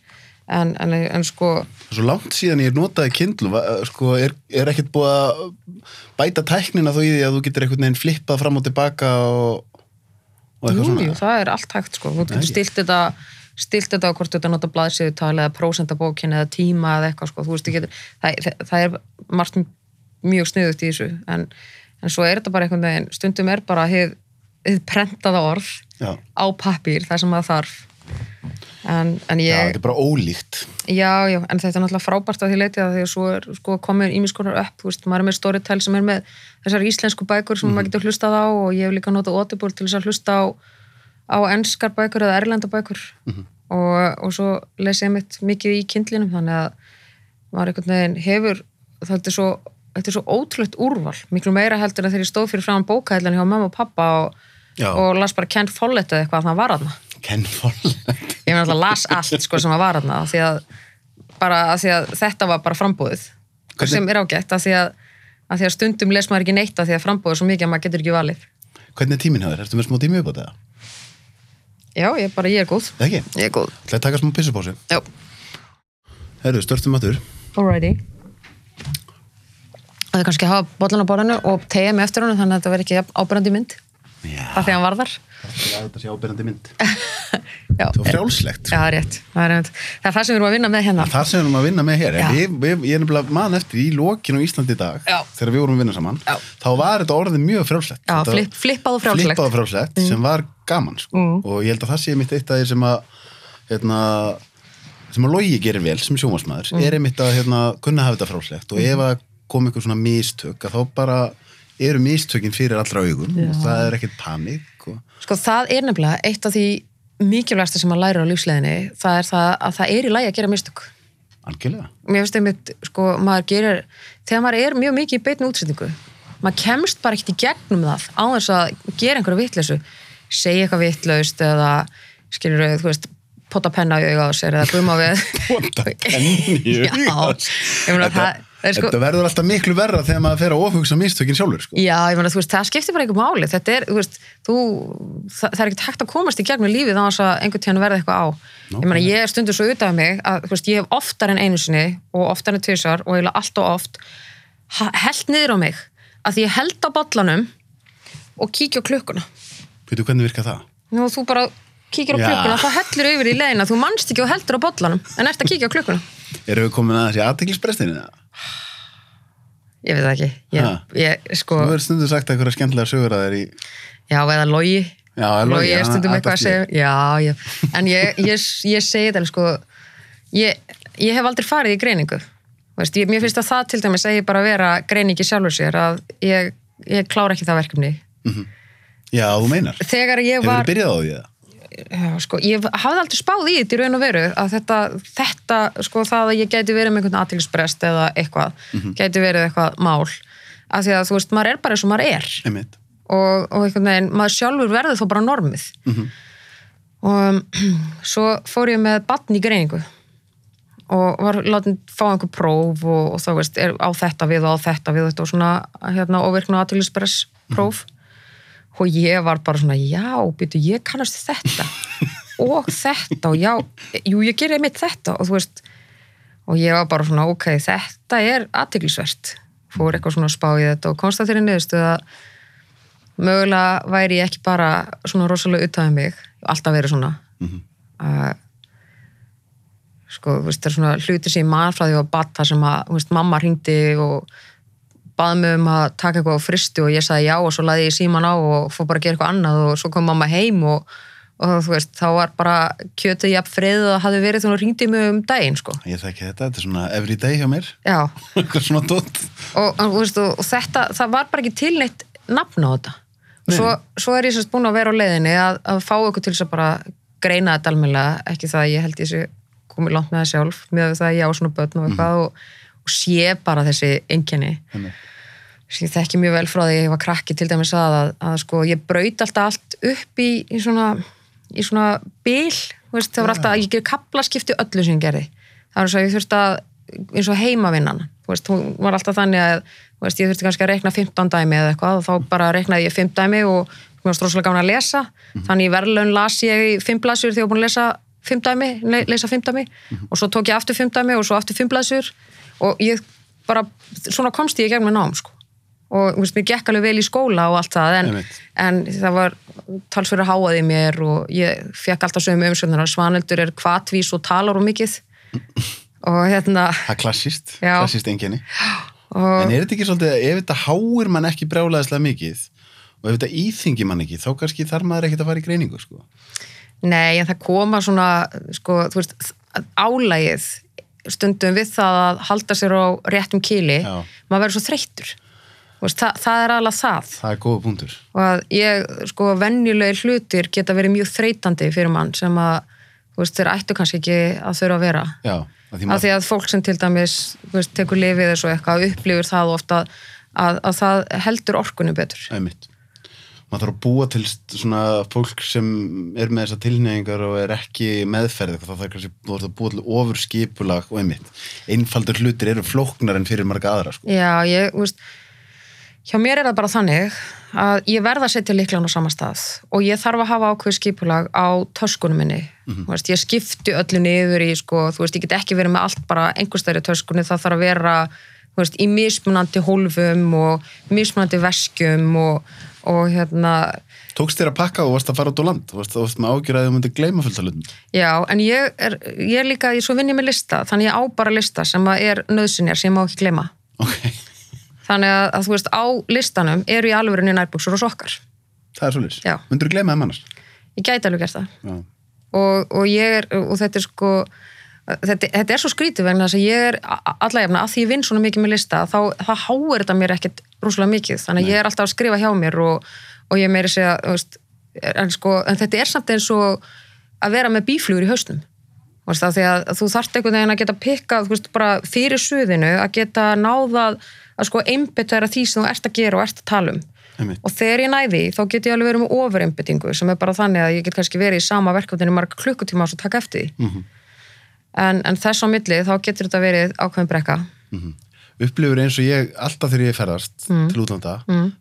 En, en, en sko Svo langt síðan ég notaði kindlu, sko, er, er ekkert búið að bæta tæknina þó í því að þú getur einhvern veginn flippað fram og tilbaka og, og eitthvað jú, svona. jú, það er allt hægt sko, þú getur stilt þetta stilt þetta á hvort þú ert að nota blaðsíðutali eða prósentabókin eða tíma eða eitthvað sko, þú veist, getur, það, það, það er margt mjög sniðugt í þessu en, en svo er þetta bara einhvern veginn stundum er bara hið, hið prentaða orð Já. á pappír, það sem það þarf en, en Já, ég þetta er bara ólíkt. já, já, en þetta er náttúrulega frábært að því leiti að því að svo er sko, komin ímiskonar upp, þú veist, maður er með storytel sem er með þessar íslensku bækur sem maður getur hlustað á og ég hef líka notað Audible til þess að hlusta á, á enskar bækur eða erlenda bækur. Og, og svo les ég mitt mikið í kindlinum þannig að maður einhvern veginn hefur þetta er svo, þetta er svo ótrúlegt úrval. Miklu meira heldur en þegar ég stóð fyrir fram bókahellan hjá mamma og pappa og, og las bara Ken Follett eða eitthvað að það var aðna Ken Follett. ég með alltaf las allt sko sem að var af því að, bara af því að þetta var bara frambúðið Hvernig- sem er ágætt af því að, af því að stundum les maður ekki neitt af því að frambúðið er svo mikið að maður getur ekki valið. Hvernig er tíminn hjá þér? Ertu með smá tími upp á þetta? Já, ég, bara, ég er góð ekki? ég er góð, Það er að taka smá pissupásu. já, Herru, störtum aftur. alrighty það er kannski að hafa bollan á borðinu og tegja mig eftir honum þannig að þetta verði ekki jafn ábyrjandi mynd Já. það því að hann var þar Það er þetta sé ábyrjandi mynd. Það var frjálslegt. já, það er rétt það er, það sem við erum að vinna með hérna Það sem við erum að vinna með hér, við, við, ég er nefnilega man eftir í lokinu í Íslandi í dag, Já. þegar við vorum að vinna saman, Já. þá var þetta orðið mjög frjálslegt. flip, flippað og frjálslegt flippað og frjálslegt sem var gaman sko. Mm. og ég held að það sé mitt eitt því sem að hérna, sem að logi gerir vel sem sjómasmaður, Mm. er einmitt að hérna, kunna hafa þetta frjálslegt og ef að kom einhver svona mistök, að þá bara eru mistökin fyrir allra augum það er ekkert panik og... Sko það er nefnilega eitt af því mikilvægasta sem maður lærir á lífsleginni það er það að það er í lagi að gera mistök. Algjörlega. mér finnst einmitt, sko, maður gerir þegar maður er mjög mikið í beitni útsetningu maður kemst bara ekkert í gegnum það á þess að gera einhverju vitleysu. Segja eitthvað vitlaust eða skilur við, þú veist potta penna í sér eða guma við Potta penni í Já, sko Þetta verður alltaf miklu verra þegar maður fer að ofhugsa mistökin sjálfur sko. Já, ég meina, þú veist, það skiptir bara einhver máli þetta er, þú veist, þú það, það er ekkert hægt að komast í gegnum lífið þess að einhvern tíðan verði eitthvað á ég meina, ég er stundur svo út af mig að, þú veist, ég hef oftar en einu sinni og oftar en tvisar og eiginlega allt og oft hellt niður á mig að því ég held á bollanum og kíkja á klukkuna Veitu hvernig virka það? Nú, þú bara kíkir á klukkuna, þá hellir yfir í leiðina. Þú manst ekki og heldur á bollanum en ert að kíkja á klukkuna. Erum við komin að þessi aðteklisbrestinu? ég veit ekki, ég, ég sko Þú er stundu sagt eitthvað skemmtilega sögur að þeir í já, eða logi. Já, Logi er stundum eitthvað að segja já, já, en ég, ég, ég segi þetta sko ég, ég hef aldrei farið í greiningu. Veist, ég, mér finnst að það til dæmis að ég bara vera greiningi sjálfur sér að ég, ég klára ekki það verkefni. Já, þú meinar. þegar ég Hefur var þið byrjað á því það? Já, sko, ég hafði aldrei spáð í þetta í raun og veru að þetta, þetta sko það að ég gæti verið með einhvern aðtilsprest eða eitthvað, gæti verið eitthvað mál, af því að þú veist maður er bara eins og maður er. Einmitt. og, og einhvern veginn, maður sjálfur verður þó bara normið. Og um, svo fór ég með batn í greiningu og var látin fá einhver próf og, og þá veist, er á þetta við og á þetta við og þetta og svona hérna, óvirkna aðtöluspress próf og ég var bara svona, já, býtu, ég kannast þetta. Og þetta og já, jú, ég gerir mitt þetta og þú veist, og ég var bara svona, ok, þetta er aðtölusvert fór eitthvað svona að spá í þetta og þeirri niðurstu að mögulega væri ég ekki bara svona rosalega uttaðið mig, alltaf verið svona. Að sko, þú veist, það er svona hluti sem ég man frá því að batta sem að, þú veist, mamma hringdi og baði mig um að taka eitthvað á fristi og ég sagði já og svo laði ég síman á og fór bara að gera eitthvað annað og svo kom mamma heim og, og þú veist, þá var bara kjötið jafn frið og það hafði verið þegar hún hringdi mig um daginn, sko. Ég þekki þetta, þetta er svona everyday hjá mér. Já, Eitthvað svona dótt. og, og, þú veist, og, þetta, það var bara ekki til neitt nafn á þetta. Svo, svo er ég sérst búin að vera á leiðinni að, að fá ykkur til þess að bara greina þetta almennilega, ekki það að ég held ég sé komið langt með það sjálf, með það að ég á svona börn og eitthvað og, og sé bara þessi sem ég þekki mjög vel frá því að ég var krakki til dæmis að, að, að sko, ég braut alltaf allt upp í, í svona í svona þú veist, það var alltaf að ég ger kaplaskipti öllu sem ég gerði. Það var svo að ég þurfti að eins og heimavinnan veist, hún var alltaf þannig að veist, ég þurfti kannski að reikna 15 dæmi eða eitthvað og þá bara reiknaði ég 5 dæmi og mér var stróslega gaman að lesa. Þannig í verðlaun las ég í 5 blæsur þegar ég var búin að lesa 5 dæmi le, lesa 5 dæmi. Og svo tók ég aftur 5 dæmi og svo aftur 5 blæsur og ég bara, svona komst ég í gegnum með nám sko og veist, mér gekk alveg vel í skóla og allt það en, en það var talsverður háað í mér og ég fekk alltaf sögum umsögnar að Svaneldur er kvatvís og talar um mikið og hérna Það klassist, Já. klassist enginni. og, En er þetta ekki svolítið, ef þetta háir mann ekki brjálæðislega mikið og ef þetta íþingi mann ekki, þá kannski þarf maður ekkert að fara í greiningu, sko. nei, en það koma svona sko, þú veist, álægið stundum við það að halda sér á réttum kýli maður verður svo þreyttur veist, það, það er alveg það Það er góða punktur. og að ég, sko, venjulegir hlutir geta verið mjög þreytandi fyrir mann sem að, þeir ættu kannski ekki að þurfa að vera. Já, að því Af því að fólk sem til dæmis, veist, tekur lifið þessu eitthvað, upplifur það ofta að, að það heldur orkunum betur. Einmitt. Maður þarf að búa til svona fólk sem er með þessar tilneyingar og er ekki meðferð, þá er kannski þú ert að búa til ofur skipulag og einmitt. Einfaldur hlutir eru flóknar en fyrir marga aðra, sko. Já, ég, þú veist, hjá mér er það bara þannig að ég verð að setja líklan á sama stað og ég þarf að hafa ákveð skipulag á töskunum minni. Þú veist, ég skipti öllu niður í, sko, þú veist, ég get ekki verið með allt bara einhverstæri töskunni, það þarf að vera, þú veist, í mismunandi hólfum og mismunandi veskjum og, og hérna, Tókst þér að pakka og varst að fara út á land? Þú varst, þú varst með ágjur að þú myndir gleyma fullt af hlutum. já, en ég er, ég er líka, ég svo vinn ég með lista, þannig ég á bara lista sem er nöðsynjar sem ég má ekki gleyma. Ok, Þannig að, að þú veist, á listanum eru í alvörunni nærbuksur og sokkar. það er svolítið. Myndur þú gleyma þeim annars? Ég gæti alveg gert það. Og, og ég er, og þetta er sko þetta, þetta er svo skrítið vegna þess að ég er allavegna, að því ég vinn svona mikið með lista þá, þá háir þetta mér ekkert rúslega mikið. Þannig að ég er alltaf að skrifa hjá mér og, og ég meiri segja, veist en, sko, en þetta er samt eins og að vera með bíflugur í hausnum. Að þú þarft einhvern veginn að geta pikkað veist, fyrir suðinu að geta náðað að sko einbytta því sem þú ert að gera og ert að tala um. Einmitt. og þegar ég næði þá get ég alveg verið með ofureinbyttingu sem er bara þannig að ég get kannski verið í sama verkefninu marga klukkutíma og svo taka eftir því. Mhm. en, en þess á milli þá getur þetta verið ákveðin brekka. Mm Upplifur eins og ég, alltaf þegar ég ferðast Mm. til útlanda,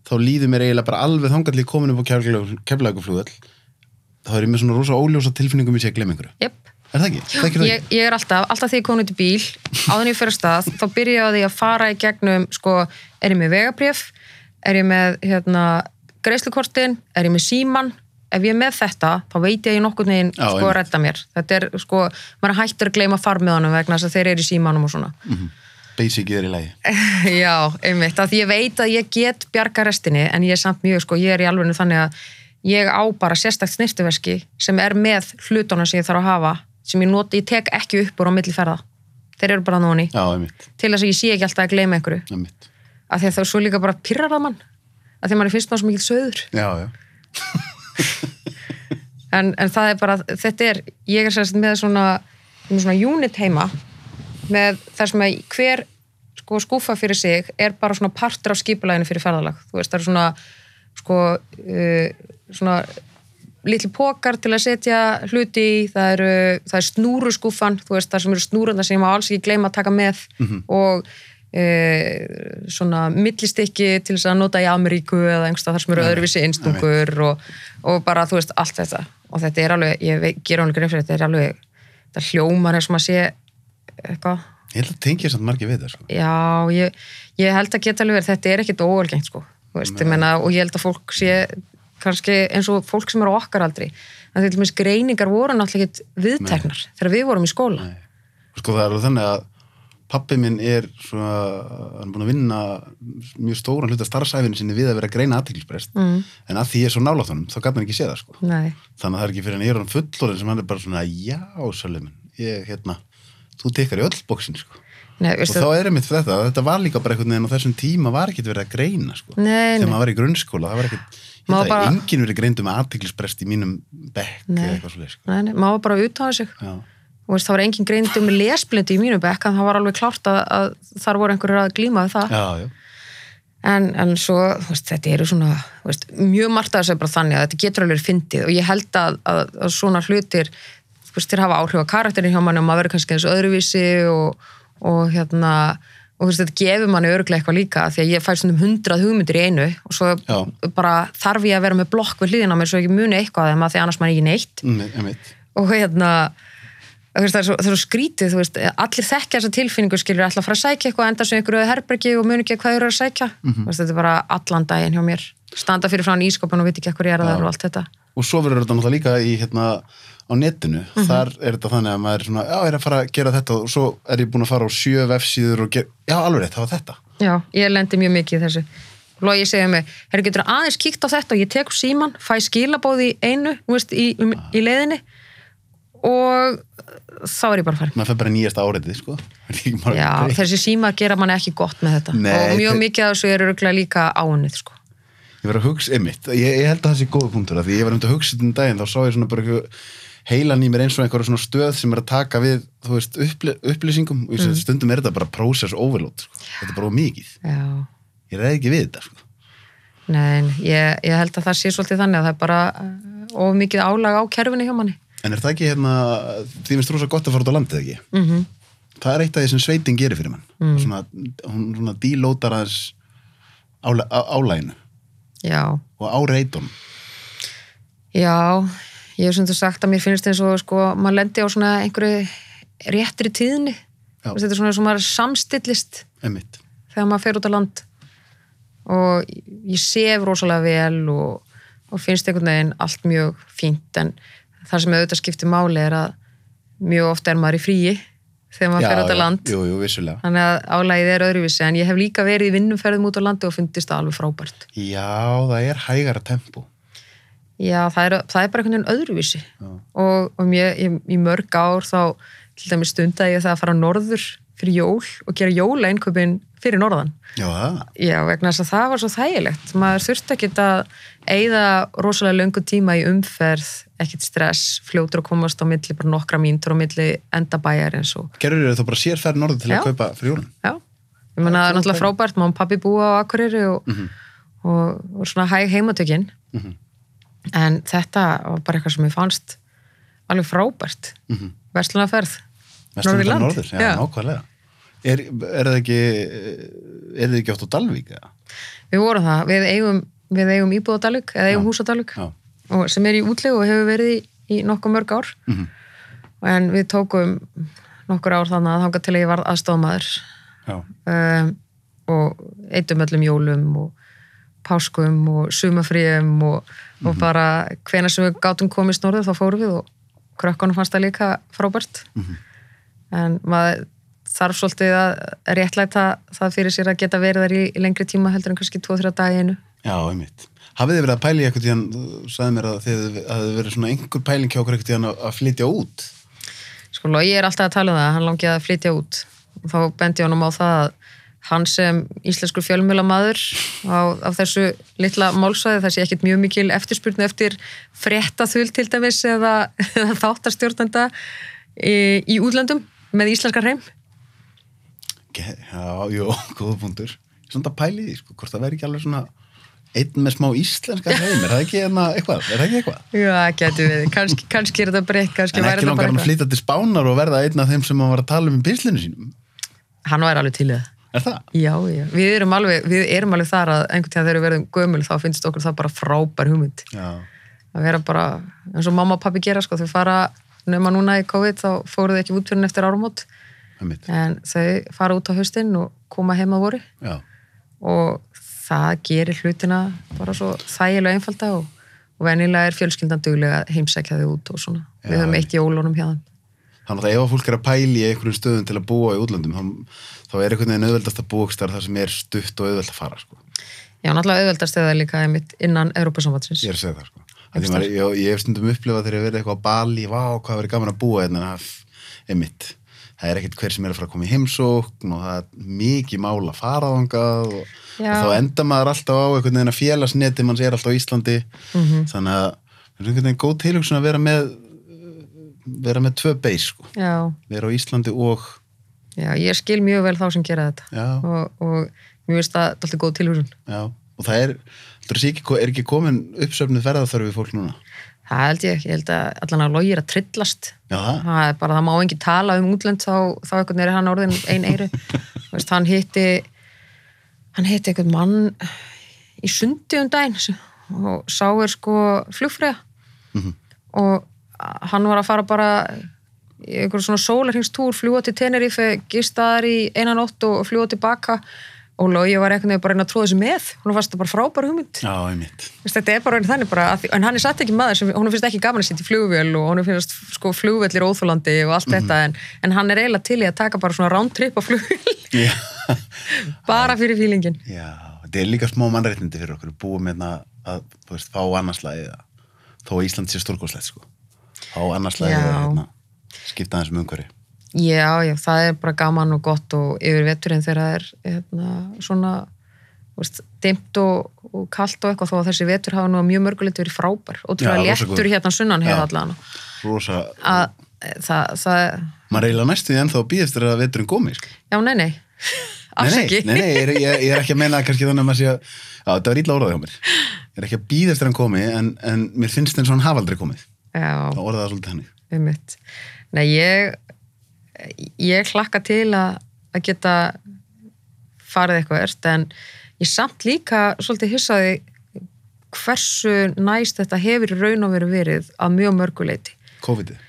þá líður mér eiginlega bara alveg ég komin upp á keflæguflugöll þá er ég með svona rosa óljósa tilfinningum í sig að glemma einhverju. yep. Er það ekki? Þekkir það ég, ég er alltaf, alltaf því ég kom út í bíl áður en ég fyrir stað, þá byrja ég á að fara í gegnum, sko, er ég með vegabrjöf er ég með, hérna greiðslukortin, er ég með síman ef ég er með þetta, þá veit ég veginn Já, sko að redda mér. Þetta er, sko, maður hættur að gleyma farmiðanum vegna þess að þeir eru í símanum og svona Basic er í lagi. Já, einmitt, að því ég veit að ég get bjarga restinni, en ég er samt mjög, sko, ég er í alveg þannig að ég á bara sérstakt snirtiverski sem er með hlutunum sem ég þarf að hafa, sem ég noti, ég tek ekki upp úr á milli ferða. Þeir eru bara nóni, Já, einmitt, til þess að ég sé ekki alltaf að gleyma einhverju, einmitt. af því að það er svo líka bara pyrrar það mann, af því að mann er fyrst maður svo mikil söður. Já, já. En, en það er bara, þetta er, ég er sérst með svona, svona unit heima, með þar sem að hver sko, skúfa fyrir sig er bara svona partur af skipulæginu fyrir ferðalag. Þú veist, það er svona, sko, uh, svona litli pókar til að setja hluti í, það eru, það er snúru skúfan, þú veist, það sem eru snúrunda sem ég má alls ekki gleyma að taka með og uh, svona millistykki til þess að nota í Ameríku eða einhverstað þar sem eru öðruvísi einstungur og, og bara, þú veist, allt þetta. Og þetta er alveg, ég gera alveg grein fyrir þetta er alveg, þetta hljómar er sem að sé eitthvað Ég held að tengja samt margir við það, sko. Já, ég, ég held að geta alveg verið, þetta er ekkit óalgengt sko, veist, ég menna, og ég held að fólk sé kannski eins og fólk sem eru okkar aldri, en til dæmis greiningar voru náttúrulega ekkit viðteknar þegar við vorum í skóla. Sko það er alveg þannig að pappi minn er svona, hann er búin að vinna mjög stóran hluta starfsæfinu sinni við að vera að greina aðtiklisbrest Mm. en að því ég er svo nálátt honum, þá gæt hann ekki séð það sko. Nei, þannig að það er ekki fyrir hann ég er hann fullorinn sem hann er bara svona já, minn, ég, hérna þú tekkar í öll bóksin sko. nei, og þá er einmitt þetta, þetta var líka bara einhvern veginn á þessum tíma var ekki verið að greina sko. Nei, þegar nei. maður var í grunnskóla, það var Maður held að bara- enginn verið greindu með aðtiklisbrest í mínum bekk eða eitthvað svo sko. maður bara utáða sig veist, það var engin greind um lesblindi í mínu bekk en það var alveg klárt að, að þar voru einhverjur að glíma við það Já, já. en, en svo, veist, þetta eru svona veist, mjög margt að þessu er bara þannig að þetta getur alveg fyndið og ég held að, að, að svona hlutir veist, þeir hafa áhrif á karakterin hjá manni og maður verður kannski eins öðruvísi og, og hérna og þú veist, þetta gefur manni örglega eitthvað líka því að ég fæ svona hundrað hugmyndir í einu og svo Já. bara þarf ég að vera með blokk við hlýðina mér svo ekki muni eitthvað þeim að því annars mann ekki neitt. Mm, og hérna það, er svo, það er svo skrítið, þú veist, allir þekkja þessa tilfinningu skilur alltaf að fara að sækja eitthvað enda sem einhverju herbergi og muni ekki hvað eru að sækja. Mhm. þú veist, þetta er bara allan daginn hjá mér. Standa fyrir frá hann ískopan og veit ekki hvað ég er að það og allt þetta. Og svo verður þetta náttúrulega líka í hérna á netinu. Mhm. Þar er þetta þannig að maður er svona, já, er að fara að gera þetta og svo er ég búin að fara á sjö vefsíður og gera, já, alveg rétt, það var þetta. Já, ég lendi mjög mikið í þessu Logi segja mig, herru getur aðeins kíkt á þetta og ég tek úr síman, fæ skilabóð í einu, þú veist, í, um, í leiðinni og þá er ég bara farin Maður fer bara í nýjasta áriðið, sko. Það Já, þessi síma gera mann ekki gott með þetta Nei, og mjög mikið af þessu er örgulega líka áunnið sko. Ég verður að hugsa, einmitt, ég, ég held að það sé góða punktur að því ég var um til að hugsa þetta um daginn, þá sá ég svona bara eitthvað heilan í mér eins og einhverja svona stöð sem er að taka við, þú veist, upplýsingum og Mm. stundum er þetta bara process overload, sko. þetta er bara mikið. Já, Ég reyði ekki við þetta, sko. nei, ég, ég held að það sé svolítið þannig að það er bara uh, of mikið álag á kerfinu hjá manni En er það ekki hérna, því finnst rosa gott að fara út á landið ekki? mm -hmm. Það er eitt af því sem sveitin gerir fyrir mann. Mm. Svona, hún svona dílótar aðeins álæginu Já, og áreitunum. já ég hef þú sagt að mér finnst eins og sko, maður lendi á svona einhverju réttri Já. Veist, þetta er svona eins og maður samstillist Einmitt. þegar maður fer út á land og ég sef rosalega vel og, og finnst einhvern veginn allt mjög fínt en það sem auðvitað skiptir máli er að mjög ofta er maður í fríi þegar maður fer út á land Jú, jú, þannig að álægið er öðruvísi en ég hef líka verið í vinnumferðum út á landi og fundist það alveg frábært Já, það er hægara tempo. Já, það er, það er bara einhvern veginn öðruvísi Já. og, og mér, í, í mörg ár þá til dæmis stunda ég það að fara norður fyrir jól og gera jólainköpin fyrir norðan Já, það. Já, vegna þess að það var svo þægilegt. Maður þurfti ekkit að eigða rosalega löngu tíma í umferð, ekkit stress, fljótur að komast á milli, bara nokkra mínútur á milli endabæjar eins og, Gerður þau bara sér ferð norður til Já. að kaupa fyrir jólun? já. Ég meina, það er náttúrulega frábært, maður og pappi búa á Akureyri og, Mhm. og, og svona hæg heimatökin. Mhm. En þetta var bara eitthvað sem ég fannst alveg frábært. Mm -hmm. Verslunarferð. Vestlum Norður já, Já. nákvæmlega. Er, er það ekki, er það ekki átt á Dalvík? eða? Við vorum það, við eigum, við eigum íbúðadalug, eða eigum Já. húsadalug. Já. og sem er í útlegu og hefur verið í, í nokkuð mörg ár Mhm. en við tókum nokkur ár þannig að þanga til að ég var aðstofmaður Já. um, og eittum öllum jólum og páskum og sumafríum og, og bara hvena sem við gátum komist norður þá fórum við og krökkunum fannst það líka frábært Mhm. en maður þarf svolítið að réttlæta það fyrir sér að geta verið þar í, í lengri tíma heldur en kannski 2-3 daginu Já, einmitt. Hafið þið verið að pæla í eitthvað tíðan, þú sagði mér að þið hafið verið svona einhver pæling hjá okkur eitthvað tíðan að, að flytja út. Sko, Logi er alltaf að tala um það, hann langi að flytja út og þá bendi ég honum á það að hann sem íslenskur fjölmjölamaður á, á þessu litla málsvæði það sé ekkit mjög mikil eftirspurnu eftir fréttaþul til dæmis eða, eða þáttarstjórnenda í, í útlöndum með íslenskar hreim Ge- Já, jú, góða punktur. Svona því, sko, hvort það væri ekki alveg svona einn með smá íslenska heim, er það ekki hérna eitthvað? Er það ekki eitthvað? Já, getur við, kannski, kannski er þetta breytt En ekki langar hann að flytja til Spánar og verða einn af þeim sem hann var að tala um í pinslinu sínum. Hann væri alveg til það Er það? Já, já, við erum alveg, við erum alveg þar að einhvern tíðan þegar við verðum gömul þá finnst okkur það bara frábær hugmynd Já. að vera bara, eins og mamma og pappi gera sko, þau fara, nema núna í COVID þá fóruð ekki út fyrir eftir áramót Einmitt. en þau fara út á haustinn og koma heim að voru Já. og það gerir hlutina bara svo þægilega einfalda og, og venilega er fjölskyldan duglega að heimsækja þau út og svona, Já, við höfum eitt jólunum hjá þeim Þannig að ef að fólk er að pæli í einhverjum stöðum til að búa í útlöndum, þá, þá er einhvern veginn auðveldast að búa þar sem er stutt og auðveld að fara, sko. Já, náttúrulega auðveldast eða líka einmitt innan Európa-samvatsins Ég er að segja það, sko. Maður- Ég, ég hef stundum upplifað þegar ég verið eitthvað á Bali, vá, hvað verið gaman að búa hérna, en það er mitt. Það er ekkert hver sem er að fara að koma í heimsókn og það er mikið mál að fara þangað og, Já. og þá enda maður alltaf á einhvern veginn að félagsneti manns er alltaf á Íslandi Mhm. þannig að það er einhvern veginn góð tilhugsun að vera með vera með tvö beis sko. já, vera á Íslandi og já, ég skil mjög vel þá sem gera þetta. Og, og mér finnst það alltaf góð tilhörun já, og það er er ekki, er ekki komin uppsöfnuð ferðarþörfi fólk núna? Það held ég, ég held að allan að logið er að trillast. Já, það, er bara, það má enginn tala um útlönd þá, þá eitthvað er hann orðin ein eyru. Veist, hann hitti hann hitti eitthvað mann í sundi um daginn og sá er sko flugfræða Mhm. og hann var að fara bara í einhver svona sólarhingstúr fljúa til Tenerife, gistaðar í einan ótt og fljúa tilbaka. Og Lógi var einhvern veginn bara að reyna að tróða þessu með. Hún fannst það bara frábæra hugmynd. Já, einmitt. Þetta er bara orðið þannig bara, að en hann er satt ekki maður sem, hún finnst ekki gaman að sitja í flugvél og hún finnst sko flugvellir óþólandi og allt þetta en, en hann er eiginlega til í að taka bara svona roundtrip á flugvél. Bara fyrir fílingin já, þetta er líka smá mannréttindi fyrir okkur búum hérna að þú veist, fá annarslæði þó að Ísland sé stórgóðslegt sko. Já. að hérna, skipta aðeins um umhverfi. Já, já, það er bara gaman og gott og yfir veturinn þegar það er hérna, svona veist, dimmt og, og kalt og eitthvað þó að þessi vetur hafa nú að mjög mörgulegt verið frábær og Já, trúið rosa léttur hérna sunnan hefur allan. Rosa, að það, það, maður eiginlega næstu því ennþá að eftir að veturinn komi sko. já, nei, nei. Nei, nei, nei, ég, ég, er ekki að meina kannski þannig að maður sé að já, þetta var ítla orðað hjá mér. Ég er ekki að eftir að hann komi en, en mér finnst eins og hann hafa aldrei komið þá orðað það svolítið hannig. Nei, ég ég hlakka til að, að geta farið eitthvað ert en ég samt líka svolítið hissaði hversu næst þetta hefur raun og veru verið að mjög mörguleiti. COVID-ið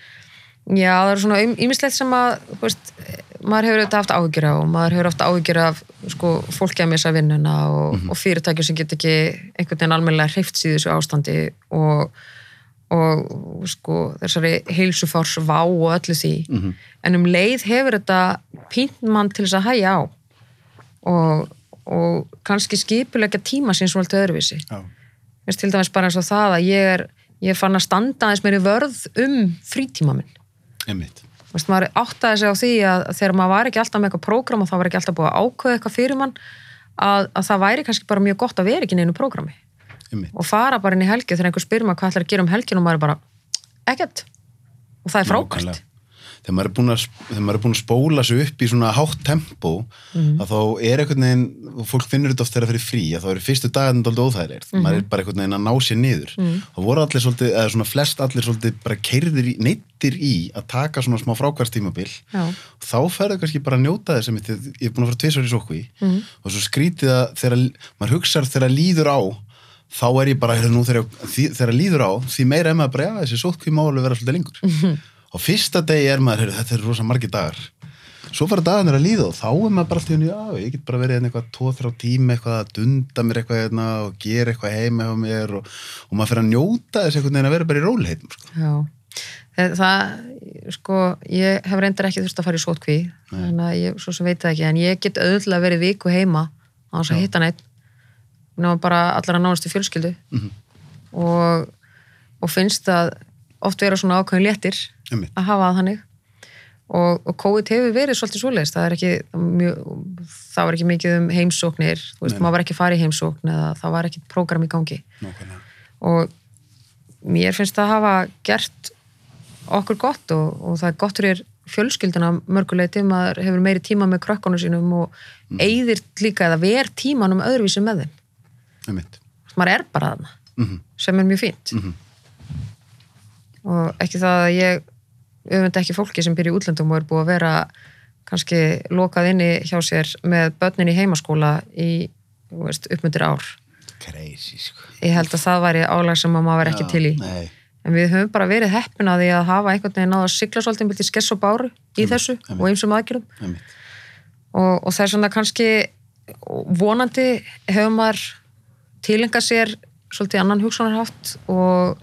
Já, það er svona ýmislegt sem að veist, maður hefur auðvitað haft áhyggjur af og maður hefur haft áhyggjur af sko, fólki að missa vinnuna og, og fyrirtækjum sem get ekki einhvern veginn almennilega hreift síðu þessu ástandi og, og sko, þessari heilsufárs vá og öllu því. En um leið hefur þetta pínt mann til þess að hæja á. Og, og kannski skipulegja tíma sín svolítið öðruvísi. Mér til dæmis bara eins og það að ég er ég fann að standa aðeins meiri vörð um frítíma minn. Einmitt. Þú veist, maður áttaði sig á því að þegar maður var ekki alltaf með eitthvað prógram og það var ekki alltaf búið að ákveða eitthvað fyrir mann að, að það væri kannski bara mjög gott að vera ekki neinu prógrami einmitt, og fara bara inn í helgi þegar einhver spyr maður hvað ætlar að gera um helgin og maður er bara ekkert og það er Nákvæmlega. þegar maður er búin að, spóla sig upp í svona hátt tempo Mhm. að þá er einhvern veginn og fólk finnur þetta oft þegar það fyrir frí að þá eru fyrstu dagarnir dálítið óþægilegir Mhm. maður er bara einhvern veginn að ná sér niður þá voru allir svolítið, eða svona flest allir svolítið bara keirðir í, neittir í að taka svona smá frákværstímabil Já. þá ferðu kannski bara að njóta þess ég er búin að fara tvisvar í sókví Mhm. og svo skrítið að þegar maður hugsar þegar líður á þá er ég bara, nú þegar, þegar líður á því meira er maður bara, já, þessi sótkví má alveg vera svolítið lengur. Mhm. á fyrsta degi er maður, þetta er rosa margir dagar. Svo fara dagarnir að líða og þá er maður bara alltaf, já, ég get bara verið hérna eitthvað tvo, þrjá tíma, eitthvað að dunda mér eitthvað hérna og gera eitthvað heima hjá mér og, og maður fyrir að njóta þess einhvern veginn að vera bara í róleitum sko. Já, það, það sko, ég hef reyndar ekki þurft að fara í sótkví þannig að ég svo sem veit það ekki en ég get auðvitað verið viku heima á þess að hitta neitt nema bara allar að nánustu fjölskyldu Mhm. og, og finnst það oft vera svona ákveðin léttir Einmitt. að hafa það þannig og, og COVID hefur verið svolítið svoleiðist það er ekki mjög, það var ekki mikið um heimsóknir, þú veist, Nei. maður var ekki farið í heimsókn eða það var ekki prógram í gangi Nákvæmlega. og mér finnst það að hafa gert okkur gott og, og það er gott fyrir fjölskyldina mörguleiti, maður hefur meiri tíma með krökkunum sínum og Mm. eyðir líka eða ver tímanum öðruvísi með þeim. Maður er bara þarna, Mhm. sem er mjög fínt Mhm. og ekki það að ég öfund ekki fólki sem byrja í útlöndum og er búið að vera kannski lokað inni hjá sér með börnin í heimaskóla í veist, uppmyndir ár Crazy, sko. ég held að það væri álag sem að maður er ekki Já, til í Nei, En við höfum bara verið heppin að því að hafa einhvern veginn að sigla svolítið með skess og báru í þessu einmitt. og einsum einmitt. og, og það er svona kannski vonandi hefur maður tilenga sér svolítið annan hugsanarhátt og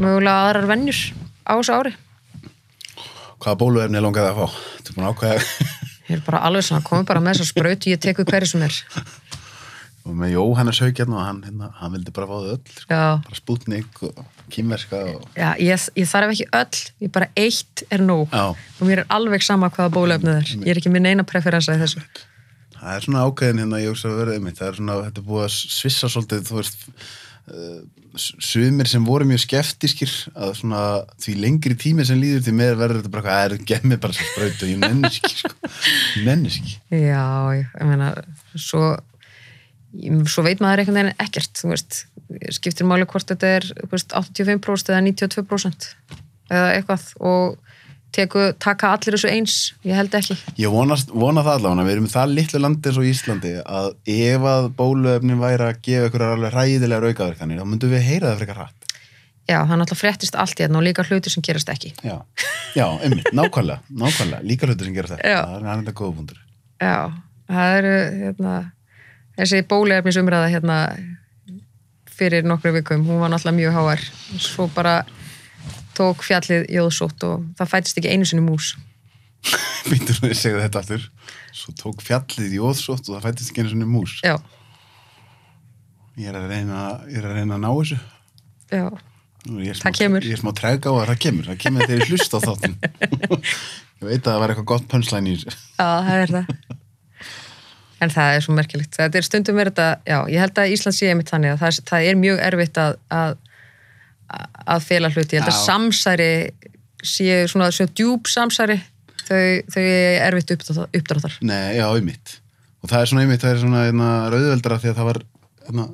mögulega aðrar vennjur á þessu ári. Hvaða bóluefni langaði að fá? Þú er búin að ákveða Ég er bara alveg svona, komið bara með þessa sprautu, ég tek við hverju sem er. og með Jóhannes Haugjarn og hann, hérna, hann vildi bara fá þau öll sko. Bara spútnik og kýmverska og... já ég, ég þarf ekki öll, ég bara eitt er nóg. Já, Og mér er alveg sama hvaða bólefnið er. Ég er ekki með neina preferensa í þessu. Það er svona ákveðin hérna ég hugsa að vera einmitt, það er svona, þetta er búið að svissa svolítið, þú veist uh, sumir sem voru mjög skeftiskir að svona því lengri tími sem líður því meður verður þetta bara er gemmi bara svo sprautu og ég nennis ekki sko. ekki Já, ég, meina, svo, svo veit maður einhvern veginn ekkert, þú veist, skiptir máli hvort þetta er veist, 85% eða 92% eða eitthvað og teku, taka allir þessu eins, ég held ekki. Ég vonast, vona það allavega, við erum það litlu landi eins og Íslandi að ef að bóluefnin væri að gefa ykkur alveg ræðilegar aukaverkanir, þá myndum við heyra það frekar hratt. Já, það náttúrulega fréttist allt í hérna og líka hluti sem gerast ekki. Já, já, einmitt, nákvæmlega, nákvæmlega, líka hluti sem gerast ekki, Já. það er þetta góða punktur. Já, það eru hérna, þessi bóluefnisumræða hérna fyrir nokkru vikum, hún var náttúrulega mjög háar svo bara tók fjallið jóðsótt og það fætist ekki einu sinni mús Býttur við segja þetta aftur, svo tók fjallið í óðsótt og það fættist ekki einu svona mús. Já, Ég er að reyna, ég er að, reyna að ná þessu. já, ég er smá-. Ég er smá trega á að það kemur, það kemur þegar ég hlusta á þáttin. ég veit að það var eitthvað gott pönslæn í þessu. já, það er það En það er svo merkilegt. Þetta er stundum verið þetta, já, ég held að Ísland sé einmitt þannig að það, er- það er mjög erfitt að, að, að fela hluti. Ég held að samsæri sé svona, svona djúb samsæri, þau, þau er erfitt uppdráttar. Nei, já, einmitt. Og það er svona einmitt, það er svona hérna, rauðveldra því að það var hérna,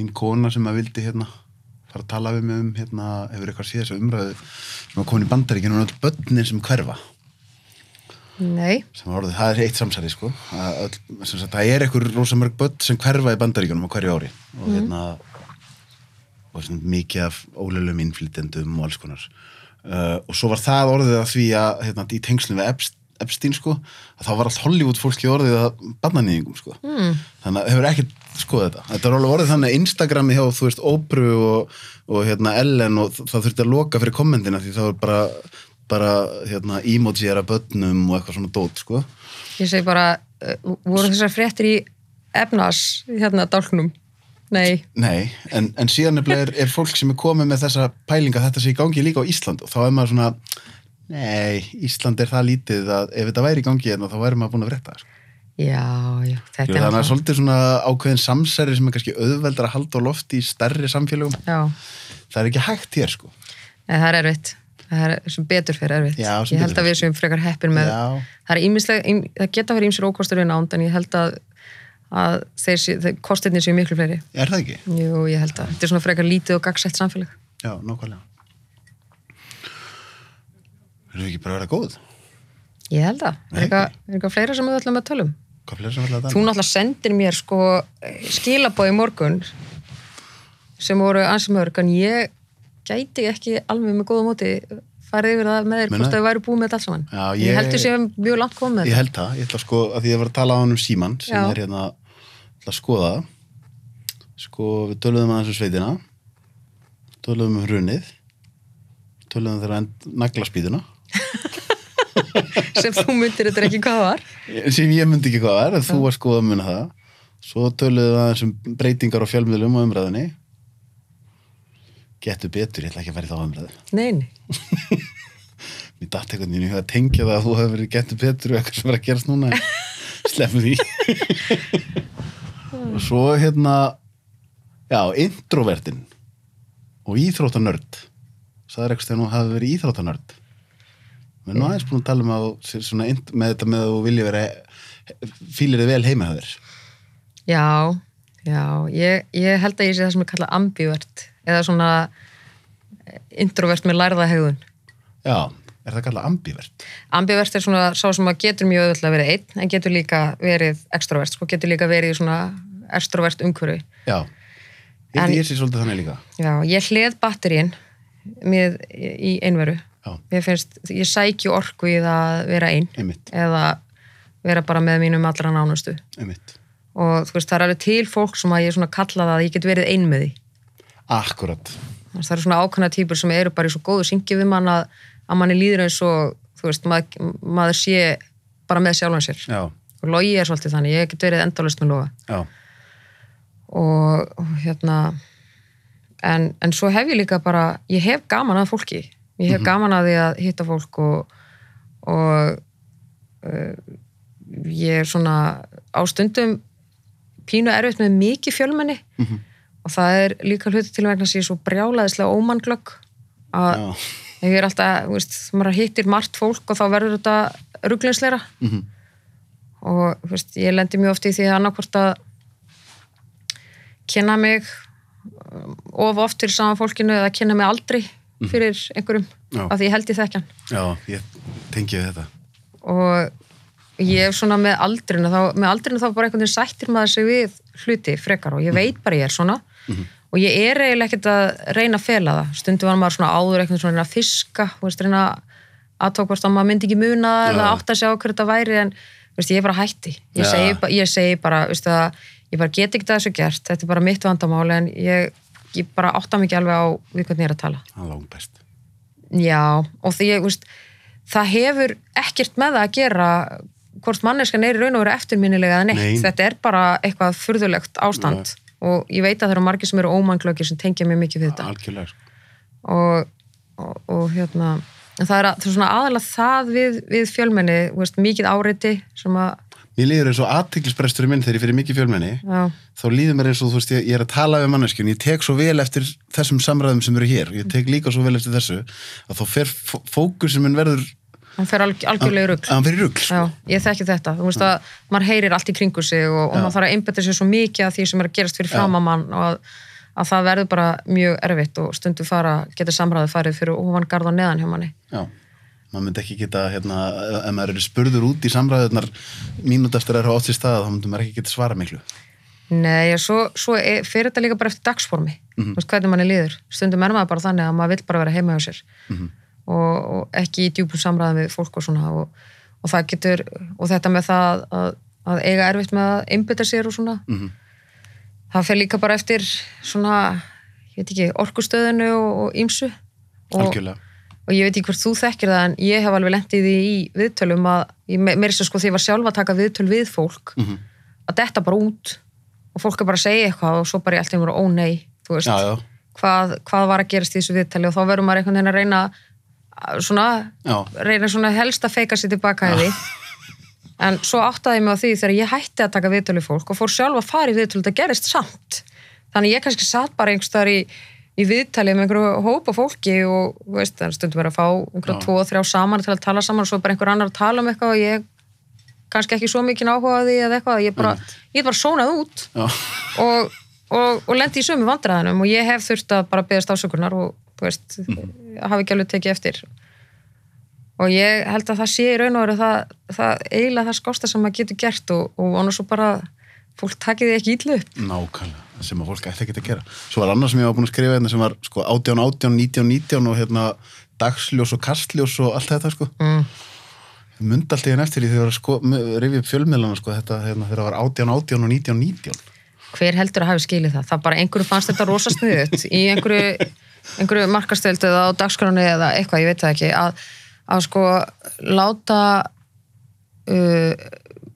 ein kona sem að vildi hérna, fara að tala við mig um hérna, hefur eitthvað síðast umræðu sem var komin í bandaríkinu og öll börnin sem hverfa. Nei, sem orðið, það er eitt samsæri sko að, öll, sem sagt, það er einhver rosa mörg börn sem hverfa í bandaríkjunum á hverju ári og hérna og svona mikið af ólöflum innflytendum og alls konar uh, og svo var það orðið að því að hérna, í tengslum við Epst, Epstein sko að þá var allt Hollywood fólki orðið að barnanýðingum sko mm. þannig að hefur ekkert skoðað þetta þetta er alveg orðið þannig að Instagrami hjá þú veist Óbru og, og hérna Ellen og það þurfti að loka fyrir kommentina því þá er bara bara hérna emojiðar af börnum og eitthvað svona dót sko ég segi bara, uh, voru þessar fréttir í efnas, hérna, dálknum? Nei, Nei, en, en síðan er, er fólk sem er komið með þessa pælinga þetta sé í gangi líka á Ísland og þá er maður svona nei, Ísland er það lítið að ef þetta væri í gangi hérna þá væri maður búin að frétta það, sko. já, já, þetta Þannig að það er svolítið svona ákveðin samsæri sem er kannski auðveldar að halda á lofti í stærri samfélögum Já, það er ekki hægt hér sko Nei, það er erfitt. Það er sem betur fyrir erfitt. Já, sem ég held betur að við séum frekar heppin með, Já. það er ým, það geta verið ímsir ókostur við nánd, en ég held að, að þeir, sé- þeir kostirnir séu miklu fleiri. Er það ekki? Jú, ég held að þetta er svona frekar lítið og gagsett samfélag. Já, nákvæmlega Erum við ekki bara að vera góð? Ég held að. Er eitthvað, er fleira sem við ætlum að tala um? Hvað fleiri sem ætla að Þú náttúrulega sendir mér sko skilabóð í morgun sem voru ansið mörg, en ég gæti ekki alveg með góða móti farið yfir það með þér hvort að við væri búið með þetta allt saman. Já, ég... ég- held að séum mjög langt komið Ég held það, ég ætla að sko að því ég var að tala á hann um síman sem Já. er hérna að skoða. Sko við töluðum aðeins um sveitina. Töluðum um hrunið. Töluðum þeirra naglaspýtuna. Sem þú myndir þetta ekki hvað var. sem ég myndi ekki hvað er en þú var skoða að muna það. Svo töluðum aðeins um breytingar á fjölmiðlum og umræðinni getur betur, ég ætla ekki að fara í þá umræðu. Nei, nei. mér veginn í huga að tengja það að þú hefur verið getur betur og eitthvað sem er að gerast núna. Slefum því og svo hérna já, introvertin og íþróttanörd. Sagður eitthvað þegar nú hafi verið íþróttanörd? Við erum aðeins búin að tala um að svona, með þetta með að þú vilja vera fýlir þið vel heima hjá þér. Já, já, ég, ég held að ég sé það sem er kallað ambivert eða svona introvert með lærða hegðun. já, er það kallað ambivert Ambivert er svona sá sem að getur mjög auðvitað verið einn en getur líka verið extrovert, sko getur líka verið svona extrovert umhverfi. já, ég En- held ég sé svolítið þannig líka Já, ég hleð batterín með í einveru. já, Mér finnst, ég sækju orku í það að vera einn einmitt, eða vera bara með mínum allra nánustu. einmitt Og þú veist, það er alveg til fólk sem að ég svona kalla það að ég get verið ein með því. akkurat, Þannig að það eru svona ákvæmna típur sem eru bara í svo góðu syngi við mann að, að manni líður eins og þú veist, mað, maður sé bara með sjálfan sér. já, Og logi er svolítið þannig, ég get verið endalust með loga. já Og, og hérna, en, en svo hef ég líka bara, ég hef gaman að fólki. Ég hef gaman að því að hitta fólk og, og uh, ég er svona á stundum pínu erfitt með mikið fjölmenni og það er líka hluti til vegna sem ég er svo brjálaðislega ómannglögg að Já. Ég er alltaf, veist, maður hittir margt fólk og þá verður þetta ruglinsleira Mhm. og þú veist, ég lendi mjög oft í því að annarkvort að kynna mig um, of oft fyrir saman fólkinu eða kynna mig aldrei fyrir einhverjum Já. af því ég held ég þekkjan Já, ég tengi þetta. og ég hef svona með aldrinu þá, með aldrinu þá bara einhvern veginn sættir maður sig við hluti frekar og ég veit bara ég er svona og ég er eiginlega ekkert að reyna að fela það stundum var maður svona áður eitthvað svona að að fiska veist, reyna að tók hvort að maður myndi ekki muna það eða átt að sjá hverju þetta væri en veist, ég er bara hætti ég, Já. segi, ég segi bara, veistu, að ég bara get ekki þessu gert, þetta er bara mitt vandamál en ég, ég bara átta mikið alveg á við hvernig ég er að tala Það langt best. Já, og því ég, veist, það hefur ekkert með það að gera hvort manneskan er í raun og veru eftirminnilega eða neitt. Nei. Þetta er bara eitthvað furðulegt ástand og ég veit að það eru margir sem eru ómanglökir sem tengja mig mikið við þetta sko. og, og, og hérna það er, að, það er svona aðalega það við, við fjölmenni, veist, mikið áreiti sem að, Mér líður eins og aðtiklisbrestur í minn þegar ég fyrir mikið fjölmenni. já, Þá líður mér eins og, þú veist, ég, ég er að tala við manneskjun, ég tek svo vel eftir þessum samræðum sem eru hér, ég tek líka svo vel eftir þessu, að þá fer fó- fókusinn minn verður, hann fer alg, algjörlega í rugl. að hann fyrir rugl, sko. Já, ég þekki þetta, þú veist að maður heyrir allt í kringu sig og, og maður þarf að einbetta sér svo mikið af því sem er að gerast fyrir fram að mann og að, að það verður bara mjög erfitt og stundu fara, getur samræði farið fyrir ofan garð og neðan hjá manni. Já, maður myndi ekki geta, hérna, ef maður eru spurður út í samræðunar mínút eftir að það er átt sér stað, þá myndi maður ekki geta svara miklu. Nei, svo, svo er, fyrir þetta líka bara eftir dagsformi, þú veist hvernig manni líður. Stundum er maður bara þannig að maður vill bara vera heima hjá sér og, og ekki í djúpum samræðum við fólk og svona og, og það getur, og þetta með það að, að eiga erfitt með að einbytta sér og svona, Mhm. það fer líka bara eftir svona, ég veit ekki, orkustöðinu og ímsu og, og ég veit ekki hvort þú þekkir það en ég hef alveg lendið í viðtölum að, ég meira þess að sko því ég var sjálfa að taka viðtöl við fólk Mhm. að detta bara út og fólk er bara að segja eitthvað og svo bara í allt einhverju ó nei, þú veist, Já, já, Hvað, hvað var að gerast í þessu viðtali? Og þá verður maður einhvern veginn að reyna að svona, já, reyna svona helst að feika sér tilbaka í því. En svo áttaði ég mig á því þegar ég hætti að taka viðtölu fólk og fór sjálf að fara í viðtölu þetta gerist samt. Þannig ég kannski satt bara einhvers þar í, í viðtali með einhverju hópa fólki og veist, er stundum verið að fá einhverja tvo og þrjá saman til að tala saman og svo er bara einhver annar að tala um eitthvað og ég kannski ekki svo mikið því eða eitthvað, ég bara, ég bara sónað út já, og, og, og lendi í sömu vandræðanum og ég hef þurft að bara beðast ásökunar og veist, hafi ekki alveg tekið eftir og ég held að það sé í raun og veru það, það eiginlega það skásta sem maður getur gert og, og vonu svo bara fólk takið því ekki ítlu upp nákvæmlega, það sem að fólk ætti ekki að gera. Svo var annars sem ég var búin að skrifa hérna sem var sko 18, 18, 19, 19 og hérna dagsljós og kastljós og allt þetta sko. mm. Mund allt í henn eftir því þegar sko, rifið upp fjölmiðlana sko þetta hérna þegar það var 18, 18 og 19, 19. hver heldur að hafi skilið það það bara einhverju fannst þetta rosa sniðut í einhverju, einhverju markasteldu eða á dagskráni eða eitthvað, ég veit það ekki að, að sko láta uh,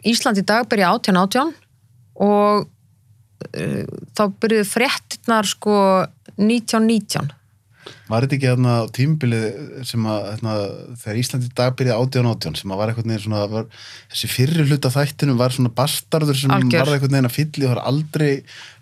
Ísland í dag byrja 18 18 og uh, þá byrjuðu fréttinnar sko 19 19 Var þetta ekki á tímbilið sem að hérna, þegar Íslandi dag byrjaði 18, 18 sem að var einhvern veginn svona var, þessi fyrri hluta þættinum var svona bastardur sem Algjör. var einhvern veginn að fylli og það var aldrei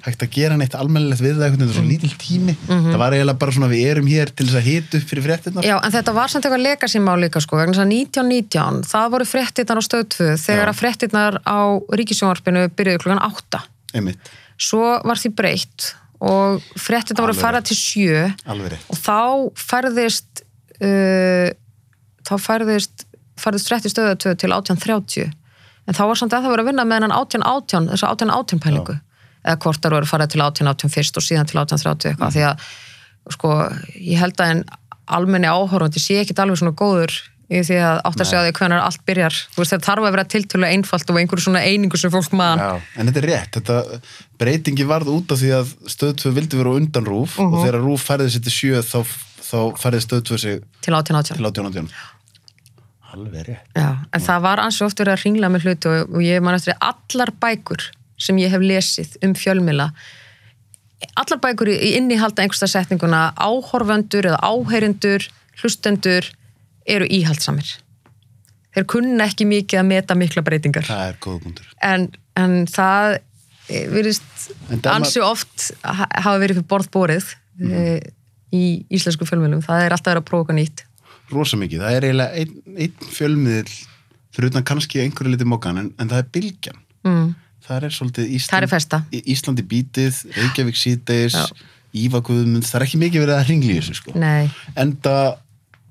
hægt að gera neitt almennilegt við það einhvern veginn, það var svo lítill tími. Það var eiginlega bara svona við erum hér til þess að hita upp fyrir fréttinnar Já, en þetta var samt eitthvað legacy-mál líka sko, vegna þess að 1919, það voru fréttinnar á stöð 2 þegar Já. að fréttinnar á ríkisjónvarpinu byrjuðu klukkan 8 einmitt, svo var því breytt og fréttinnar voru Alveg færða til 7 alveg rétt. Og þá færðist uh, þá færðist færðist frétti stöðu 2 til 1830 en þá var samt að það voru að vinna með hennan 1818 þessu 1818 pælingu. Eða hvort það voru að fara til 1818 fyrst og síðan til 1830 eitthvað. Því að sko, ég held að en almenni áhorfandi sé ekkit alveg svona góður í því að átt að segja því hvernig allt byrjar. Veist þetta þarf að vera tiltölulega einfalt og einhverju svona einingu sem fólk Já, en þetta er rétt, þetta breytingi varð út af því að stöð 2 vildi vera undan rúf og þegar rúf færði sér til 7 þá, þá færði stöð 2 sig til 1818 til 18, 18 Alveg rétt. Já, en það var ansi oft verið að ringla með hluti og, og ég man eftir allar bækur sem ég hef lesið um fjölmila allar bækur í, innihalda einhversta setninguna áhorfendur eða áheyrendur, hlustendur eru íhaldsamir þeir kunna ekki mikið að meta mikla breytingar Það er góð punktur en, en það virðist En það ansi oft ha- hafa verið fyrir borð borið Mhm. í íslensku fjölmjölum. Það er alltaf verið að prófa nýtt. rosa mikið, það er eiginlega einn, einn fjölmiðil fyrir utan kannski einhverju litið mókan en, en það er bylgjan Mm. það er svolítið Ísland, er festa. Í- Ísland í bítið, Reykjavík síðdeis Já. Íva Guðmund, það er ekki mikið verið að ringli þessu sko en það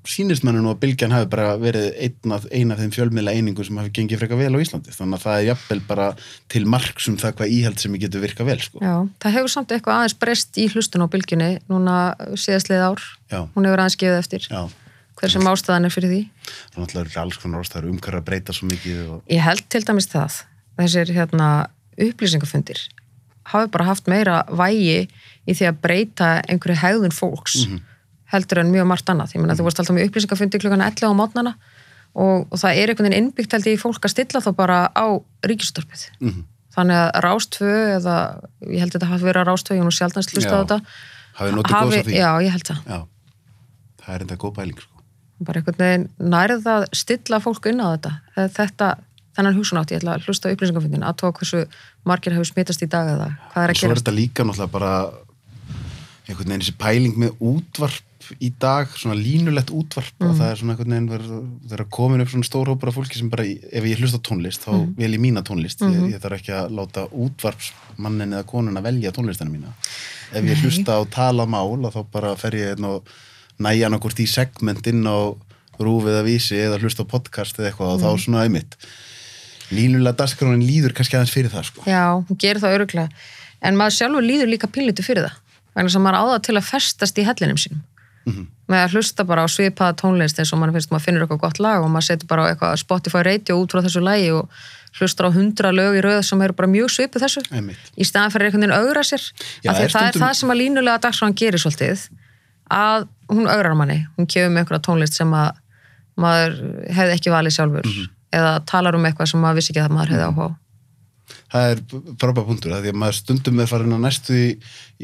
sýnist manni nú að bylgjan hafi bara verið einn af, ein af þeim fjölmiðla einingum sem hafi gengið frekar vel á Íslandi þannig að það er jafnvel bara til marks um það hvað íhald sem getur virkað vel sko. já. Það hefur samt eitthvað aðeins breyst í hlustun á bylgjunni núna síðastlið ár. Já. Hún hefur aðeins gefið eftir. Já, Hver sem ástæðan er fyrir því. það er náttúrulega alls konar ástæður umhverju að breyta svo mikið og... Ég held til dæmis það, þessir hérna, upplýsingafundir hafi bara haft meira vægi í því að breyta einhverju hegðun fólks heldur en mjög margt annað. Ég meina, þú varst alltaf með upplýsingafundi klukkan 11 á mótnana og, og það er einhvern veginn innbyggt held ég í fólk að stilla þá bara á ríkistorpið. Mhm. Þannig að Rástfö eða, ég held að þetta hafi verið að Rástfö, ég nú sjaldnast hlusta á þetta. Hafið notið góðs af því? Já, ég held það. Já, það er enda góð pæling sko. bara einhvern veginn nærið að stilla fólk inn á þetta þetta, þennan hugsunátt, ég ætla að hlusta á upplýsingafundin að tóa hversu margir hefur smitast í dag eða hvað er að svo er þetta líka náttúrulega bara einhvern veginn þessi pæling með útvarp í dag, svona línulegt útvarp og það er svona einhvern veginn verið, verið að komin upp svona stórhópar af fólki sem bara, ef ég hlusta tónlist þá Mhm. vel ég mína tónlist, ég, ég þarf ekki að láta útvarpsmannin eða konun að velja tónlistina mína. Ef ég hlusta á tala mál að þá bara fer ég einn og næja annarkvort í segment inn á rúf eða vísi eða hlusta á podcast eða eitthvað og þá svona einmitt línulega dagskránin líður kannski aðeins fyrir það sko. Já, hún gerir það öruglega en maður sjálfur líður líka pínlitu fyrir það vegna sem maður á það til að festast í hellinum sínum Mhm. með að hlusta bara á svipaða tónlist eins og maður finnst maður finnur eitthvað gott lag og maður setur bara á eitthvað Spotify radio út frá þessu lagi og hlustar á hundra lög í röð sem eru bara mjög svipuð þessu Einmitt. í staðan fyrir einhvern veginn augra sér Já, er að það er stundum- það sem að línulega dagskráin gerir svolítið að hún augrar manni hún kefur með einhverja tónlist sem að maður hefði ekki valið sjálfur Mhm. eða talar um eitthvað sem maður vissi ekki að maður hefði áhuga á það er frábæð punktur, því að maður stundum er farin að næstu í,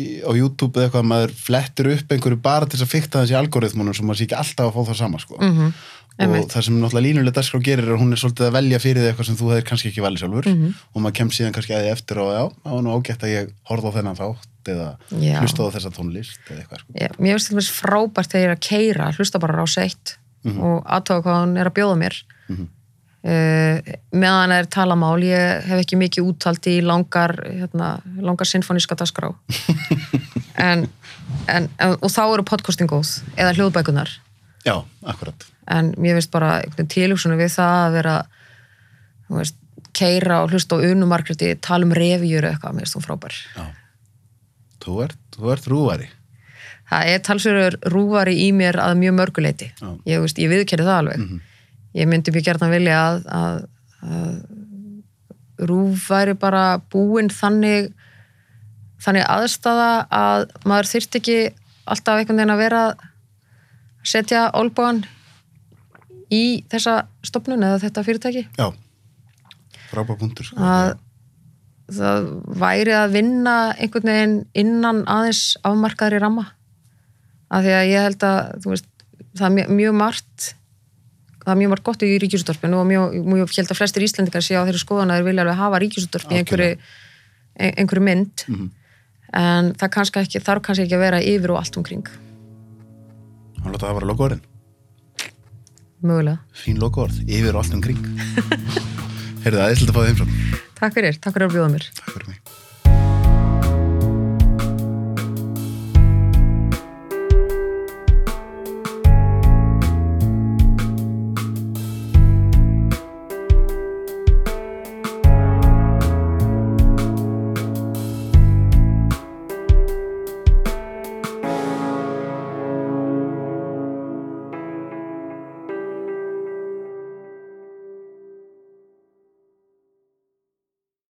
í, á YouTube eða eitthvað að maður flettir upp einhverju bara til þess að fykta þessi algoritmunum sem maður sé ekki alltaf að fá það sama sko. Mhm, og einmitt. það sem náttúrulega línulega dagskrá gerir er að hún er svolítið að velja fyrir því eitthvað sem þú hefur kannski ekki valið sjálfur Mhm. og maður kemst síðan kannski að því eftir og já, það var nú ágætt að ég horfði á þennan þátt eða Já. hlusta á þessa tónlist eða eitthvað sko. Já, mér finnst frábært þegar ég er að keira hlusta bara á seitt og aðtóka hvað hann er að bjóða mér Mhm. Uh, meðan það er talamál ég hef ekki mikið úttalt í langar hérna, langar sinfoníska dagskrá. En, en, og þá eru podcasting góð eða hljóðbækunar já, akkurat. En mér finnst bara tilhugsunum við það að vera veist, keira og hlusta á unumarkriti tala um revjur eitthvað, mér finnst þú frábær. Já. þú ert, þú ert rúvari. Það er talsverður rúvari í mér að mjög mörguleiti Já. Ég, ég viðkerri það alveg ég myndi mjög gerðan vilja að, að, að rúf væri bara búin þannig þannig aðstafa að maður þyrft ekki alltaf einhvern veginn að vera að setja olbúan í þessa stopnun eða þetta fyrirtæki. Já, frábæð punktur sko. að það væri að vinna einhvern veginn innan aðeins afmarkaðri ramma. Af því að ég held að veist, það er mjög margt það er mjög margt gott í ríkisúttorpinu og mjög, mjög held að flestir Íslendingar sé á þeirri skoðan að þeir vilja alveg hafa ríkisúttorp í einhverju, ein- einhverju mynd. En það kannski ekki, þarf kannski ekki að vera yfir og allt umkring. Hann láta það vera logoðurinn mögulega. fín logoðurð, yfir og allt um kring heyrðu það, ég ætla að fá það heimsókn Takk fyrir, takk fyrir að bjóða mér. Takk fyrir mig